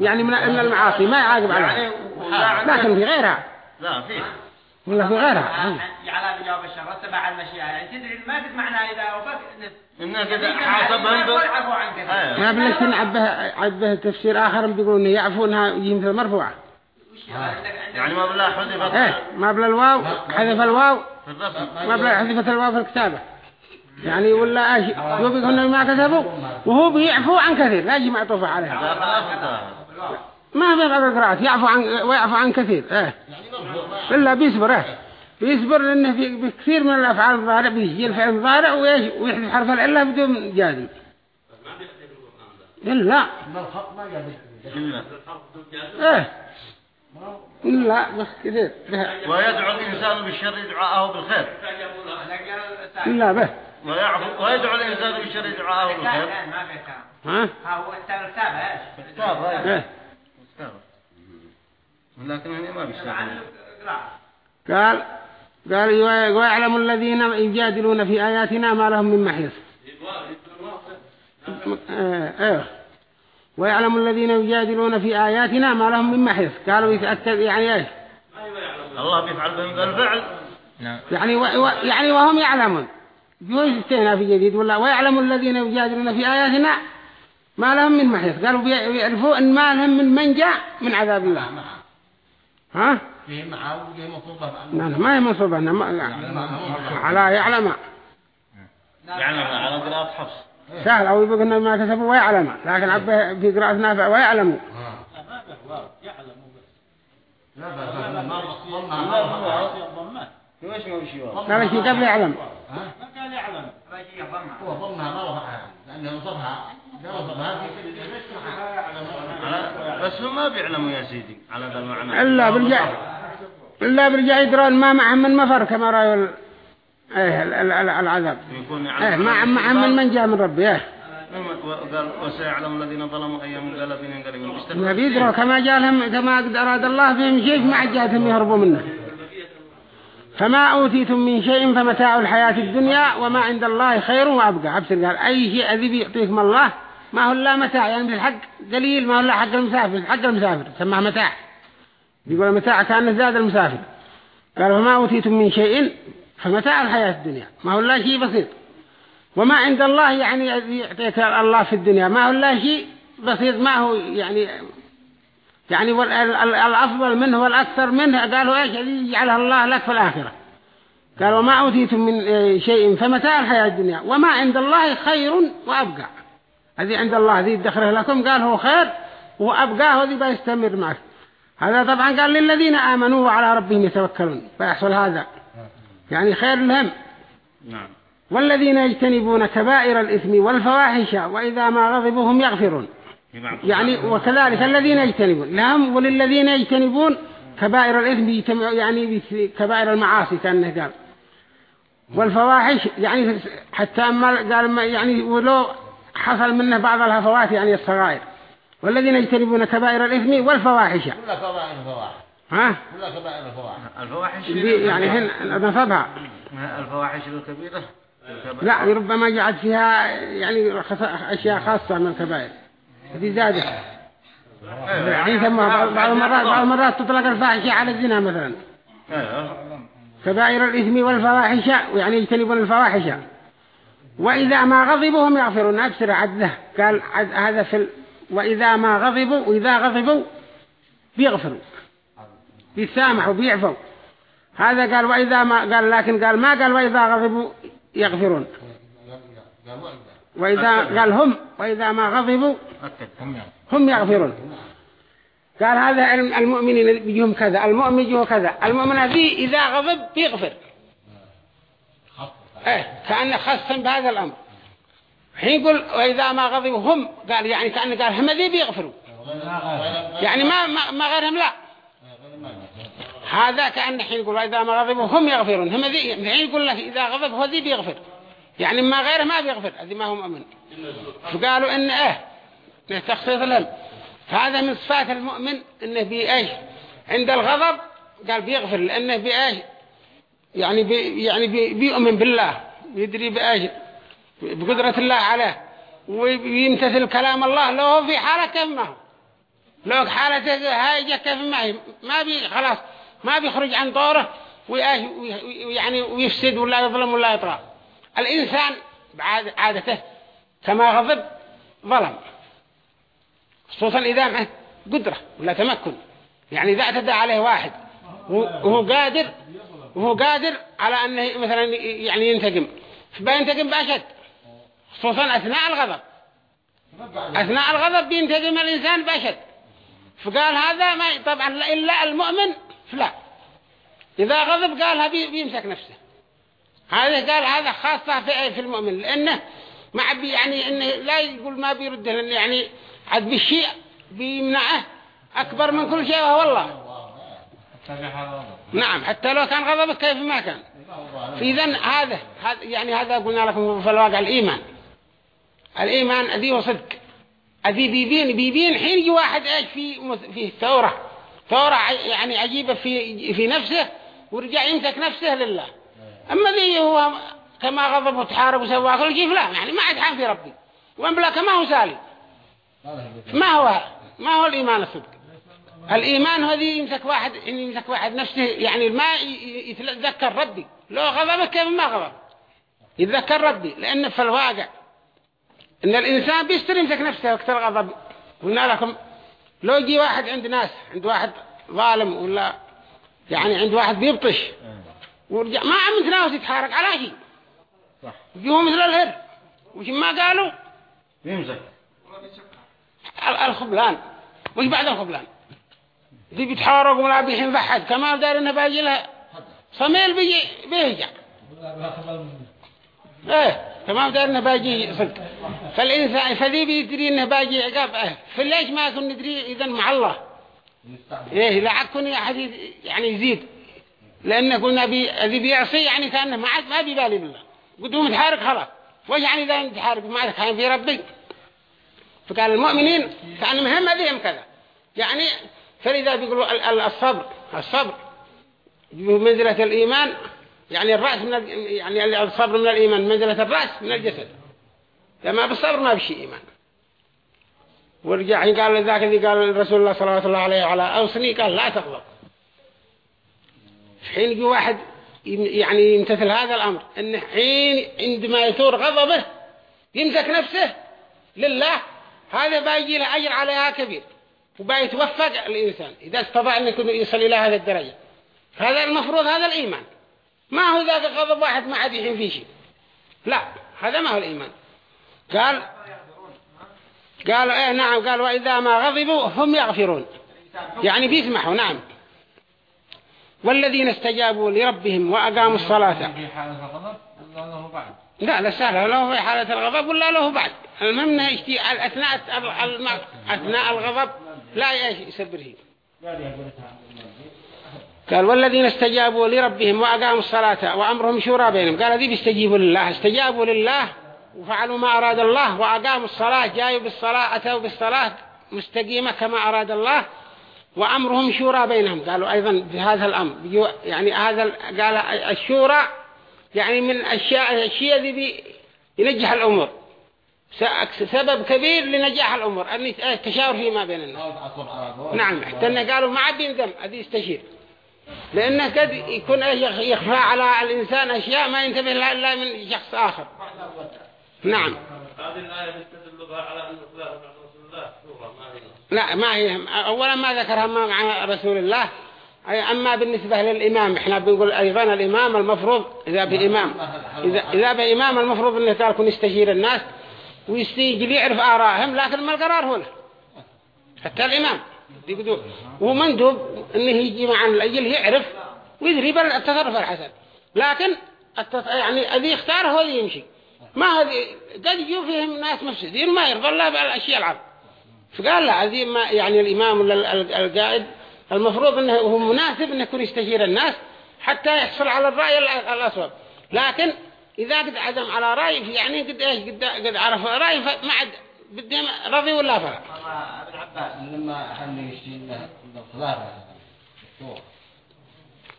يعني من المعاصي ما يعاقب عليها يعني يعني لكن في غيرها
لا في ولا في غيرها يعني على جواب الشر على المشيئة يعني تدري ما معنى إذا وفق إنه كذا عنده ما بلشنا عبه
عبه تفسير آخر بيقولون يعفونها يمثل مرفوعة
آه. يعني ما بلا حذفت ايه ما بلا الواو حذف الواو
ما بلا حذفت الواو في الكتابة يعني ولا ايش يوبقهن ما كتبوا وهو بيعفو عن كثير لا يجي معطوف عليها ما في قراءات يعفو عن ويعفو عن كثير ايه
الا بيصبر ايه
بيصبر لانه في كثير من الافعال الظاهره بيجي الفعل الظاهر ويش ويحذف حرف الا بدون جازم لا
ما الخط ما جازم ايه
لا بس
كثير ويدعو الإنسان بالشر دعاءه بالخير لا بس ويدعو الإنسان بالشر دعاءه بالخير ها؟ هو الترتاب
الترتاب
ولكن هنا ما بيشتغل قال
قال ويعلم الذين يجادلون في آياتنا ما لهم من محيص ايوه ويعلم الذين يجادلون في آياتنا ما لهم من محيص قالوا يتأكد يعني ايش
الله بيفعل بهم بالفعل نعم. يعني و... و... يعني وهم يعلمون
جوز استهنا في جديد ولا ويعلم الذين يجادلون في آياتنا ما لهم من محيص قالوا بيعرفوا ان ما لهم من منجا من عذاب الله ها
لا نعم، لا ما هي مصوبة نعم، على يعلم يعلم على قراءة حفص سهل أو يبقى إنه ما كسبوا ويعلموا لكن إيه. عبه في
قراءة نافع ويعلموا
آه. ما بشي قبل يعلم ما قال يعلم هو ضمها ما وضعها لأنه وصفها بس هم ما بيعلموا يا سيدي على ذا المعنى إلا برجع
إلا برجع يدرون ما معهم من مفر كما رأيوا ايه العذاب ايه مع مع من من جاء من ربي ايه
نعم، قال وسيعلم الذين ظلموا ايام منقلب ينقلبون ما كما
جاء كما اراد الله بهم شيء ما جاءتهم يهربوا منه فما أوتيتم من شيء فمتاع الحياة الدنيا وما عند الله خير وأبقى عبس قال أي شيء اذيب بيعطيكم الله ما هو إلا متاع يعني الحق قليل ما هو إلا حق المسافر حق المسافر سماه متاع يقول متاع كان زاد المسافر قال فما أوتيتم من شيء فمتاع الحياة الدنيا ما هو الله شيء بسيط وما عند الله يعني يعطيك الله في الدنيا ما هو الله شيء بسيط ما هو يعني يعني الأفضل منه والأكثر منه قالوا إيش الذي يجعلها الله لك في الآخرة قالوا وما أوتيتم من آه، شيء فمتاع الحياة الدنيا وما عند الله خير وأبقى هذه عند الله هذه ادخره لكم قال هو خير وأبقاه هذه بيستمر معك هذا طبعا قال للذين آمنوا وعلى ربهم يتوكلون فيحصل هذا يعني خير الهم نعم والذين يجتنبون كبائر الإثم والفواحش وإذا ما غضبوا هم يغفرون يعني وكذلك الذين يجتنبون لهم نعم، وللذين يجتنبون كبائر الإثم يعني كبائر المعاصي كأنه قال والفواحش يعني حتى أما قال يعني ولو حصل منه بعض الهفوات يعني الصغائر والذين يجتنبون كبائر الإثم والفواحش كل
فواحش فواحش ها؟ الفواحش الفواحش يعني هن نصبها الفواحش الكبيرة
لا ربما جعل فيها يعني أشياء خاصة من الكبائر هذه زادت
أيوة. يعني ثم بعض المرات أيوة. بعض
المرات تطلق الفاحشة على الزنا مثلا أيوة. كبائر الإثم والفواحش يعني يجتنبون الفواحش وإذا ما غضبوا هم يغفرون أبسر عده قال هذا في ال... وإذا ما غضبوا وإذا غضبوا بيغفروا بيسامح وبيعفو هذا قال وإذا ما قال لكن قال ما قال وإذا غضبوا يغفرون وإذا قال هم وإذا ما غضبوا هم يغفرون قال هذا المؤمنين بيهم كذا المؤمن بيهم كذا المؤمن ذي إذا غضب بيغفر إيه كأنه خاصا بهذا الأمر حين يقول وإذا ما غضبوا هم قال يعني كأن قال هم ذي بيغفروا
يعني ما ما
غيرهم لا هذا كأن حين يقول إذا ما غضبوا هم يغفرون هم ذي حين يقول لك إذا غضب هو ذي بيغفر يعني ما غيره ما بيغفر هذه ما هو مؤمن فقالوا إن إيه تخصيص لهم هذا من صفات المؤمن إنه بإيش عند الغضب قال بيغفر لأنه بإيش يعني بي يعني بي بيؤمن بالله يدري بإيش بقدرة الله عليه ويمتثل كلام الله لو هو في حالة كيف ما هو لو حالته هايجة كيف ما هي ما بي خلاص ما بيخرج عن طوره ويعني ويفسد ولا يظلم ولا يطغى الإنسان عادته كما غضب ظلم خصوصا إذا معه قدرة ولا تمكن يعني إذا اعتدى عليه واحد وهو قادر وهو قادر على أنه مثلا يعني ينتقم فبينتقم بأشد خصوصا أثناء الغضب أثناء الغضب بينتقم الإنسان بأشد فقال هذا ما طبعا إلا المؤمن فلان إذا غضب قالها بيمسك نفسه هذا قال هذا خاصة في, في المؤمن لأنه ما بي يعني إنه لا يقول ما بيرده لأنه يعني عد بالشيء بيمنعه أكبر من كل شيء وهو الله نعم حتى لو كان غضبك كيف ما كان إذن هذا يعني هذا قلنا لكم في الواقع الإيمان الإيمان أذي وصدق أذي بيبين بيبين حين يجي واحد إيش في في الثورة طورة يعني عجيبة في في نفسه ورجع يمسك نفسه لله أما ذي هو كما غضب وتحارب وسوى كل شيء فلا يعني ما عاد حافي ربي وأن بلا كما هو سالي ما هو ما هو الإيمان الصدق الإيمان هذه يمسك واحد يمسك واحد نفسه يعني ما يتذكر ربي لو غضبك كيف ما غضب يتذكر ربي لأن في الواقع إن الإنسان بيستر يمسك نفسه وقت الغضب قلنا لكم لو يجي واحد عند ناس عند واحد ظالم ولا يعني عند واحد بيبطش آه. ورجع ما عم يتناوس يتحارك على شيء صح يجيهم مثل الهر وش ما قالوا بيمزح الخبلان وش بعد الخبلان دي بيتحارق ولا بيحين فحد كما دار انه باجي لها صميل بيجي بيهجع ايه تمام دارنا انه باجي صدق فالإنسان فذي بيدري انه باجي عقاب أهل فليش ما يكون ندري إذا مع الله إيه لا يكون أحد يعني يزيد لأن قلنا بي ذي بيعصي يعني كأنه ما عاد ما بيبالي بالله قدوم متحارك خلاص وش يعني إذا أنت ما عاد خاين في ربي فقال المؤمنين كان مهم ذيهم كذا يعني فلذا بيقولوا الصبر الصبر بمنزلة الإيمان يعني الرأس من يعني الصبر من الإيمان منزلة الرأس من الجسد لما بالصبر ما بشي إيمان ورجع قال ذاك اللي قال الرسول الله صلى الله عليه وعلى أوصني قال لا تغضب حين يجي واحد يعني يمتثل هذا الأمر إن حين عندما يثور غضبه يمسك نفسه لله هذا بايجي له أجر عليها كبير وبايتوفق الإنسان إذا استطاع أن يكون يصل إلى هذه الدرجة هذا المفروض هذا الإيمان ما هو ذاك غضب واحد ما عاد يحين فيه شيء لا هذا ما هو الإيمان قال قالوا ايه نعم قال وإذا ما غضبوا هم يغفرون يعني بيسمحوا نعم والذين استجابوا لربهم وأقاموا الصلاة في حالة الغضب لا لا سهل لو في حالة الغضب ولا له بعد المهم يشتي أثناء أثناء الغضب لا يسبره قال والذين استجابوا لربهم وأقاموا الصلاة وأمرهم شورى بينهم قال هذه بيستجيبوا لله استجابوا لله وفعلوا ما أراد الله وأقاموا الصلاة جاءوا بالصلاة أتوا بالصلاة مستقيمة كما أراد الله وأمرهم شورى بينهم قالوا أيضا بهذا الأمر يعني هذا قال الشورى يعني من الأشياء الشيء الذي ينجح الأمور سبب كبير لنجاح الأمور أن التشاور فيما بين الناس نعم حتى قالوا ما عاد يندم هذه استشير لأنه قد يكون يخفى على الإنسان أشياء ما ينتبه لها إلا من شخص آخر نعم
هذه الآية على رسول الله
لا ما هي أولا ما ذكرها مع رسول الله أما بالنسبة للإمام إحنا بنقول أيضا الإمام المفروض إذا بإمام إذا, إذا بإمام المفروض أنه يكون يستشير الناس ويستيجي يعرف آرائهم لكن ما القرار هنا حتى الإمام ومندوب انه يجي مع الاجل يعرف ويدري بل التصرف الحسن لكن التط... يعني الذي يختار هو اللي يمشي ما هذه قد يجوا فيهم ناس مفسدين ما يرضى الله بالاشياء العرض فقال له هذه ما يعني الامام ولا القائد المفروض انه هو مناسب انه يكون يستشير الناس حتى يحصل على الرأي الأصوب لكن إذا قد عزم على رأي يعني قد إيش قد قد عرف رأي ما عاد بدي رضي ولا فرق
عباس لما حمل يشتين الخضار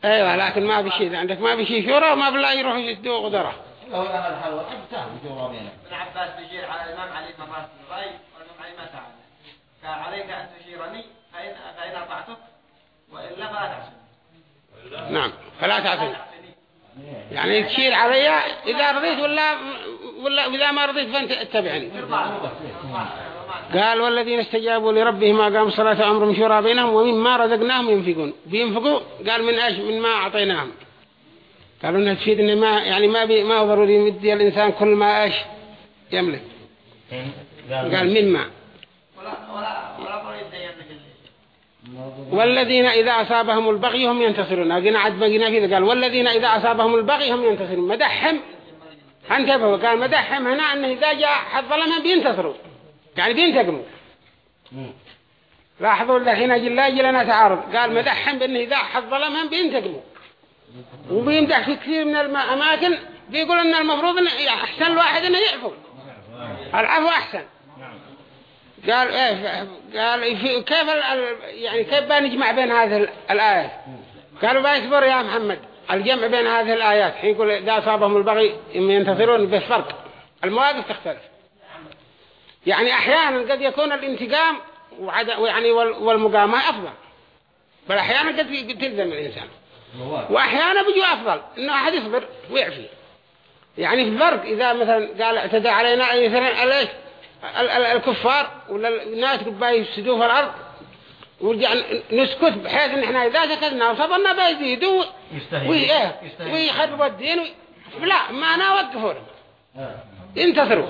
ايوه لكن ما في شيء عندك ما في شيء شورا وما بالله يروح يشدوه غدره هو اهل الحلوه تام جوا بينه ابن عباس بيجير على الامام علي مفاس الراي والامام علي ما تعالى فعليك ان تشيرني فان فان اطعتك والا فلا نعم فلا تعطيني. يعني تشير عليا اذا رضيت ولا
ولا اذا ما رضيت فانت اتبعني قال والذين استجابوا لربهم ما قام صلاة أمرهم شورى بينهم ومما رزقناهم ينفقون بينفقوا قال من ايش من ما أعطيناهم قالوا إن تفيد ان ما يعني ما بي ما ضروري مدي الانسان كل ما ايش يملك قال من ما والذين إذا أصابهم البغي هم ينتصرون أجن عد بقينا فيه قال والذين إذا أصابهم البغي هم ينتصرون مدحهم عن كيفه قال مدحهم هنا أنه إذا جاء حظ لهم بينتصروا قاعدين بينتقموا لاحظوا الحين اجل الله اجل انا تعارض قال مدحهم بانه اذا ظلمهم بينتقموا وبيمدح في كثير من الاماكن بيقول ان المفروض ان احسن الواحد انه يعفو نعم. العفو احسن نعم. قال ايه قال كيف يعني كيف بنجمع بين هذه الايات قالوا بيصبر يا محمد الجمع بين هذه الايات حين يقول اذا اصابهم البغي ينتصرون بفرق المواقف تختلف يعني أحيانا قد يكون الانتقام يعني والمقامة أفضل بل أحيانا قد تلزم الإنسان وأحيانا بيجوا أفضل إنه أحد يصبر ويعفي يعني في الفرق إذا مثلا قال اعتدى علينا مثلا ليش الكفار ولا الناس قبائي يفسدوا في الأرض ورجع نسكت بحيث ان احنا اذا سكتنا وصبرنا بيزيدوا إيه، ويخربوا الدين لا ما انا وقفوا لهم انتصروا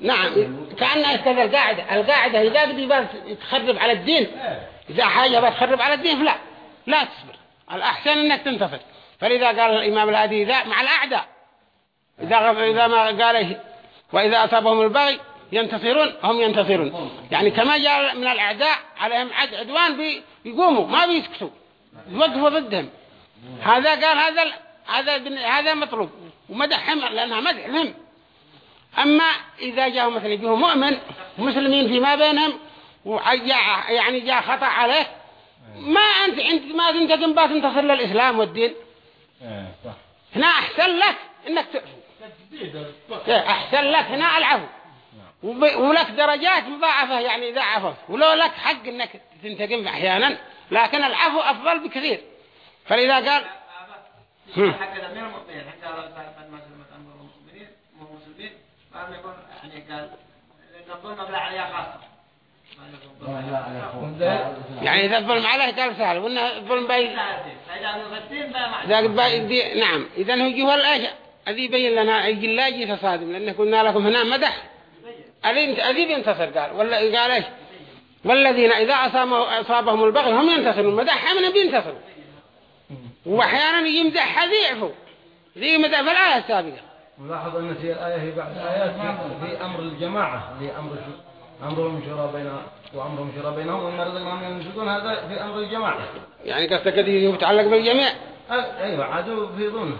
نعم كأنه
كذا القاعدة القاعدة إذا بدي بس تخرب على الدين إذا حاجة بس تخرب على الدين فلا لا تصبر الأحسن أنك تنتفض فلذا قال الإمام الهادي إذا مع الأعداء إذا, إذا ما قال وإذا أصابهم البغي ينتصرون هم ينتصرون يعني كما جاء من الأعداء عليهم عدوان بيقوموا ما بيسكتوا يوقفوا ضدهم هذا قال هذا هذا هذا مطلوب ومدحهم لأنها مدح لهم أما إذا جاءوا مثلا جاءوا مؤمن مسلمين فيما بينهم يعني جاء خطأ عليه ما أنت أنت ما تنتقم بات انتصر للإسلام والدين
إيه، هنا أحسن
لك إنك
إيه، أحسن لك هنا العفو
نعم. ولك درجات مضاعفة يعني إذا عفوت ولو لك حق إنك تنتقم أحيانا لكن العفو أفضل بكثير فلذا قال
حق الأمير حق يعني, يعني إذا الظلم
عليه قال سهل وإن الظلم
بي بي نعم
إذا هو جوه الأشياء أذي بين لنا يجي لا تصادم لأن كنا لكم هنا مدح أذي بينتصر قال ولا قال إيش والذين إذا أصابهم البغي هم ينتصرون مدحهم حمنا بينتصروا وأحيانا يمدح ضعفه ذي مدح في الآية السابقة
نلاحظ أن في الآية في بعض الآيات في أمر الجماعة في أمر أمرهم شرى بين وأمرهم شرى بينهم وما رزقناهم ينفقون هذا في أمر الجماعة يعني قصدك
هذه يتعلق بالجميع أيوة عادوا في ظنه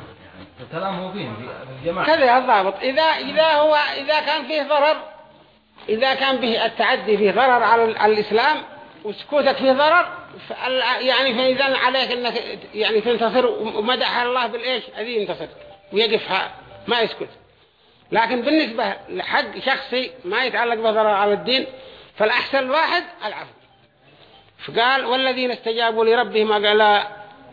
الكلام يعني هو فيهم في الجماعة كذا الضابط إذا إذا هو إذا كان فيه ضرر إذا كان به التعدي فيه ضرر على الإسلام وسكوتك فيه ضرر يعني فإذا عليك أنك يعني تنتصر ومدح الله بالإيش هذه ينتصر ويقف ما يسكت لكن بالنسبة لحق شخصي ما يتعلق بضرر على الدين فالأحسن الواحد العفو فقال والذين استجابوا لربهم قال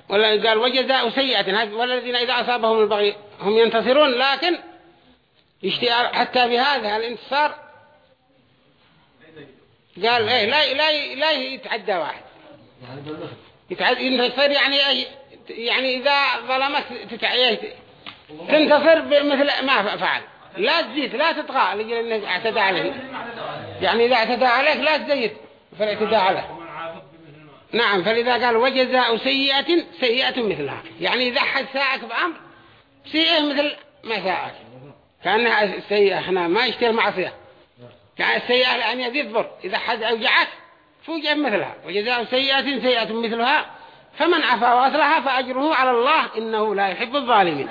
ولا قال وجزاء سيئة والذين إذا أصابهم البغي هم ينتصرون لكن حتى بهذا الانتصار قال إيه لا لا لا يتعدى واحد يتعدى يعني إيه؟ يعني إذا ظلمت تتعيه تنتصر مثل ما فعل لا تزيد لا تطغى لجل انك اعتدى عليه يعني اذا اعتدى عليك لا تزيد فالاعتداء عليه نعم فلذا قال وجزاء سيئة سيئة مثلها يعني إذا حد ساعك بأمر سيئة مثل ما ساعك كأنها السيئة احنا ما يشتري معصية كان السيئة لأن يذبر إذا حد أوجعك فوجئ مثلها وجزاء سيئة سيئة مثلها فمن عفا وأصلح فأجره على الله إنه لا يحب الظالمين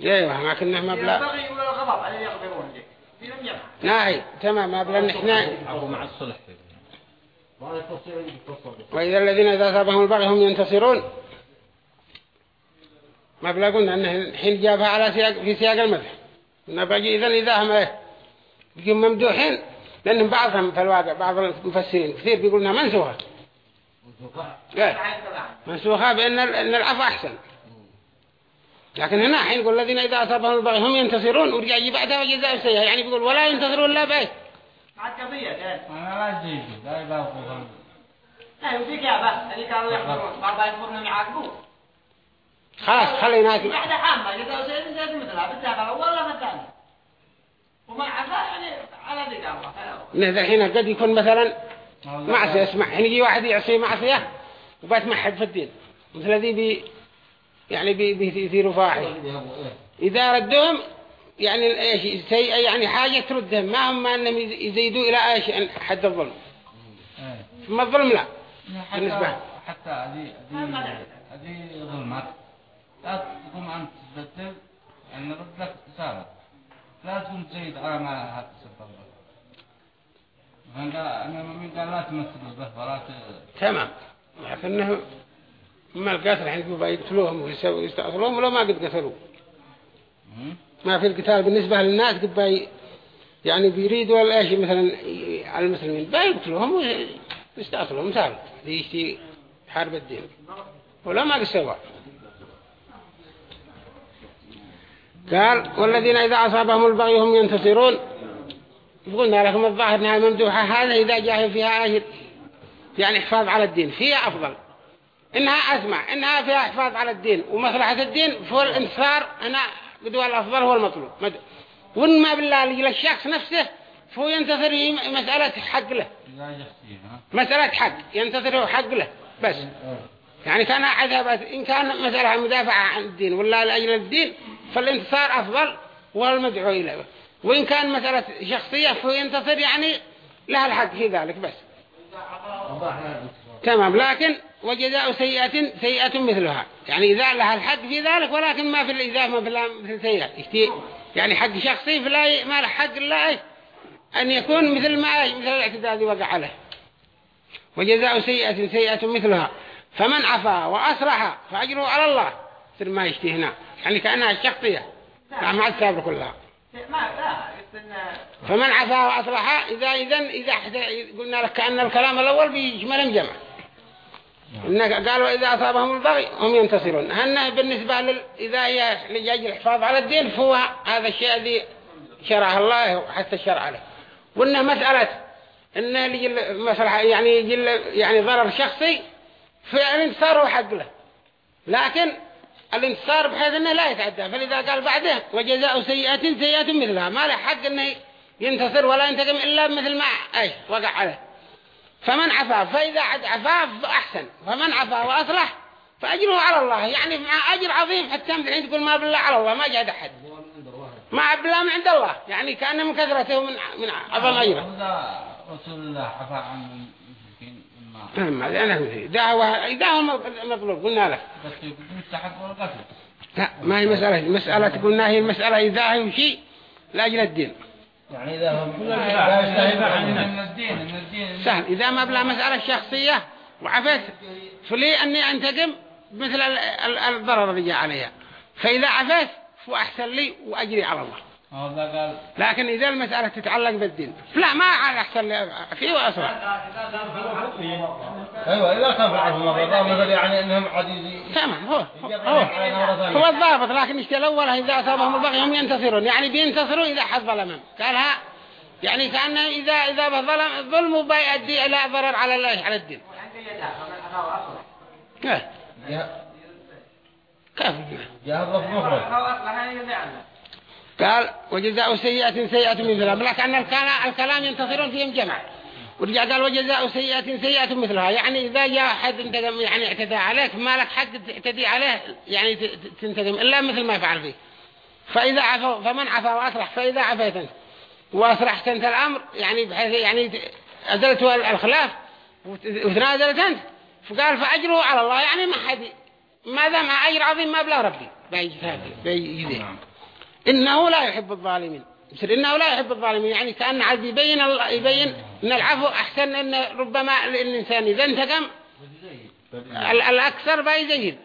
ايوه ما كنا ما بلا ناهي تمام ما بلا نحن مع الصلح وإذا الذين إذا أصابهم البغي هم ينتصرون ما بلا قلنا أنه الحين جابها على سياق في سياق المدح نبقى إذا إذا هم إيه بيجوا ممدوحين لأنهم بعضهم في الواقع بعض المفسرين كثير بيقولنا منسوخة
منسوخة إيه. منسوخة بأن أن العفو أحسن
لكن هنا حين يقول الذين إذا أصابهم البغي هم ينتصرون ورجع يجي بعدها وجزاء السيئة يعني بيقول ولا ينتصرون لا بأي
إيه. إيه،
خلاص خليناك واحدة
حامة إذا وصلت مثلها بتتابع أول ولا الثانية ومع يعني على ذي
الله الحين قد يكون مثلا معصية اسمع حين يعني يجي واحد يعصي معصية وبات محب في الدين مثل ذي بي يعني بي بيثيروا فاحي إيه. إذا ردهم يعني ايش سيئة يعني حاجة تردهم ما هم انهم يزيدوا الى ايش حد الظلم إيه. ثم الظلم لا
إيه، بالنسبة حتى هذه هذه ظلمات لا تقوم أن تبتل أن يعني ردك لك لازم تزيد على ما هذا انا من قال لا تمثل البهبة
تمام لكنه ما القاتل الحين يقول يقتلوهم ويستأصلوهم ولو ما قد قتلوا ما في القتال بالنسبة للناس قد باي يعني بيريدوا الاشي مثلا على المسلمين باي يقتلوهم ويستأصلوهم مثال ليشتي حرب الدين ولا ما قد سواه قال والذين إذا أصابهم البغي هم ينتصرون قلنا لكم الظاهر أنها ممدوحة هذا إذا جاء فيها آجل يعني حفاظ على الدين فيها أفضل إنها أسمع إنها فيها حفاظ على الدين ومصلحة الدين فهو الانتصار أنا بدول الأفضل هو المطلوب مد... وإنما بالله للشخص نفسه فهو ينتظر مسألة حق له مسألة حق ينتظر حق له بس إيه. يعني كان عذاب إن كان مسألة مدافعة عن الدين ولا لأجل الدين فالانتصار أفضل والمدعو إليه وإن كان مسألة شخصية فهو ينتصر يعني لها الحق في ذلك بس تمام لكن وجزاء سيئة سيئة مثلها يعني إذا لها الحق في ذلك ولكن ما في الإذاء ما في مثل سيئة يعني حق شخصي فلا ما له حق الله أن يكون مثل ما مثل الاعتداد وقع عليه وجزاء سيئة سيئة مثلها فمن عفا وأصرح فأجره على الله مثل ما يشتهي هنا يعني كأنها الشخصية مع نعم. نعم، السابر كلها فمن عفا وأصلح إذا إذن إذا قلنا لك كأن الكلام الأول بيجمل جمع نعم. إنك قالوا إذا أصابهم البغي هم ينتصرون هنا بالنسبة لل... إذا هي لجاج الحفاظ على الدين فهو هذا الشيء الذي شرعه الله وحتى الشرع عليه وإنه مسألة إنه لجل مسألة يعني يجل يعني ضرر شخصي فعلا صاروا حق له لكن الانتصار بحيث انه لا يتعدى فلذا قال بعده وجزاء سيئة سيئة مثلها ما له حق انه ينتصر ولا ينتقم الا مثل ما ايش وقع عليه فمن عفا فاذا عفا فاحسن فمن عفا واصلح فاجره على الله يعني مع اجر عظيم حتى من الحين تقول ما بالله على الله ما جاد احد ما بالله من عند الله يعني كان من كثرته من من عظم اجره
رسول الله عفا عن
فهم هذا أنا مثلي دعوة دعوة مطلوب قلنا له بس يقدم التحقق والقتل لا ما هي مسألة مسألة قلنا هي المسألة إذا هم شيء لأجل الدين
يعني إذا هم سهل إذا ما بلا مسألة
شخصية وعفيت فلي أني أنتقم مثل الضرر اللي جاء عليها فإذا عفيت فأحسن لي وأجري على الله لكن إذا المسألة تتعلق بالدين لا ما على أحسن في وأسرع
أيوة إذا كان بعضهم الضابط يعني إنهم عديدين تمام
هو هو, هو الضابط لكن إيش الأول إذا أصابهم البغي هم ينتصرون يعني بينتصروا إذا حد ظلمهم قالها يعني كأن إذا إذا ظلم ظلموا بيؤدي إلى ضرر على الله على الدين إيه.
كيف؟
جاء الضبط مخرج قال وجزاء سيئة سيئة مثلها ملك أن الكلام ينتصرون فيهم جمع ورجع قال وجزاء سيئة سيئة مثلها يعني إذا جاء حد انتقم يعني اعتدى عليك ما لك حق تعتدي عليه يعني تنتقم إلا مثل ما فعل فيه فإذا عفوا فمن عفى وأصلح فإذا عفيت انت وأصلحت أنت الأمر يعني بحيث يعني أزلت الخلاف وتنازلت أنت فقال فأجره على الله يعني ما حد ما دام أجر عظيم ما بلا ربي بيجي إنه لا يحب الظالمين يصير إنه لا يحب الظالمين يعني كأن عاد يبين يبين إن العفو أحسن إن ربما الإنسان إذا انتقم الأكثر بيزيد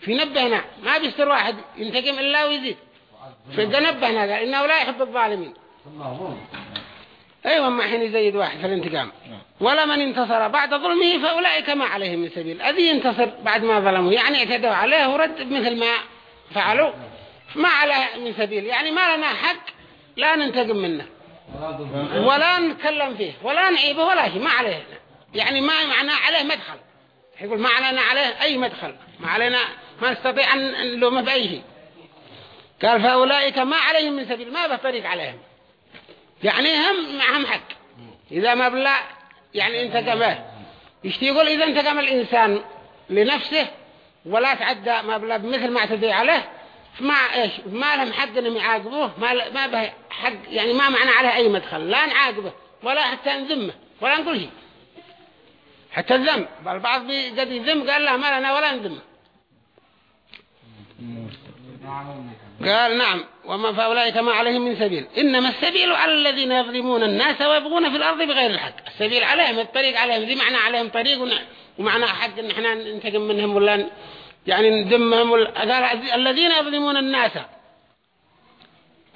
في نبهنا ما بيصير واحد ينتقم إلا ويزيد فإذا نبهنا قال إنه لا يحب الظالمين أيوة ما حين يزيد واحد في الانتقام ولا من انتصر بعد ظلمه فأولئك ما عليهم من سبيل أذي ينتصر بعد ما ظلموا يعني اعتدوا عليه ورد مثل ما فعلوا ما عليه من سبيل يعني ما لنا حق لا ننتقم منه ولا نتكلم فيه ولا نعيبه ولا شيء ما عليه يعني ما معنا عليه مدخل يقول ما علينا عليه أي مدخل ما علينا ما نستطيع أن نلومه أي شيء قال فأولئك ما عليهم من سبيل ما بطريق عليهم يعني هم معهم حق إذا ما بلا يعني انتقمه يشتي يقول إذا انتقم الإنسان لنفسه ولا تعدى ما بلا بمثل ما اعتدي عليه فما إيش ما لهم حق إنهم يعاقبوه ما ما به حق يعني ما معنا عليه أي مدخل لا نعاقبه ولا حتى نذمه ولا نقول شيء حتى الذم البعض قد يذم قال لا ما لنا ولا نذمه قال نعم وما فأولئك ما عليهم من سبيل إنما السبيل على الذين يظلمون الناس ويبغون في الأرض بغير الحق السبيل عليهم الطريق عليهم ذي معنى عليهم طريق ومعنى حق إن احنا ننتقم منهم ولا يعني نذمهم قال الذين يظلمون الناس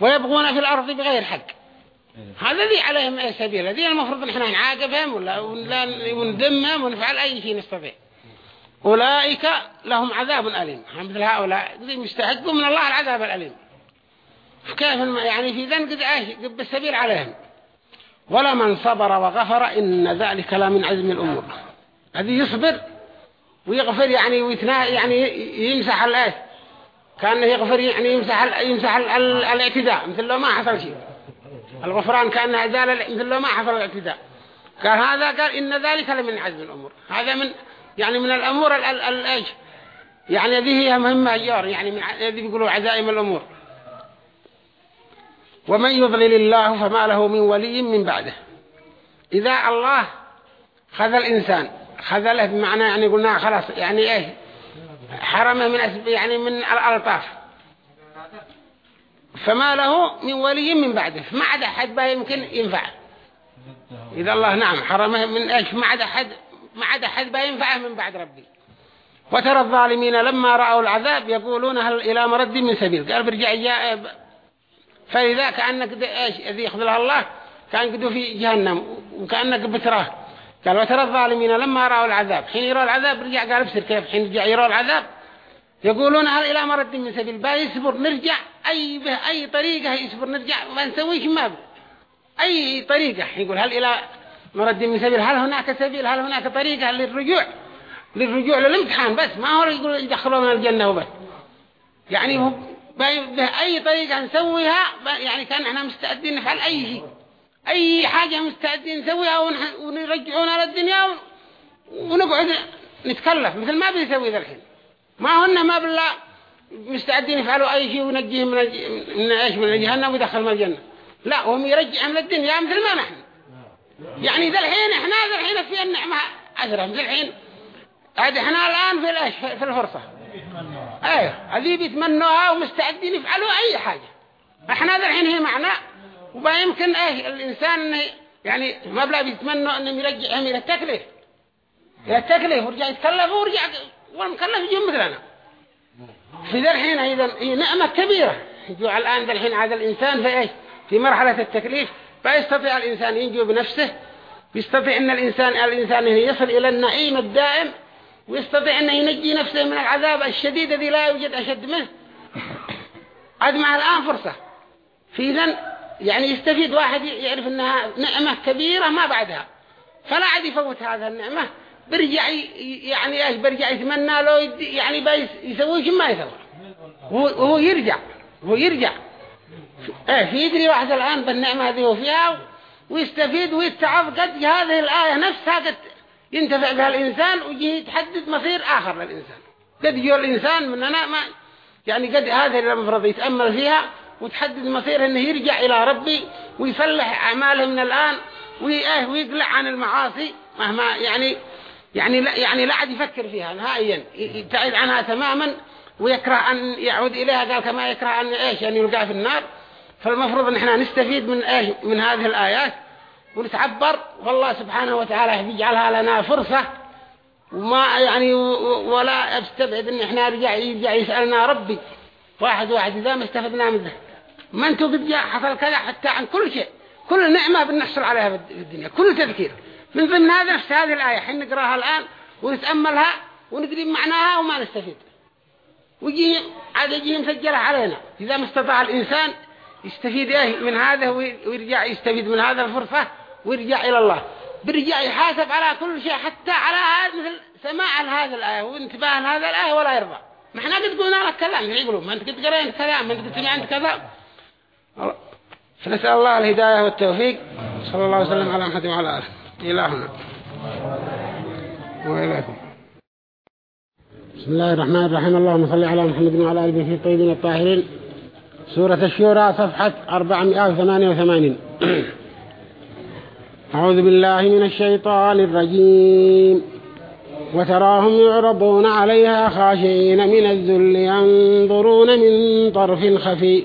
ويبغون في الأرض بغير حق إيه. هذا ذي عليهم أي سبيل الذين المفروض نحن نعاقبهم ولا ونذمهم ونفعل أي شيء نستطيع أولئك لهم عذاب أليم مثل هؤلاء يستحقون من الله العذاب الأليم كيف يعني في ذنب قد قب السبيل عليهم ولمن صبر وغفر إن ذلك لمن عزم الأمور الذي يصبر ويغفر يعني ويتنا يعني يمسح الايه كانه يغفر يعني يمسح يمسح الاعتداء مثل لو ما حصل شيء الغفران كان ازال مثل لو ما حصل الاعتداء قال هذا قال ان ذلك لمن عزم الامور هذا من يعني من الامور الايش يعني هذه هي مهمه جار يعني من هذه بيقولوا عزائم الامور ومن يضلل الله فما له من ولي من بعده إذا الله خذ الإنسان خذله بمعنى يعني قلنا خلاص يعني ايه حرمه من أسب... يعني من الألطاف فما له من ولي من بعده ما عدا حد با يمكن ينفع إذا الله نعم حرمه من ايش ما عدا حد ما عدا حد با ينفعه من بعد ربي وترى الظالمين لما رأوا العذاب يقولون هل إلى مرد من سبيل قال برجع يا فلذا كأنك ايش اذا يخذلها الله كان قدو في جهنم وكأنك بتراه قال وترى الظالمين لما رأوا العذاب حين يروا العذاب رجع قال ابسر كيف حين رجع يروا العذاب يقولون هل إلى مرد من سبيل بقى يصبر نرجع أي بأي طريقة يصبر نرجع ما نسويش ما أي طريقة يقول هل إلى مرد من سبيل هل هناك سبيل هل هناك طريقة للرجوع للرجوع للامتحان بس ما هو يقول يدخلونا الجنة وبس يعني أي طريقة نسويها يعني كان احنا مستعدين نفعل أي شيء أي حاجة مستعدين نسويها ونرجعونا للدنيا ونقعد نتكلف مثل ما بيسوي ذا الحين ما هن ما بالله مستعدين يفعلوا أي شيء ونجيهم من من إيش من جهنم ويدخلهم الجنة لا هم يرجعهم للدنيا مثل ما نحن
يعني ذا الحين إحنا ذا
الحين في النعمة أجرهم ذا الحين عاد إحنا الآن في الإيش في الفرصة أيه هذي بيتمنوها ومستعدين يفعلوا أي حاجة إحنا ذا الحين هي معنا وما يمكن ايه الانسان يعني مبلغ بيتمنى انهم يرجعهم الى إيه، التكلف الى التكلف ورجع يتكلف ورجع والمكلف يجي مثلنا في ذا الحين ايضا هي نعمة كبيرة يجوا الان ذا الحين هذا الانسان في ايه في مرحلة التكليف بيستطيع الانسان ينجو بنفسه يستطيع ان الانسان الانسان يصل الى النعيم الدائم ويستطيع أن ينجي نفسه من العذاب الشديد الذي لا يوجد أشد منه عد مع الآن فرصة في ذا يعني يستفيد واحد يعرف انها نعمة كبيرة ما بعدها فلا عاد يفوت هذا النعمة برجع يعني ايش برجع يتمنى له يعني بايس يسوي شو ما يسوي وهو يرجع هو يرجع ايه يدري واحد الان بالنعمة هذه وفيها ويستفيد ويتعظ قد هذه الآية نفسها قد ينتفع بها الإنسان ويجي يتحدد مصير آخر للإنسان قد يجي الإنسان أنا ما يعني قد هذه المفروض يتأمل فيها وتحدد مصيره انه يرجع الى ربي ويصلح اعماله من الان ويه ويقلع عن المعاصي مهما يعني يعني لا يعني لا عاد يفكر فيها نهائيا يبتعد عنها تماما ويكره ان يعود اليها قال كما يكره ان ايش يعني يلقى في النار فالمفروض ان احنا نستفيد من ايش من هذه الايات ونتعبر والله سبحانه وتعالى يجعلها لنا فرصه وما يعني ولا استبعد ان احنا نرجع يرجع يسالنا ربي واحد واحد اذا ما استفدنا منه ما انتوا بيبقى حصل كذا حتى عن كل شيء كل نعمة بنحصل عليها في الدنيا كل تذكير من ضمن هذا نفس هذه الآية حين نقراها الآن ونتأملها وندري معناها وما نستفيد ويجي عاد يجي مسجلة علينا إذا ما استطاع الإنسان يستفيد إيه من هذا ويرجع يستفيد من هذا الفرصة ويرجع إلى الله بيرجع يحاسب على كل شيء حتى على هذا مثل سماع هذا الآية وانتباه لهذا الآية ولا يرضى ما احنا قد قلنا لك كلام يقولوا ما انت قد قرأت كلام ما انت قد سمعت كذا فنسأل الله الهداية والتوفيق صلى الله وسلم على محمد وعلى آله إلهنا وإليكم بسم الله الرحمن الرحيم اللهم صل على محمد وعلى آله في الطيبين الطاهرين سورة الشورى صفحة 488 أعوذ بالله من الشيطان الرجيم وتراهم يعرضون عليها خاشعين من الذل ينظرون من طرف خفي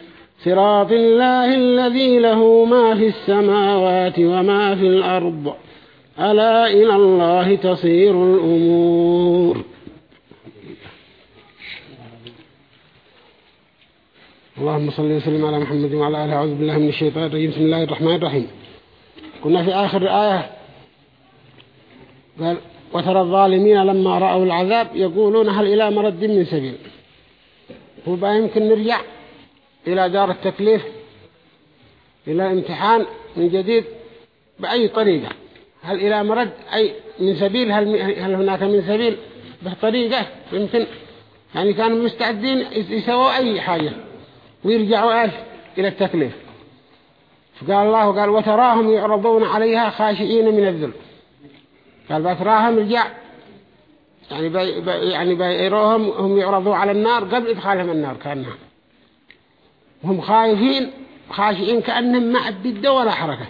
صراط الله الذي له ما في السماوات وما في الأرض ألا إلى الله تصير الأمور اللهم صل وسلم على محمد وعلى آله أعوذ بالله من الشيطان الرجيم بسم الله الرحمن الرحيم كنا في آخر آية قال وترى الظالمين لما رأوا العذاب يقولون هل إلى مرد من سبيل هو بقى يمكن نرجع إلى دار التكليف إلى امتحان من جديد بأي طريقة هل إلى مرد أي من سبيل هل, هل هناك من سبيل بطريقة يمكن يعني كانوا مستعدين يسووا أي حاجة ويرجعوا إيش إلى التكليف فقال الله قال وتراهم يعرضون عليها خاشئين من الذل قال بتراهم رجع يعني بي يعني بيروهم هم يعرضوا على النار قبل إدخالهم النار كأنها هم خايفين خاشعين كأنهم ما أبدوا ولا حركة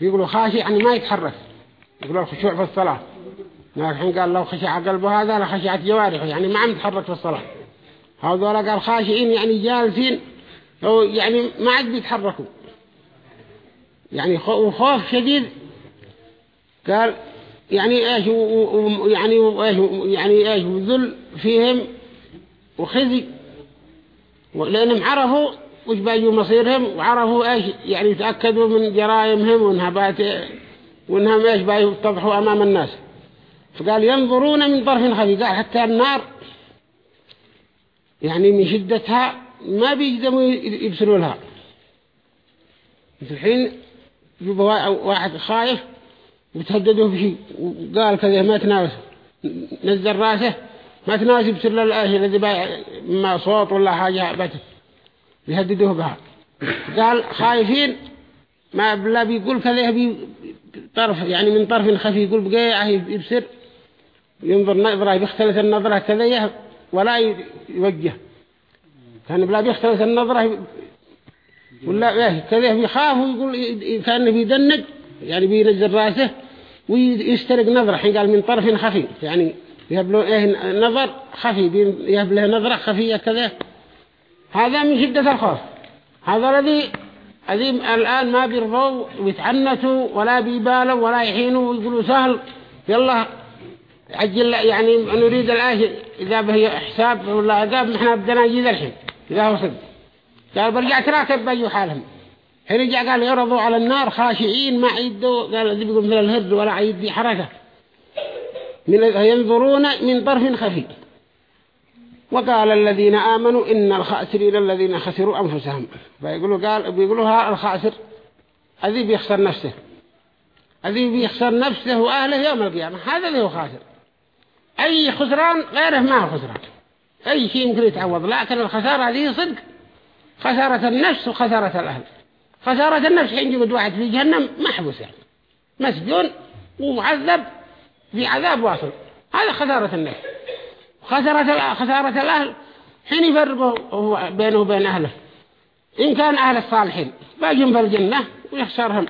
بيقولوا خاشع يعني ما يتحرك يقولوا الخشوع في الصلاة لكن قال لو خشع قلبه هذا لخشعت جوارحه يعني ما عم يتحرك في الصلاة هذول قال خاشعين يعني جالسين أو يعني ما عاد بيتحركوا يعني وخوف شديد قال يعني ايش يعني ايش يعني ايش وذل فيهم وخزي لأنهم عرفوا وش بيجوا مصيرهم وعرفوا ايش يعني تأكدوا من جرائمهم وانهبات وانهم ايش بيجوا يتضحوا امام الناس فقال ينظرون من طرف خفي قال حتى النار يعني من شدتها ما بيجدموا يبصروا لها الحين جبوا واحد خايف وتهددوا بشيء وقال كذا ما تناوسه نزل راسه ما تناسب سر الآهل الذي بايع ما صوت ولا حاجة بته بيهددوه بها قال خايفين ما بلا بيقول كذا طرف يعني من طرف خفي يقول بقيعه يبصر ينظر نظره يختلف النظرة كذا ولا يوجه كان بلا بيختلف النظرة ولا كذا بيخاف ويقول كان بيدنج يعني بينزل راسه ويسترق نظره حين قال من طرف خفي يعني يبلو إيه نظر خفي بين يبله نظرة خفية كذا هذا من شدة الخوف هذا الذي أذيم الآن ما بيرضوا ويتعنتوا ولا بيبالوا ولا يحينوا ويقولوا سهل يلا عجل يعني نريد الآن إذا به حساب ولا عذاب نحن بدنا نجيز الحين إذا هو صدق قال برجع تراكب بأي حالهم حين رجع قال يرضوا على النار خاشعين ما عيدوا قال ذي بيقول مثل الهرد ولا عيد دي حركة ينظرون من طرف خفي وقال الذين آمنوا إن الخاسرين الذين خسروا أنفسهم فيقولوا قال بيقولوا ها الخاسر الذي بيخسر نفسه الذي بيخسر نفسه وأهله يوم القيامة هذا اللي هو خاسر أي خسران غيره ما هو خسران أي شيء يمكن يتعوض لكن الخسارة هذه صدق خسارة النفس وخسارة الأهل خسارة النفس حين يجد واحد في جهنم محبوس يعني مسجون ومعذب في عذاب واصل هذا خسارة الناس خسارة, خسارة الأهل حين يفرقوا بينه وبين أهله إن كان أهل الصالحين باجهم في الجنة ويخسرهم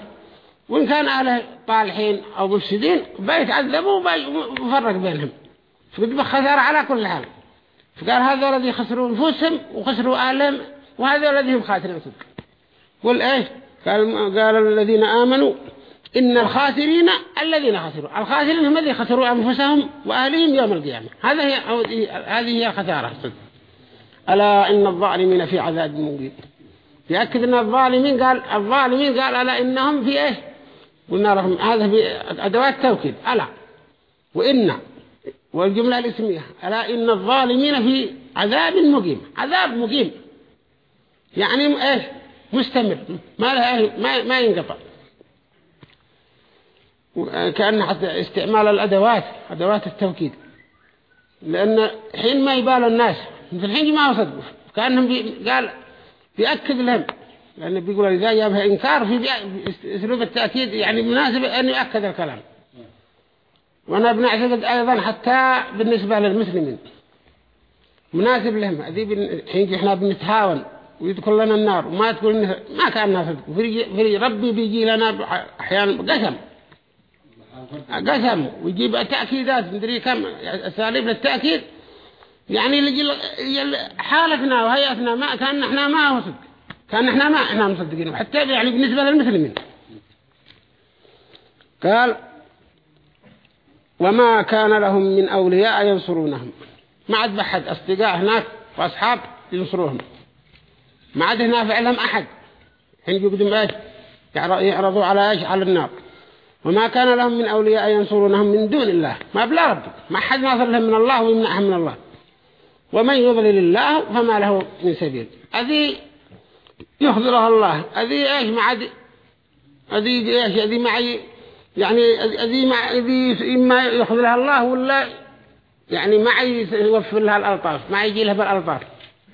وإن كان أهل طالحين أو مفسدين بيتعذبوا ويفرق بينهم فقد خسارة على كل حال فقال هذا الذي خسروا أنفسهم وخسروا آلهم وهذا الذي هم خاسرين قل إيه قال, قال الذين آمنوا إن الخاسرين الذين خسروا الخاسرين هم الذين خسروا أنفسهم وأهلهم يوم القيامة هذا هي هذه هي الخسارة ألا إن الظالمين في عذاب مقيم يأكد أن الظالمين قال الظالمين قال ألا إنهم في إيه قلنا لهم هذا في أدوات توكيد ألا وإن والجملة الاسمية ألا إن الظالمين في عذاب مقيم عذاب مقيم يعني إيه مستمر ما له ما ما ينقطع كأن حتى استعمال الأدوات أدوات التوكيد لأن حين ما يبال الناس مثل الحين ما وصدقوا كأنهم بي قال بيأكد لهم لأن بيقول إذا جابها إنكار في أسلوب التأكيد يعني مناسب أن يؤكد الكلام وأنا بنعتقد أيضا حتى بالنسبة للمسلمين مناسب لهم هذه حين إحنا بنتهاون ويدخل لنا النار وما تقول ما كان نافذ ربي بيجي لنا أحيانا قسم قسموا ويجيب تأكيدات مدري كم أساليب للتأكيد يعني اللي حالتنا وهيئتنا ما كان احنا ما وصدق كان احنا ما احنا مصدقين وحتى يعني بالنسبة للمسلمين قال وما كان لهم من أولياء ينصرونهم ما عاد بحد أصدقاء هناك وأصحاب ينصروهم ما عاد هنا فعلهم أحد حين يقدم ايش يعرضوا على ايش على النار وما كان لهم من أولياء ينصرونهم من دون الله ما بلا رب ما حد ناصر لهم من الله ويمنعهم من الله ومن يضلل الله فما له من سبيل أذي يخذلها الله أذي إيش ما عاد أذي إيش أذي معي يعني أذي مع أذي إما يحضرها الله ولا يعني معي يوفر لها الألطاف ما يجي لها بالألطاف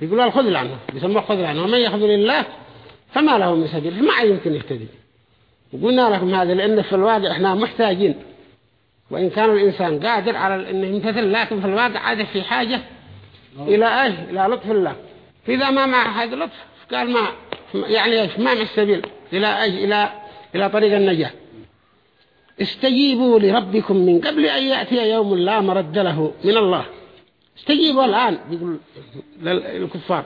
يقولوا الخذل عنه يسموه خذل عنه ومن يخذل الله فما له من سبيل ما يمكن يهتدي وقلنا لكم هذا لأن في الواقع احنا محتاجين وإن كان الإنسان قادر على أنه يمتثل لكن في الواقع عاد في حاجة إلى أي إلى لطف الله فإذا ما مع أحد لطف قال ما يعني إيش ما مع السبيل إلى أي إلى إلى طريق النجاة استجيبوا لربكم من قبل أن يأتي يوم لا مرد له من الله استجيبوا الآن يقول للكفار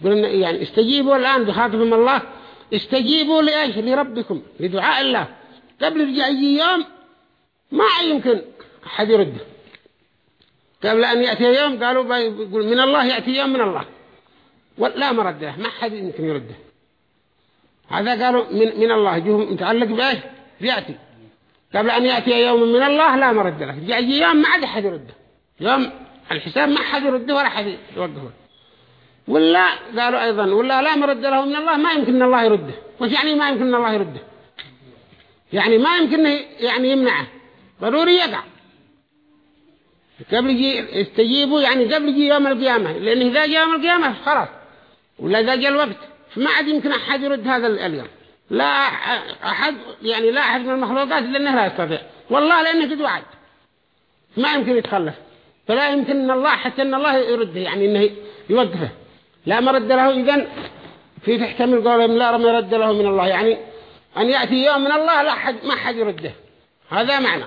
يقول يعني استجيبوا الآن بخاطبهم الله استجيبوا لإيش لربكم لدعاء الله قبل أي يوم ما يمكن أحد يرد قبل أن يأتي يوم قالوا بيقول من الله يأتي يوم من الله ولا مرد له ما حد يمكن يرده هذا قالوا من, من الله جوهم متعلق بإيش بيأتي قبل أن يأتي يوم من الله لا مرد له يجي يوم ما عاد أحد يرده يوم الحساب ما حد يرده ولا حد يوقفه ولا قالوا أيضا ولا لا مرد له من الله ما يمكن أن الله يرده وش يعني ما يمكن أن الله يرده يعني ما يمكن يعني يمنعه ضروري يقع قبل يستجيبوا يعني قبل يجي يوم القيامة لأن إذا جاء يوم القيامة خلاص ولا إذا جاء الوقت فما عاد يمكن أحد يرد هذا اليوم لا أحد يعني لا أحد من المخلوقات لأنه لا يستطيع والله لأنه قد وعد ما يمكن يتخلف فلا يمكن أن الله حتى أن الله يرده يعني أنه يوقفه لا مرد له إذن في تحتمل قولهم لا مرد له من الله يعني أن يأتي يوم من الله لا حد ما حد يرده هذا معنى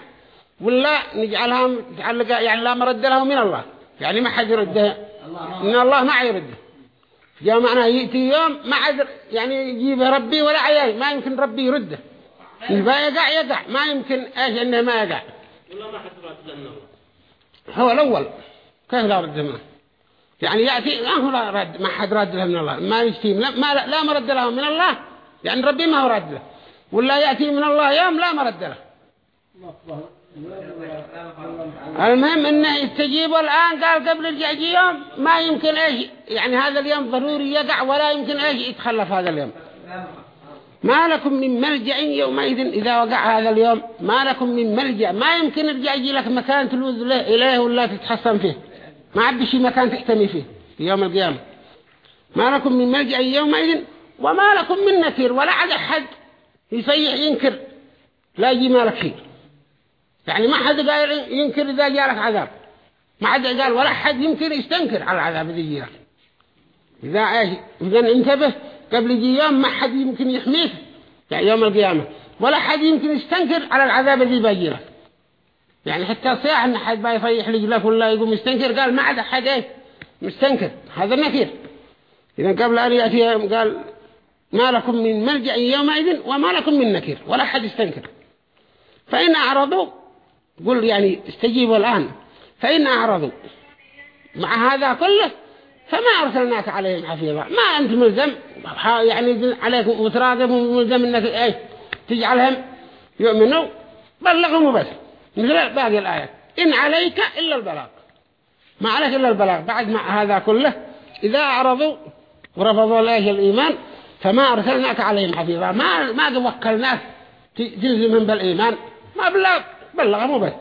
ولا نجعلها تعلق يعني لا مرد له من الله يعني ما حد يرده من الله ما يرده يا معنى يأتي يوم ما عذر يعني يجيب ربي ولا عيال ما يمكن ربي يرده إذا يقع يقع ما يمكن إيش إنه ما يقع هو الأول كيف لا رد منه يعني يأتي ما هو رد ما حد رد له من الله ما يشتيم لا ما لا مرد له من الله يعني ربي ما هو رد له ولا يأتي من الله يوم لا مرد له المهم انه يستجيب الان قال قبل الجعجي يوم ما يمكن ايش يعني هذا اليوم ضروري يقع ولا يمكن ايش يتخلف هذا اليوم ما لكم من ملجع يومئذ إذا وقع هذا اليوم ما لكم من ملجع ما يمكن يرجع لك مكان تلوذ إليه ولا تتحصن فيه ما عاد شيء مكان تحتمي فيه في يوم القيامة ما لكم من ملجأ يومئذ وما لكم من نكير ولا عاد أحد يصيح ينكر لا يجي مالك شيء يعني ما حد قال ينكر إذا جالك عذاب ما حد قال ولا حد يمكن يستنكر على العذاب اللي لك إذا إذا انتبه قبل يوم ما حد يمكن يحميك يعني يوم القيامة ولا حد يمكن يستنكر على العذاب اللي لك يعني حتى صياح ان حد بقى يفيح لجلك ولا يقوم يستنكر قال ما عاد حد ايه مستنكر هذا نكير اذا قبل ان ياتي قال ما لكم من ملجأ يومئذ وما لكم من نكير ولا حد يستنكر فإن أعرضوا قل يعني استجيبوا الآن فإن أعرضوا مع هذا كله فما أرسلناك عليهم حفيظا ما أنت ملزم يعني عليك مترادف وملزم أنك إيه تجعلهم يؤمنوا بلغهم وبس مثل باقي الآيات إن عليك إلا البلاغ ما عليك إلا البلاغ بعد ما هذا كله إذا أعرضوا ورفضوا الآية الإيمان فما أرسلناك عليهم حفيظا ما ما وكلناك تلزمهم بالإيمان ما بلغ بلغ مو بس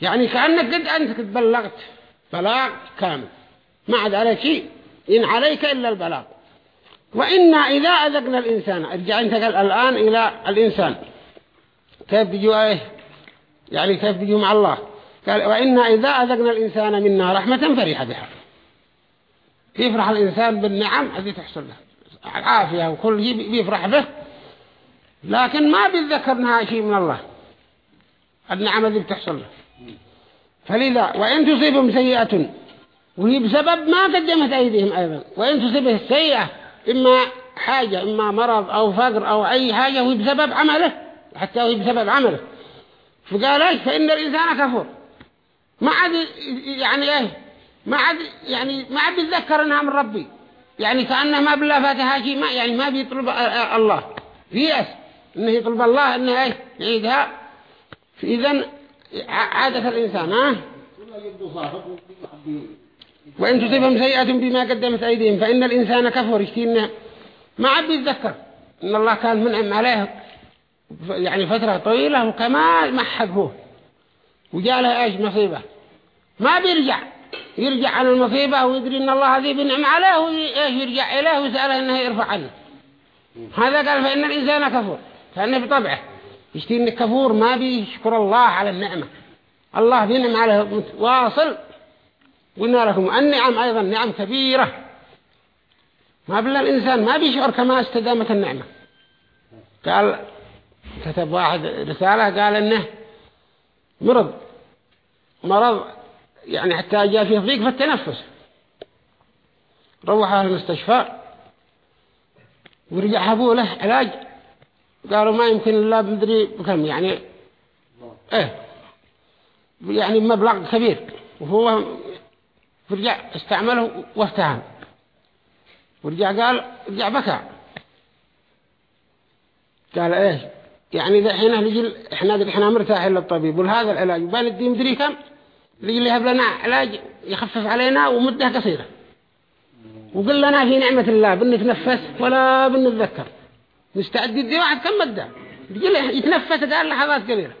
يعني كأنك قد أنت قد بلغت بلاغ كامل ما عاد عليك شيء إن عليك إلا البلاغ وإنا إذا أذقنا الإنسان أرجع أنت الآن إلى الإنسان كيف بيجوا إيه يعني كيف بيجوا مع الله قال وإنا إذا أذقنا الإنسان منا رحمة فرح بها يفرح الإنسان بالنعم هذه تحصل له العافية وكل شيء بيفرح به لكن ما بيتذكرنها شيء من الله النعم هذه بتحصل له فلذا وإن تصيبهم سيئة وهي بسبب ما قدمت أيديهم أيضا وإن تصيبه السيئة إما حاجة إما مرض أو فقر أو أي حاجة وهي بسبب عمله حتى وهي بسبب عمله فقال ايش فإن الإنسان كفور ما عاد يعني ايه ما عاد يعني ما عاد يتذكر انها من ربي يعني كأنه ما بالله فاتها شيء ما يعني ما بيطلب الله فيس انه يطلب الله انه ايه يعيدها فإذا عادة الإنسان ها وإن تصيبهم سيئة بما قدمت أيديهم فإن الإنسان كفر يشتي ما عاد يتذكر إن الله كان منعم عليه يعني فترة طويلة وكمان ما حقوه وجاء له ايش مصيبة ما بيرجع يرجع عن المصيبة ويدري ان الله هذه بنعم عليه ايش يرجع اليه ويسأله انه يرفع عنه هذا قال فإن الإنسان كفور فإنه بطبعه يشتي إنه كفور ما بيشكر الله على النعمة الله بنعم عليه واصل قلنا لكم النعم أيضا نعم كبيرة ما بلا الإنسان ما بيشعر كما استدامت النعمة قال كتب واحد رسالة قال انه مرض مرض يعني حتى جاء فيه ضيق في التنفس روح المستشفى ورجع حبوا له علاج قالوا ما يمكن الا بمدري بكم يعني ايه يعني مبلغ كبير وهو رجع استعمله وافتهم ورجع قال رجع بكى قال ايش يعني ذحين نجي احنا إحنا مرتاحين للطبيب ولهذا العلاج وبال الدين مدري كم يجي يهب لنا علاج يخفف علينا ومدة قصيرة وقل لنا في نعمة الله بنتنفس ولا بنتذكر نستعد دي واحد كم مدة يجي يتنفس قال لحظات قليلة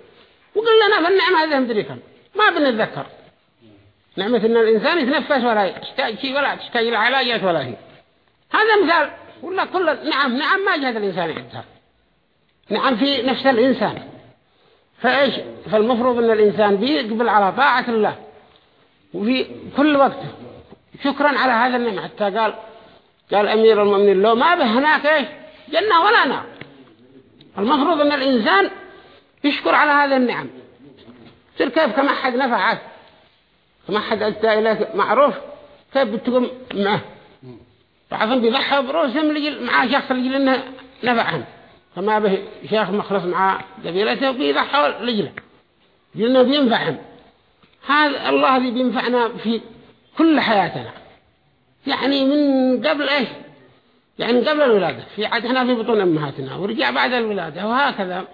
وقل لنا في النعمة هذه مدري كم ما بنتذكر نعمة ان الانسان يتنفس ولا يحتاج ولا تحتاج العلاجات ولا هي هذا مثال والله كل نعم نعم ما جهد الانسان يحتاج نعم في نفس الإنسان فإيش فالمفروض أن الإنسان بيقبل على طاعة الله وفي كل وقت شكرا على هذا النعم حتى قال قال أمير المؤمنين لو ما به هناك إيش جنة ولا نار المفروض أن الإنسان يشكر على هذا النعم تصير كيف كما حد نفعك كما حد أدى إليك معروف كيف بتقوم معه بعضهم بيضحى بروسهم مع شخص اللي لأنه نفعهم فما به شيخ مخلص مع قبيلته حول رجله قلنا بينفعهم هذا الله اللي بينفعنا في كل حياتنا يعني من قبل ايش يعني قبل الولادة في عاد احنا في بطون امهاتنا ورجع بعد الولادة وهكذا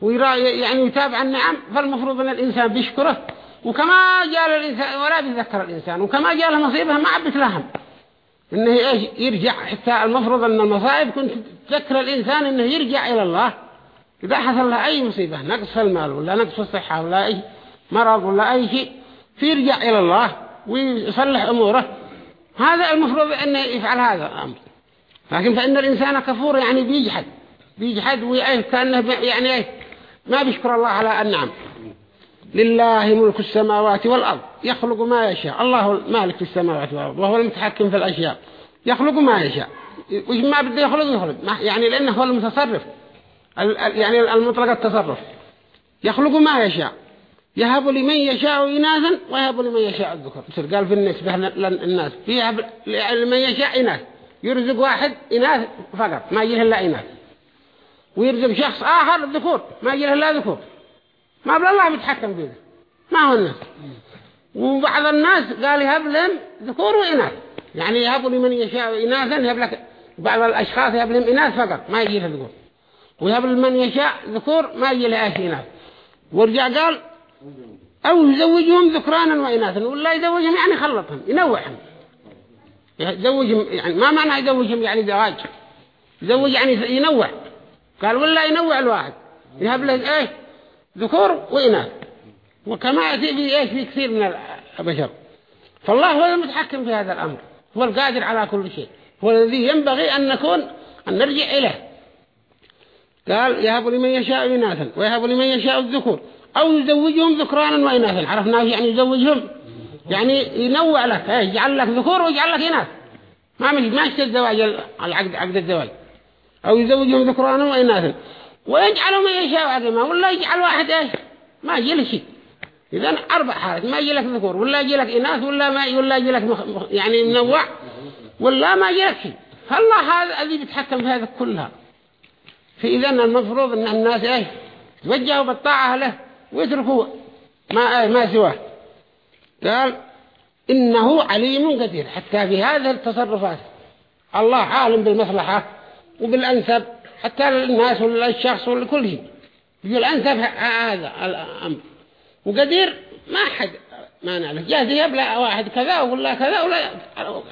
ويرا يعني يتابع النعم فالمفروض ان الانسان بيشكره وكما جاء الانسان ولا بيذكر الانسان وكما جاء له مصيبه ما عبت لهم انه ايش يرجع حتى المفروض ان المصائب كنت تذكر الانسان انه يرجع الى الله اذا حصل له اي مصيبة نقص في المال ولا نقص في الصحة ولا اي مرض ولا اي شيء فيرجع الى الله ويصلح اموره هذا المفروض انه يفعل هذا الامر لكن فان الانسان كفور يعني بيجحد بيجحد وكانه يعني ما بيشكر الله على النعم لله ملك السماوات والأرض يخلق ما يشاء الله مالك السماوات والأرض وهو المتحكم في الأشياء يخلق ما يشاء وش ما بده يخلق يخلق يعني لأنه هو المتصرف يعني المطلق التصرف يخلق ما يشاء يهب لمن يشاء إناثا ويهب لمن يشاء الذكر قال في النسبة للناس يهب لمن يشاء إناث يرزق واحد إناث فقط ما يجيه إلا إناث ويرزق شخص آخر ذكور ما يجيه إلا ذكور ما بل الله بيتحكم فيه ما هو الناس وبعض الناس قال يهب لهم ذكور وإناث يعني يهب لمن يشاء إناثا يهب لك بعض الأشخاص يهب لهم إناث فقط ما يجي له ذكور ويهب لمن يشاء ذكور ما يجي له أشي إناث ورجع قال أو يزوجهم ذكرانا وإناثا ولا يزوجهم يعني خلطهم ينوعهم يزوجهم يعني ما معنى يزوجهم يعني زواج يزوج يعني ينوع قال ولا ينوع الواحد يهب له ايه ذكور وإناث وكما يأتي في إيش في كثير من البشر فالله هو المتحكم في هذا الأمر هو القادر على كل شيء هو الذي ينبغي أن نكون أن نرجع إليه قال يهب لمن يشاء إناثا ويهب لمن يشاء الذكور أو يزوجهم ذكرانا وإناثا عرفنا يعني يزوجهم يعني ينوع لك يجعل لك ذكور ويجعل لك إناث ما مش ماشي الزواج العقد عقد الزواج أو يزوجهم ذكرانا وإناثا ويجعله ما يشاء ما ولا يجعل واحد ايش ما يجي لك شيء إذن أربع حالات ما يجي لك ذكور ولا يجي لك إناث ولا ما ولا يجي لك مخ... يعني منوع ولا ما يجي لك شيء فالله هذا الذي بيتحكم في هذا كلها فإذا المفروض أن الناس إيه توجهوا بالطاعة له ويتركوا ما إيه ما سواه قال إنه عليم قدير حتى في هذه التصرفات الله عالم بالمصلحة وبالأنسب حتى للناس والشخص والكل شيء يقول أنت هذا الأمر وقدير ما حد ما نعرف جاهز يبلع واحد كذا ولا كذا ولا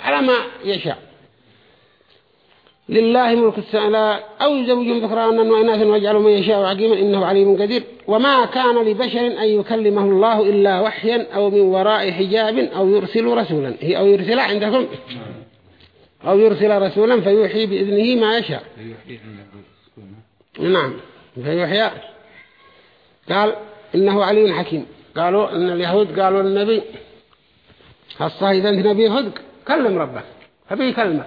على ما يشاء لله ملك السماء أو يزوجهم ذكرانا وإناثا واجعلوا من يشاء عقيما إنه عليم قدير وما كان لبشر أن يكلمه الله إلا وحيا أو من وراء حجاب أو يرسل رسولا أو يرسل عندكم أو يرسل رسولا فيوحي بإذنه ما يشاء نعم فيوحي قال إنه علي حكيم قالوا إن اليهود قالوا للنبي خاصه إذا أنت نبي صدق كلم ربك أبي يكلمك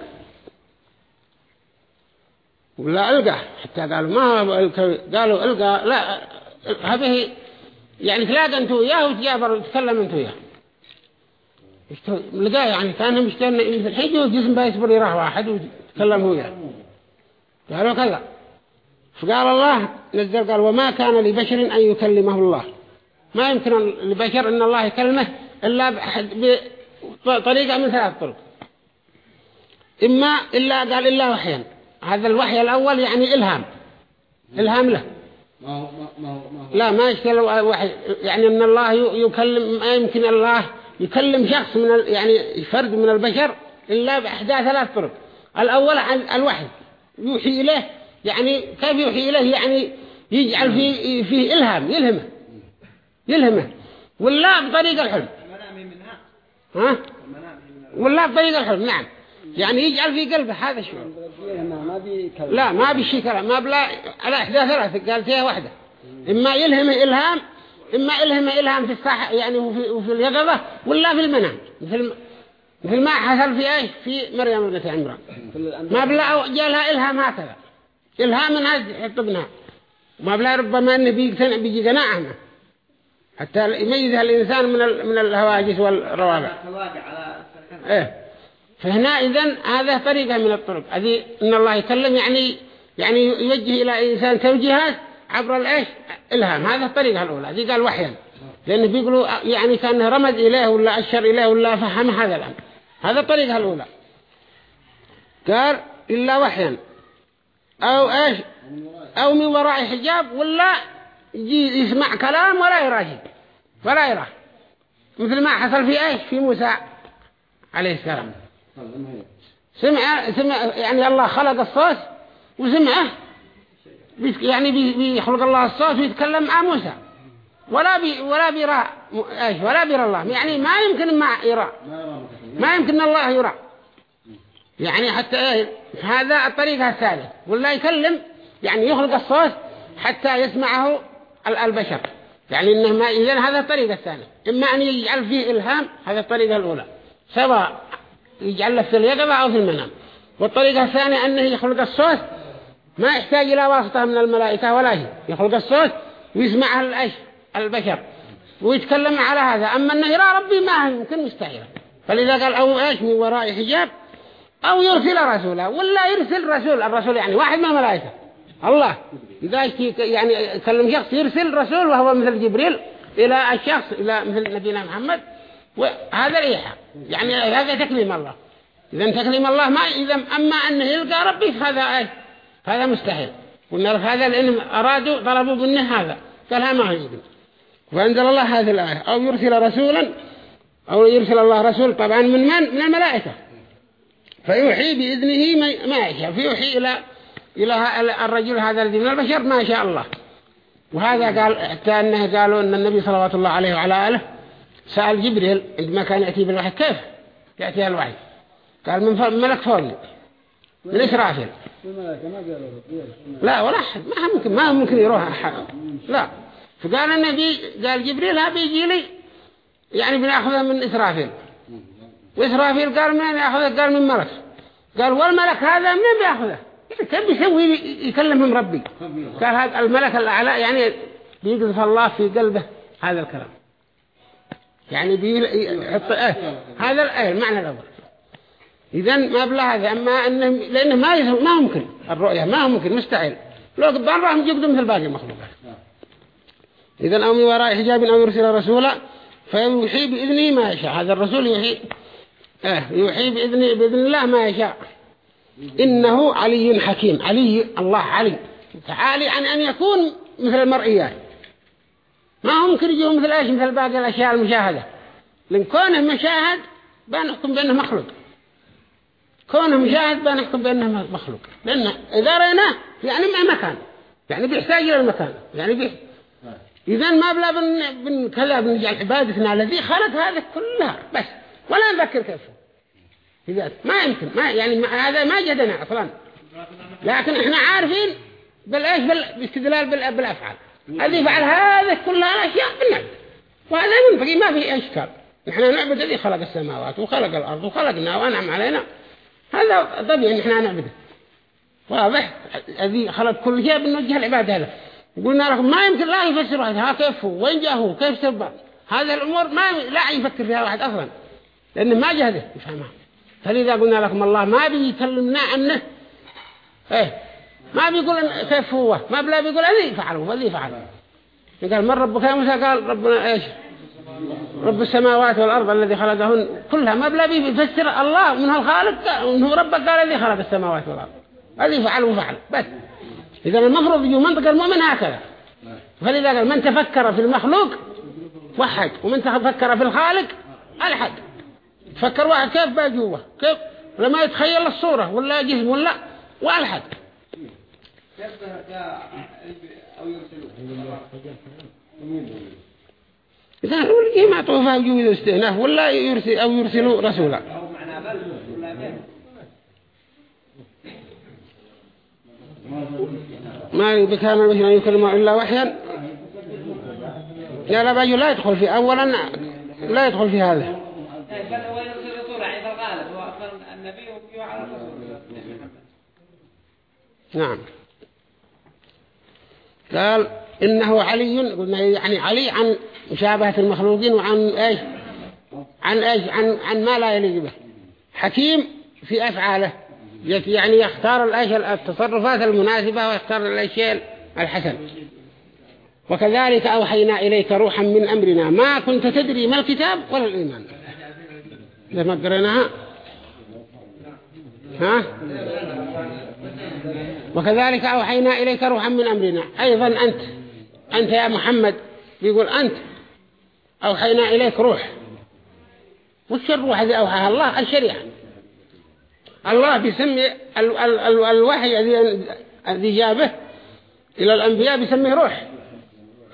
ولا ألقى حتى قالوا ما قالوا ألقى لا هذه يعني تلاقى أنتوا إياه وتجابر وتتكلم أنتوا إياه لقاه يعني كانهم يشتغلنا في الحج والجسم بيصبر يراه واحد ويتكلم هو يعني قالوا كذا فقال الله نزل قال وما كان لبشر أن يكلمه الله ما يمكن لبشر أن الله يكلمه إلا بطريقة من ثلاث طرق إما إلا قال إلا وحيا هذا الوحي الأول يعني إلهام
إلهام له ما هو ما هو ما
هو لا ما يشتغل وحي يعني أن الله يكلم ما يمكن الله يكلم شخص من ال... يعني فرد من البشر إلا بأحدى ثلاث طرق الأول عن الوحي يوحي إليه يعني كيف يوحي إليه يعني يجعل فيه, فيه إلهام يلهمه يلهمه ولا بطريق الحلم ها؟ ولا بطريق الحلم نعم يعني يجعل في قلبه هذا شو
لا ما بشي
كلام ما بلا على إحدى ثلاث قال فيها واحدة إما يلهمه إلهام إما إلهم إلهم في الصح يعني وفي, وفي اليقظة ولا في المنام مثل مثل ما حصل في أي في مريم بنت عمران ما بلا جالها إلهام هكذا إلهام من حط ابنها ما بلا ربما أن بيجتنع بيجي قناعنا حتى يميزها الإنسان من من الهواجس والروابع إيه فهنا إذن هذا طريقة من الطرق هذه إن الله يكلم يعني يعني يوجه إلى إنسان توجيهات عبر الإيش إلهام هذا الطريقة الأولى دي قال وحيا لأنه بيقولوا يعني كان رمز إليه ولا أشر إليه ولا فهم هذا الأمر هذا الطريقة الأولى قال إلا وحيا أو إيش أو من وراء حجاب ولا يجي يسمع كلام ولا يراه ولا يراه مثل ما حصل في ايش في موسى عليه السلام طيب، سمع سمع يعني الله خلق الصوت وسمعه يعني بيخلق الله الصوت ويتكلم مع موسى ولا بي ولا بيرى ايش ولا بيرى الله يعني ما يمكن ما يرى ما يمكن الله يرى يعني حتى إيه، هذا الطريقة الثالث ولا يكلم يعني يخلق الصوت حتى يسمعه البشر يعني انه ما اذا هذا الطريقة الثانية اما ان يجعل فيه الهام هذا الطريقة الاولى سواء يجعل في اليقظة او في المنام والطريقة الثانية انه يخلق الصوت ما يحتاج إلى واسطة من الملائكة ولا شيء يخلق الصوت ويسمع البشر ويتكلم على هذا أما أنه يرى ربي ما يمكن مستحيل فلذا قال أو إيش من وراء حجاب أو يرسل رسوله ولا يرسل رسول الرسول يعني واحد من الملائكة الله إذا يعني يكلم شخص يرسل رسول وهو مثل جبريل إلى الشخص إلى مثل نبينا محمد وهذا ريحة يعني هذا تكليم الله إذا تكليم الله ما إذا أما أنه يلقى ربي فهذا إيش هذا مستحيل قلنا له هذا العلم أرادوا طلبوا منه هذا قال ما يمكن فأنزل الله هذه الآية أو يرسل رسولا أو يرسل الله رسول طبعا من من؟ من الملائكة فيوحي بإذنه ما يشاء فيوحي إلى إلى الرجل هذا الذي من البشر ما شاء الله وهذا قال حتى أنه قالوا أن النبي صلوات الله عليه وعلى آله سأل جبريل عندما كان يأتي بالوحي كيف يأتيها الوحي قال من ملك فوقي من إسرافيل
لا ولا أحد ما ممكن ما ممكن يروح أحد
لا فقال النبي قال جبريل ها بيجي لي يعني بناخذها من إسرافيل وإسرافيل قال من يأخذها قال من ملك قال والملك هذا من بيأخذه كم بيسوي يكلمهم ربي قال هذا الملك الأعلى يعني بيقذف الله في قلبه هذا الكلام يعني بيحط ايه هذا الآية المعنى الأول إذا هذا أما أنه لأنه ما يسوي ما ممكن الرؤية ما ممكن مستحيل لو قبان راهم يقدم مثل باقي المخلوقات إذا أو من وراء حجاب أو يرسل رسولا فيوحي بإذنه ما يشاء هذا الرسول يوحي آه يوحي بإذنه بإذن الله ما يشاء إنه علي حكيم علي الله علي تعالي عن أن يكون مثل المرئيات ما ممكن يجيهم مثل ايش مثل باقي الأشياء المشاهدة لأن كونه مشاهد بنحكم بأنه مخلوق كونه مشاهد بنحكم بأنه مخلوق لأن إذا رأيناه يعني مع مكان يعني بيحتاج إلى المكان يعني بيح... إذا ما بلا بن... بن... كذا بنجعل عبادتنا الذي خلق هذا كلها بس ولا نذكر كيف إذا ما يمكن ما يعني ما... هذا ما جدنا أصلا لكن إحنا عارفين بالإيش بالاستدلال باستدلال بالأفعال الذي فعل هذا كلها الأشياء بالنعبد وهذا منفقي ما في إشكال نحن نعبد الذي خلق السماوات وخلق الأرض وخلقنا وأنعم علينا هذا طبيعي ان احنا نعبده واضح الذي خلق كل شيء بنوجه العباده له قلنا لكم ما يمكن لا يفسر هذا كيف هو وين جاء هو كيف سبب هذا الامور ما لا يفكر فيها واحد اصلا لانه ما جهده يفهمها فلذا قلنا لكم الله ما بيكلمنا عنه ايه ما بيقول كيف هو ما بلا بيقول اذي فعله أذي فعله قال من ربك يا موسى قال ربنا ايش رب السماوات والأرض الذي خلقهن كلها ما بلا بيه بيفسر الله من الخالق هو ربك قال الذي خلق السماوات والأرض الذي فعل وفعل بس إذا المفروض يجو منطق المؤمن هكذا فلذا قال من تفكر في المخلوق وحد ومن تفكر في الخالق ألحد تفكر واحد كيف بيجوه كيف لما يتخيل الصورة ولا جسم ولا وألحد أو يرسلوه إذا ولدي معطوه فالجو يجوز استئناف ولا يرسل أو يرسلوا رسولا ما بكامل مثلا يكلم إلا وحيا
لا لا لا يدخل في أولا لا يدخل في هذا
نعم قال إنه علي قلنا يعني علي عن مشابهة المخلوقين وعن إيش عن إيش عن عن ما لا يليق به حكيم في أفعاله يعني يختار الأشياء التصرفات المناسبة ويختار الأشياء الحسن وكذلك أوحينا إليك روحا من أمرنا ما كنت تدري ما الكتاب ولا الإيمان ما قريناها ها
وكذلك أوحينا
إليك روحا من أمرنا أيضا أنت أنت يا محمد بيقول أنت أوحينا إليك روح وش الروح الذي أوحاها الله الشريعة الله بيسمي ال ال ال الوحي الذي جابه إلى الأنبياء بيسميه روح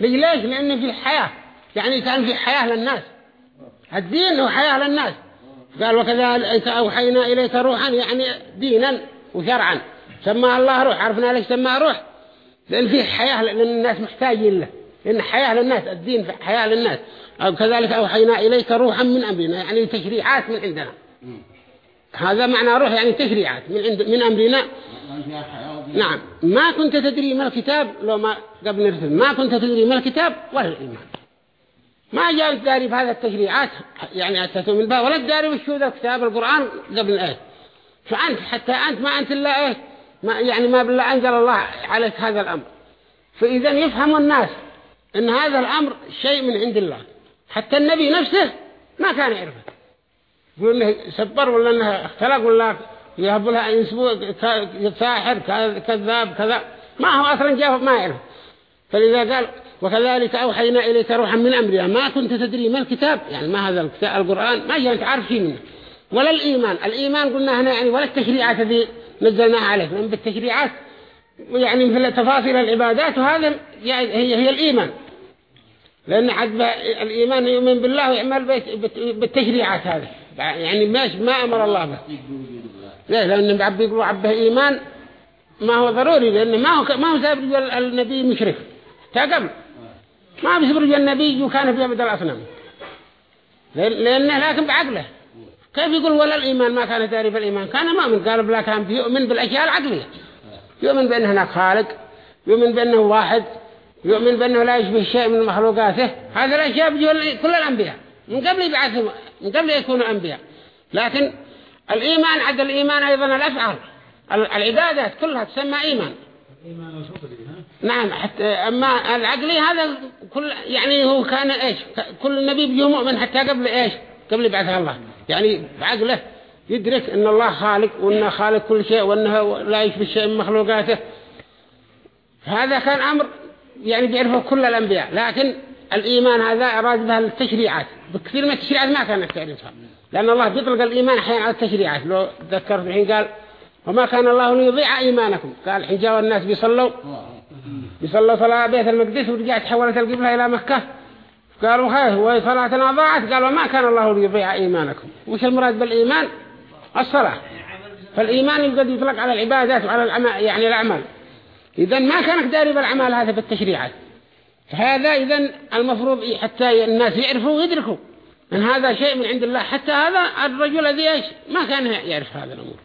ليش لأنه في حياة يعني كان في حياة للناس الدين هو حياة للناس قال وكذلك أوحينا إليك روحا يعني دينا وشرعا سماه الله روح عرفنا ليش سماه روح لأن فيه حياة لأن الناس محتاجين له لأن حياة للناس الدين حياة للناس أو كذلك أوحينا إليك روحا من أمرنا يعني تشريعات من عندنا هذا معنى روح يعني تشريعات من عند من أمرنا نعم ما كنت تدري ما الكتاب لو ما قبل نرسل ما كنت تدري ما الكتاب ولا الإيمان ما جاء داري بهذا التشريعات يعني أتتوا من بها ولا داري وشو ذا الكتاب القرآن قبل الآية فأنت حتى أنت ما أنت إلا إيه ما يعني ما بالله أنزل الله عليك هذا الأمر فإذا يفهم الناس أن هذا الأمر شيء من عند الله حتى النبي نفسه ما كان يعرفه يقول له سبر ولا أنه اختلق ولا يهب لها ساحر كذاب كذا ما هو أصلا جاء ما يعرفه فلذا قال وكذلك أوحينا إليك روحا من أمرها ما كنت تدري ما الكتاب يعني ما هذا الكتاب القرآن ما جاء أنت عارف شيء منه ولا الإيمان الإيمان قلنا هنا يعني ولا التشريعات هذه نزلناها عليك من بالتشريعات يعني مثل تفاصيل العبادات وهذا هي هي الإيمان لأن حد الإيمان يؤمن بالله ويعمل بالتشريعات هذه يعني ماش ما أمر الله به ليه لأن عبد يقول عبه إيمان ما هو ضروري لأن ما هو ما هو سبب النبي مشرك تقبل ما بيزبر النبي وكان في عبد الأصنام لأنه لكن بعقله كيف يقول ولا الإيمان ما كان تعريف الإيمان كان مؤمن قال بلا كان يؤمن بالأشياء العقلية يؤمن بأن هناك خالق يؤمن بأنه واحد يؤمن بأنه لا يشبه شيء من مخلوقاته هذا الأشياء بيجوا كل الأنبياء من قبل يبعثهم من قبل يكونوا أنبياء لكن الإيمان عد الإيمان أيضا الأفعال العبادات كلها تسمى إيمان نعم حتى أما العقلي هذا كل يعني هو كان إيش كل نبي بيجي مؤمن حتى قبل إيش قبل يبعثه الله يعني بعقله يدرك أن الله خالق وأنه خالق كل شيء وأنه لا يشبه شيء من مخلوقاته هذا كان أمر يعني بيعرفه كل الأنبياء لكن الإيمان هذا أراد به التشريعات بكثير من التشريعات ما كانت تعرفها لأن الله بيطلق الإيمان أحيانا على التشريعات لو ذكرت الحين قال وما كان الله ليضيع إيمانكم قال الحين جاء الناس بيصلوا بيصلوا صلاة بيت المقدس ورجعت حولت القبلة إلى مكة قالوا هاي هو صلاتنا ضاعت قالوا ما كان الله ليضيع إيمانكم وش المراد بالإيمان الصلاة فالإيمان يقدر يطلق على العبادات وعلى يعني الأعمال إذا ما كانك داري بالعمل هذا بالتشريعات هذا إذا المفروض إيه حتى الناس يعرفوا ويدركوا أن هذا شيء من عند الله حتى هذا الرجل الذي إيش ما كان يعرف هذا الأمور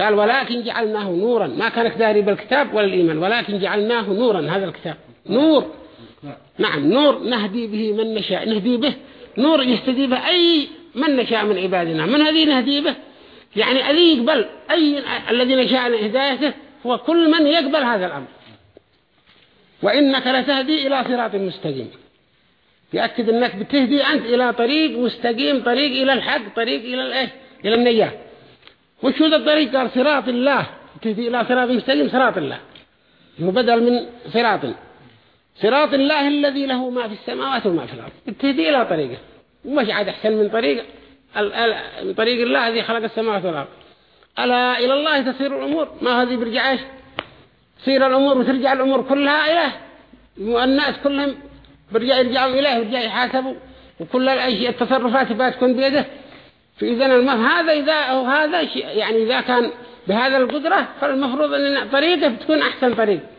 قال ولكن جعلناه نورا ما كانك داري بالكتاب ولا الإيمان ولكن جعلناه نورا هذا الكتاب نور نعم نور نهدي به من نشاء نهدي به نور يهتدي به أي من نشاء من عبادنا من هذه نهدي به يعني الذي يقبل أي الذي نشاء لهدايته هو كل من يقبل هذا الأمر وإنك لتهدي إلى صراط مستقيم يأكد أنك بتهدي أنت إلى طريق مستقيم طريق إلى الحق طريق إلى الإيه إلى النجاة وش هذا الطريق قال صراط الله تهدي إلى صراط مستقيم صراط الله هو بدل من صراط صراط الله الذي له ما في السماوات وما في الأرض ابتدي إلى طريقه ومش عاد أحسن من طريق من طريق الله الذي خلق السماوات والأرض ألا إلى الله تصير الأمور ما هذه إيش تصير الأمور وترجع الأمور كلها إله والناس كلهم برجع يرجعوا إليه ورجع يحاسبوا وكل الأشياء التصرفات تكون بيده فإذا المف هذا إذا أو هذا يعني إذا كان بهذا القدرة فالمفروض أن طريقه بتكون أحسن طريق